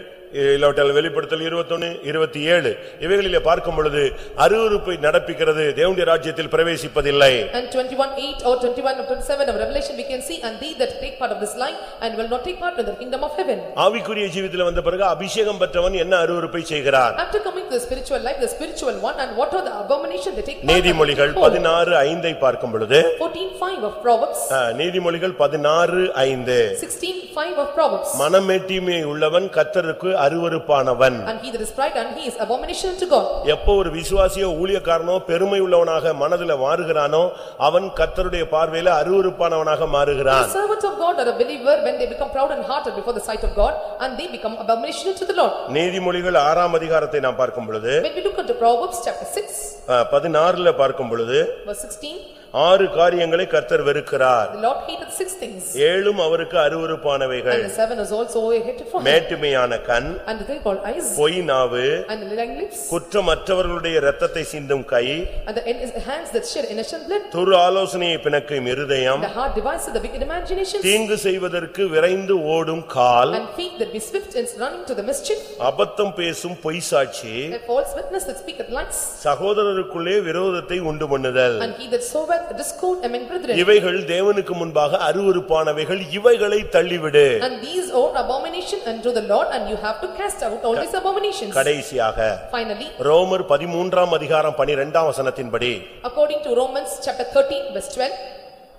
இல்லாவிட்டால் வெளிப்படுத்தல் இருபத்தொன்னு இருபத்தி ஏழு இவைகளிலே பார்க்கும் பொழுது அருவருப்பை நடப்பிக்கிறது தேவனுடைய ராஜ்யத்தில் பிரவேசிப்பதில்லை And twenty-one, eight or twenty-one or twenty-seven of Revelation we can see and they that take part of this line and will not take part in the kingdom of heaven. ஆவிக்குரிய ஜீவித்தில் வந்த பிறகு அபிஷேகம் பெற்றவன் என்ன அருவருப்பை செய்கிறான் After coming to the spiritual life, the spiritual one and what are the abomination they take part in? நீதிமொழிகள் பதினாறு ஐந்தை பார்க்கும் பொழுது Fourteen, five of Proverbs, ஆ, நீதிமொழிகள் பதினாறு ஐந்து sixteen, five of Proverbs. மனமேட்டிமை உள்ளவன் கத்தருக்கு அருவருப்பானவன் And he that is pride and he is abomination unto God. எப்போ ஒரு விசுவாசியோ ஊழியக்காரனோ பெருமை உள்ளவனாக மனதுல மாறுகிறானோ அவன் கத்தருடைய பார்வையில அருவருப்பானவனாக The மாறுகிறான் servant of God or a believer, when they become proud and hearted before the sight of God, and they become abomination unto the Lord. நீதிமொழிகள் ஆறாம் அதிகாரத்தை நாம் பார்க்கும் பொழுது When we look into Proverbs chapter six, அஹ், பதினாறுல பார்க்கும் பொழுது verse sixteen, ஆறு காரியங்களை கர்த்தர் வெறுக்கிறார் the Lord hated six things. ஏழும் அவருக்கு அருவருப்பானவைகள் And the seven is also hated for him. மேட்டுமையான கண் And the three called eyes, பொய் நாவு and the lying lips, குற்றமற்றவர்களுடைய இரத்தத்தை சிந்தும் கை and the en- hands that shed innocent blood, துரு ஆலோசனையை பிணக்கும் இருதயம் the heart devises the wicked imaginations, தீங்கு செய்வதற்கு விரைந்து ஓடும் கால் and feet that be swift in running to the mischief, அபத்தம் பேசும் பொய் சாட்சி a false witness that speaketh lies, சகோதரருக்குள்ளே விரோதத்தை உண்டு பண்ணுதல் and he that soweth discord among brethren. இவைகள் தேவனுக்கு முன்பாக அருவருப்பானவைகள் இவைகளை தள்ளிவிடு And these are abomination unto the Lord, and you have to cast out all these abominations. கடைசியாக Finally, ரோமர் பதிமூன்றாம் அதிகாரம் பனிரெண்டாம் வசனத்தின்படி according to Romans chapter thirteen verse twelve,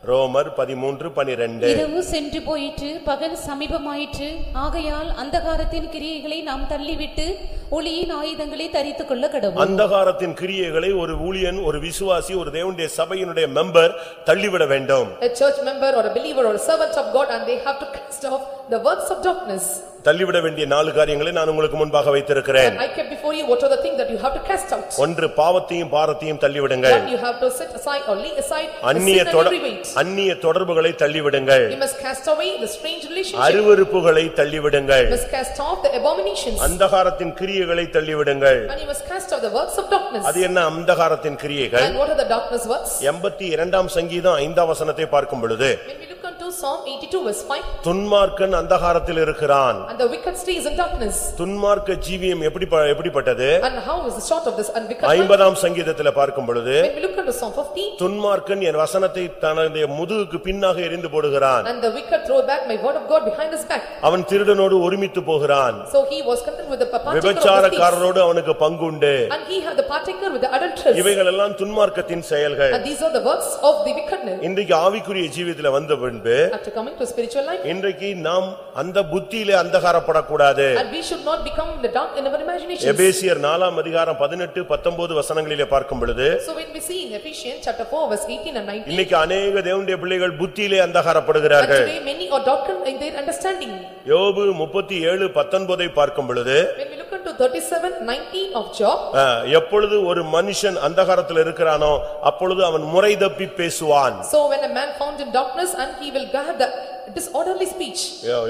ரோமர் பதிமூன்று பனிரெண்டு. இரவு சென்று போயிற்று பகல் சமீபமாயிற்று. ஆகையால் அந்தகாரத்தின் கிரியைகளை நாம் தள்ளிவிட்டு ஒளியின் ஆயுதங்களை தரித்துக் கொள்ள கடவுள். அந்தகாரத்தின் கிரியைகளை ஒரு ஊழியன் ஒரு விசுவாசி ஒரு தேவனுடைய சபையினுடைய மெம்பர் தள்ளிவிட வேண்டும். A church member or a believer or a servant of God, and they have to cast off the works of darkness. தள்ளிவிட வேண்டிய நாலு காரியங்களை நான் உங்களுக்கு முன்பாக வைத்திருக்கிறேன் And I kept before you what are the things that you have to cast out. ஒன்று பாவத்தையும் பாரத்தையும் தள்ளிவிடுங்கள் One, you have to set aside or lay aside the அந்நிய sin and தொட- every weight. அந்நிய தொடர்புகளை தள்ளிவிடுங்கள் You must cast away the strange relationship. அருவருப்புகளை தள்ளிவிடுங்கள் You must cast off the abominations. அந்தகாரத்தின் கிரியைகளை தள்ளிவிடுங்கள் And you must cast off the works of darkness. அது என்ன அந்தகாரத்தின் கிரியைகள் And what are the darkness works? எண்பத்தி இரண்டாம் சங்கீதம் ஐந்தாம் வசனத்தை பார்க்கும் பொழுது When we look unto Psalm eighty-two verse five, துன்மார்க்கன் அந்தகாரத்தில் இருக்கிறான் and the wicked stays in darkness. துன்மார்க்க ஜீவியம் எப்படி எப்படிப்பட்டது And how is the sort of this and wicked man? ஐம்பதாம் சங்கீதத்துல பார்க்கும் பொழுது When we look unto Psalm fifty, துன்மார்க்கன் என் வசனத்தை தன்னுடைய முதுகுக்கு பின்னாக எரிந்து போடுகிறான் and the wicked throw back my word of God behind his back. அவன் திருடனோடு ஒருமித்து போகிறான் So he was content with the partaker of the thieves. விபச்சாரக்காரரோடு அவனுக்கு பங்குண்டு And he had the partaker with the adulterers. இவைகள் எல்லாம் துன்மார்க்கத்தின் செயல்கள் And these are the works of the wicked man. இன்றைக்கு ஆவிக்குரிய ஜீவியத்துல வந்த பின்பு After coming to spiritual life, இன்றைக்கு நாம் அந்த புத்தியிலே அந்தகாரப்படக்கூடாது and we should not become the dark in our imaginations. எபேசியர் நாலாம் அதிகாரம் பதினெட்டு பத்தொன்பது வசனங்களிலே பார்க்கும் பொழுது So when we see in Ephesians chapter four verse eighteen and nineteen, இன்னைக்கு அநேக தேவனுடைய பிள்ளைகள் புத்தியிலே and அந்தகாரப்படுகிறார்கள் today many are darkened in their understanding. யோபு முப்பத்தி ஏழு பத்தொன்பதை பார்க்கும் பொழுது When we look into thirty-seven nineteen of Job, அஹ், எப்பொழுது ஒரு மனுஷன் அந்தகாரத்தில் இருக்கிறானோ அப்பொழுது அவன் முறை தப்பி பேசுவான் so when a man found in darkness and he will have the disorderly speech.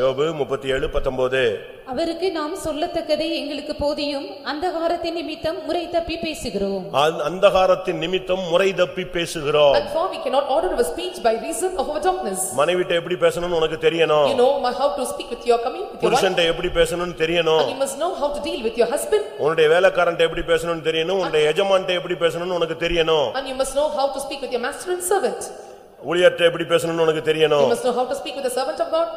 யோபு முப்பத்தி ஏழு பத்தொன்பது அவருக்கு நாம் சொல்லத்தக்கதை எங்களுக்கு போதியும் அந்தகாரத்தின் நிமித்தம் முறை தப்பி பேசுகிறோம் அந்த- அந்தகாரத்தின் நிமித்தம் முறை தப்பி பேசுகிறோம் And for we cannot order our speech by reason of our darkness. மனைவிட்ட எப்படி பேசணும்னு உனக்கு தெரியணும் You know my- how to speak with your coming, with your wife. புருஷன்ட்ட எப்படி பேசணும்னு தெரியணும் And you must know how to deal with your husband. உன்னுடைய வேலைக்காரன்ட்ட எப்படி பேசணும்னு தெரியணும் உன்னுடைய எஜமான்ட்ட எப்படி பேசணும்னு உனக்கு தெரியணும் And you must know how to speak with your master and servant. ஊழியர்ட்ட எப்படி பேசணும்னு உனக்கு You தெரியணும் must know how to speak with the servant of God.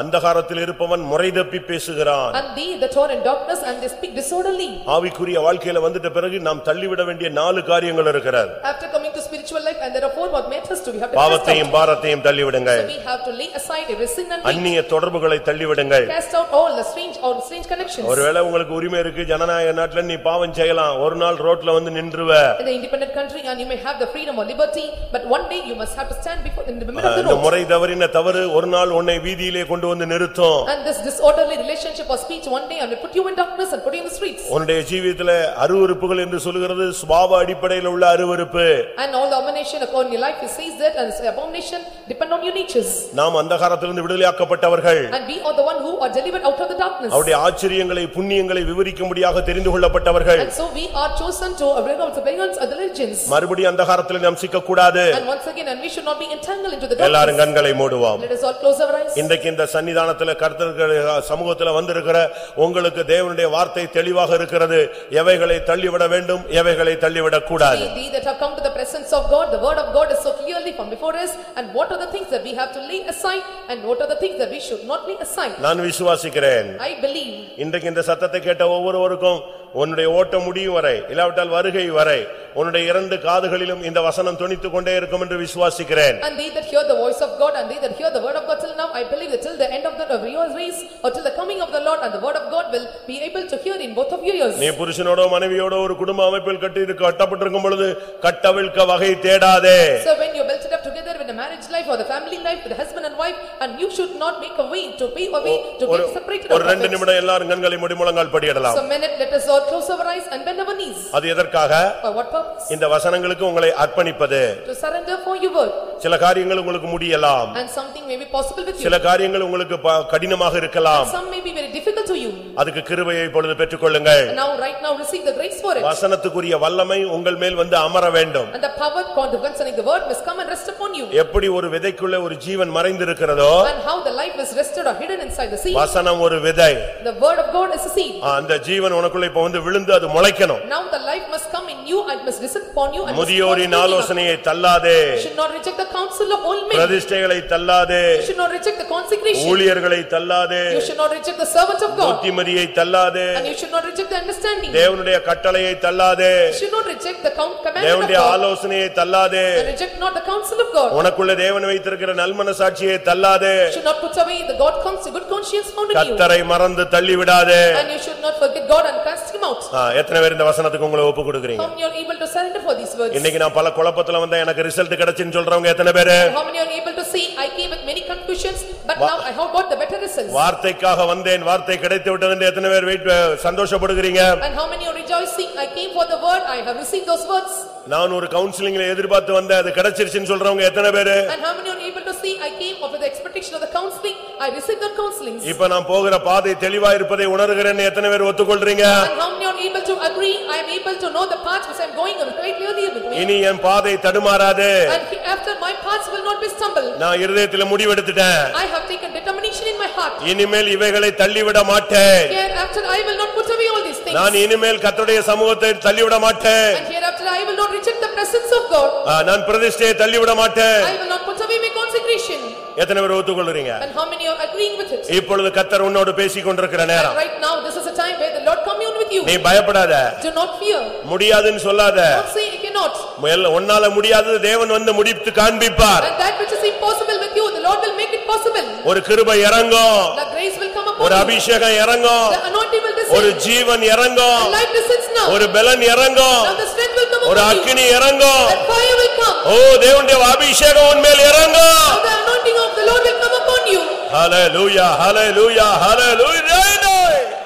அந்தகாரத்தில் இருப்பவன் முறை தப்பி பேசுகிறான் And they that are in darkness and they speak disorderly. ஆவிக்குரிய வாழ்க்கையில வந்துட்ட பிறகு நாம் தள்ளிவிட வேண்டிய நாலு காரியங்கள் இருக்கிறது After coming to spiritual life and there are four what matters to we have to cast out. பாவத்தையும் பாரத்தையும் தள்ளிவிடுங்கள் So we have to lay aside every sin and weight. அந்நிய தொடர்புகளை தள்ளிவிடுங்கள் Cast out all the strange or strange connections. ஒருவேளை உங்களுக்கு உரிமை இருக்கு ஜனநாயக நாட்டுல நீ பாவம் செய்யலாம் ஒரு நாள் ரோட்ல வந்து நின்றுவ In the independent country and you may have the freedom or liberty, but one day you must have to stand before in the middle of the இந்த road. முறை தவறின தவறு ஒரு நாள் உன்னை வீதியிலே கொண்டு வந்து நிறுத்தும் And this disorderly relationship or speech one day and will put you in darkness and put you in the streets. உன்னுடைய ஜீவியத்துல அருவருப்புகள் என்று சொல்லுகிறது சுபாவ அடிப்படையில் உள்ள அருவருப்பு And all the abomination upon your life, it says that and abomination depend on your natures. நாம் அந்தகாரத்திலிருந்து விடுதலையாக்கப்பட்டவர்கள் And we are the one who are delivered out of the darkness. அவருடைய ஆச்சரியங்களை புண்ணியங்களை விவரிக்கும்படியாக தெரிந்து கொள்ளப்பட்டவர்கள் And so we are chosen to avail of the pagans and the religions. மறுபடியும் அந்தகாரத்தில் நாம் சிக்கக்கூடாது And once again, and we should not be entangled into the எல்லாரும். கண்களை மூடுவோம் Let us all close our eyes. இன்றைக்கு இந்த சன்னிதானத்துல கர்த்தர்கள் சமூகத்துல வந்திருக்கிற உங்களுக்கு தேவனுடைய வார்த்தை தெளிவாக இருக்கிறது எவைகளை தள்ளிவிட வேண்டும் எவைகளை தள்ளிவிடக் கூடாது They they that have come to the presence of God, the word of God is so clearly from before us. And what are the things that we have to lay aside and what are the things that we should not lay aside? நான் விசுவாசிக்கிறேன் I believe இன்றைக்கு இந்த சத்தத்தை கேட்ட ஒவ்வொருவருக்கும் உன்னுடைய ஓட்டம் முடியும் வரை இல்லாவிட்டால் வருகை வரை உன்னுடைய இரண்டு காதுகளிலும் இந்த வசனம் தொனித்துக் கொண்டே இருக்கும் என்று விசுவாசிக்கிறேன் And they that hear the voice of God and they that hear the word of God till now, I believe that till the end of the of your race or till the coming of the Lord and the word of God will be able to hear in both of your ears. நீ புருஷனோட மனைவியோட ஒரு குடும்ப அமைப்பில் கட்டி இருக்க கட்டப்பட்டிருக்கும் பொழுது கட்டவிழ்க்க வகை தேடாதே So when you built it up together with the marriage life or the family life with the husband and wife and you should not make a way to pay a way to ஒரு get separated ஒரு out of ரெண்டு. நிமிடம் எல்லாரும் கண்களை முடிமுழங்கால் படியிடலாம் So minute, let us all close our eyes and bend our knees. அது எதற்காக For what purpose? இந்த வசனங்களுக்கு உங்களை அர்ப்பணிப்பது To surrender for your word சில காரியங்கள் உங்களுக்கு முடியலாம் and something may be possible with you. சில காரியங்கள் உங்களுக்கு ப- கடினமாக இருக்கலாம் Some may be very difficult to you. அதுக்கு கிருபையை இப்பொழுது பெற்றுக்கொள்ளுங்கள் And now, right now, receive the grace for it. வசனத்துக்குரிய வல்லமை உங்கள் மேல் வந்து அமர வேண்டும் And the power concerning the word must come and rest upon you. எப்படி ஒரு விதைக்குள்ள ஒரு ஜீவன் மறைந்திருக்கிறதோ And how the life is rested or hidden inside the seed. வசனம் ஒரு விதை The word of God is a seed. அந்த ஜீவன் உனக்குள்ள இப்ப வந்து விழுந்து அது முளைக்கணும் Now the life must come in you and must descend upon you and must முதியோரின் cause you ஆலோசனையை தல்லாதே You should not reject the counsel of old men. பிரதிஷ்டைகளை தல்லாதே You should not reject the consecration. ஊழியர்களை தல்லாதே You should not reject the servant of God. புத்திமதியை தல்லாதே And you should not reject the understanding. தேவனுடைய கட்டளையை தல்லாதே You should not reject the count commandment of தேவனுடைய God. ஆலோசனையை தல்லாதே And reject not the counsel of God. உனக்குள்ள தேவன் வைத்திருக்கிற நல்மனசாட்சியை தல்லாதே You should not put away the God cons, good conscience found in you. கத்தரை மறந்து தள்ளிவிடாதே And you should not forget God and cast him out. ஆ, எத்தனை பேர் இந்த வசனத்துக்கு உங்களை ஒப்பு கொடுக்குறீங்க How many are able to surrender for these words? இன்னைக்கு நான் பல குழப்பத்துல வந்தேன் எனக்கு ரிசல்ட் கிடைச்சுன்னு சொல்றவங்க எத்தனை பேரு How many are able to say, I came with many confusions, but now I have got the better results? வார்த்தைக்காக வந்தேன் வார்த்தை கிடைத்து விட்டது என்று எத்தனை பேர் வெயிட் சந்தோஷப்படுகிறீங்க And how many are rejoicing, I came for the word, I have received those words? நான் ஒரு கவுன்சிலிங்ல எதிர்பார்த்து வந்தேன் அது கிடைச்சிருச்சுன்னு சொல்றவங்க எத்தனை பேரு And how many are able to say, I came with the expectation of the counseling, I received the counselings? இப்ப நான் போகிற பாதை தெளிவா இருப்பதை உணர்கிறேன்னு எத்தனை பேர் ஒத்துக்கொள்றீங்க And how many are able to agree, I am able to know the path which I am going and quite clearly with me? இனி என் பாதை தடுமாறாது And he- after my paths will not be stumbled. நான் இருதயத்துல முடிவெடுத்துட்டேன் I have taken determination in my heart. இனிமேல் இவைகளை தள்ளிவிட மாட்டேன் Hereafter I will not put away all these things. நான் இனிமேல் கர்த்தருடைய சமூகத்தை தள்ளிவிட மாட்டேன் And hereafter I will not reject the presence of God. ஆ, நான் பிரதிஷ்டையை தள்ளிவிட மாட்டேன் I will not put away my consecration. எத்தனை பேர் ஒத்துக்கொள்றீங்க And how many are agreeing with it? இப்பொழுது கத்தர் உன்னோடு பேசிக் கொண்டிருக்கிற And நேரம் right now, this is a time where the Lord commune with you. நீ பயப்படாத Do not fear. முடியாதுன்னு சொல்லாத Don't say I cannot. முதல்ல உன்னால முடியாதது தேவன் வந்து முடித்து காண்பிப்பார் And that which is impossible with you, the Lord will make it possible. ஒரு கிருபை இறங்கும் The grace will come ஒரு upon you. அபிஷேகம் இறங்கும் The anointing will ஒரு descend. ஜீவன் இறங்கும் The light descends now. ஒரு பலன் இறங்கும் Now the strength will come ஒரு upon you. அக்கினி இறங்கும் And fire will come. ஓ தேவனுடைய அபிஷேகம் உன்மேல் இறங்கும் Now the anointing of of the Lord will come upon you. Hallelujah, hallelujah, hallelujah.